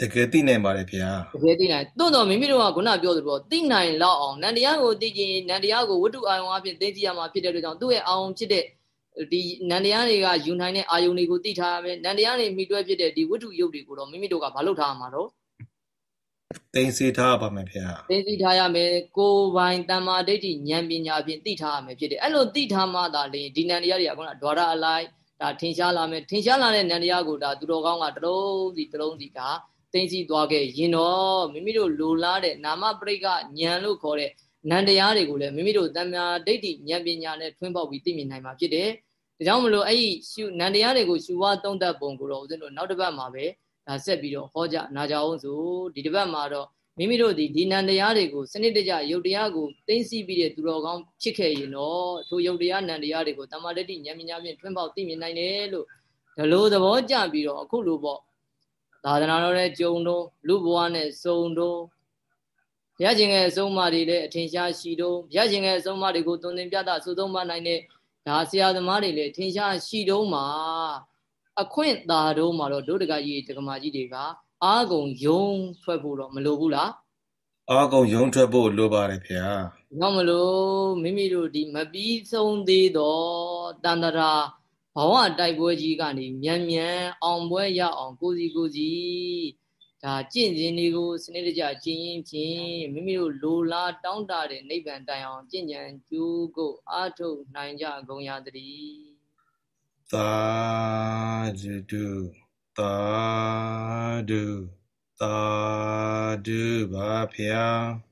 တကယ်သိနိုင်ပါတယ်ဗျာတကယ်သိနိုင်တွန့်တော့မိမိတို့ကခုနပြောသလိုသိနိုင်လောက်အောင်နန္တရားကိုသိခြင်းနန္တရားကိုဝတ္ထုအာယုံအဖြစ်သိသိရမှာဖြစ်တဲ့အတွက်ကြောင့်သူ့ရဲ့အာယုံဖြစ်တဲ့ဒီနန္တရားတွေကယူနိုင်တဲ့အာယုံတွေကိုသိထားရမယ်နန္တရားတွေမိတွဲဖြစ်တဲ့ဒီဝတ္ထုယုတ်တွေကိုတော့မိမိတို့ကဘာလုပ်ထားရမှာတော့သိသိထားပါမယ်ဗျာသိသိထားရမယ်ကိုယ်ပိုင်တမ္မာဒိဋ္ဌိဉာဏ်ပညာဖြင့်သိထားရမယ်ဖြစ်တယ်အဲ့လိုသိထားမှသာလေဒီနန္တရားတွေကခုနဒွါရအလိုက်ဒါထင်ရှားလာမယ်ထင်ရှားလာတဲ့နန္တရားကိုဒါသူတော်ကောင်းကတလုံးစီတလုံးစီက သိသိသွားခဲ့ရင်တော့မိမိတို့လိုလားတဲ့နာမပရိက္ခဉာဏ်လို့ခေါ်တဲ့နန္တရားတွေကိုလည်းမိမိတို့တဏ္ဍာဒိဋ္ဌိဉာဏ်ပညာနဲ့ထွန်းပေါက်ပြီးသိမြင်နိုင်မှာဖြစ်တယ်။ဒါကြောင့်မလို့အဲ့ဒီရှုနန္တရားတွေကိုရှုဝါသုံးသပ်ပုံကိုတော့ဦးဇင်းတို့နောက်တစ်ပတ်မှာပဲဒါဆက်ပြီးတော့ဟောကြနာကြအောင်ဆိုဒီတစ်ပတ်မှာတော့မိမိတို့ဒီဒီနန္တရားတွေကိုစနစ်တကျယုတ်တရားကိုသိသိပြီးတဲ့သူတော်ကောင်းဖြစ်ခဲ့ရင်တော့ထိုယုတ်တရားနန္တရားတွေကိုတမ္မာဒိဋ္ဌိဉာဏ်ပညာဖြင့်ထွန်းပေါက်သိမြင်နိုင်တယ်လို့ဒီလိုသဘောကျပြီးတော့အခုလိုပေါ့ သာသနာတော်ရဲ့ကြုံတော့လူဘဝနဲ့စုံတော့ဘုရားရှင်ရဲ့အဆုံးအမတွေလည်းအထင်ရှားရှိတော့ဘုရားရှင်ရဲ့အဆုံးအမတွေကိုသွန်သင်ပြတာစုသုံးမနိုင်တဲ့ဒါဆရာသမားတွေလည်းအထင်ရှားရှိတော့မှာအခွင့်သာတော့မှာတော့ဒုဒကကြီးတက္ကမကြီးတွေကအာဂုံယုံထွက်ဖို့တော့မလိုဘူးလားအာဂုံယုံထွက်ဖို့လိုပါတယ်ဗျာ။ဘာမလို့မိမိတို့ဒီမပြီးဆုံးသေးတော့တန္တရာဘ ဝတိုက်ပွဲကြီးကနေမြန်မြန်အောင်ပွဲရအောင်ကိုစီကိုစီဒါကျင့်စဉ်တွေကိုစနစ်တကျကျင့်ရင်ဖြင့်မိမိတို့လိုလားတောင်းတတဲ့နိဗ္ဗာန်တိုင်အောင်ကျင့်ကြံကြိုးကိုအားထုတ်နိုင်ကြကုန်ရသတည်းသာဓုသာဓုသာဓုပါဖျား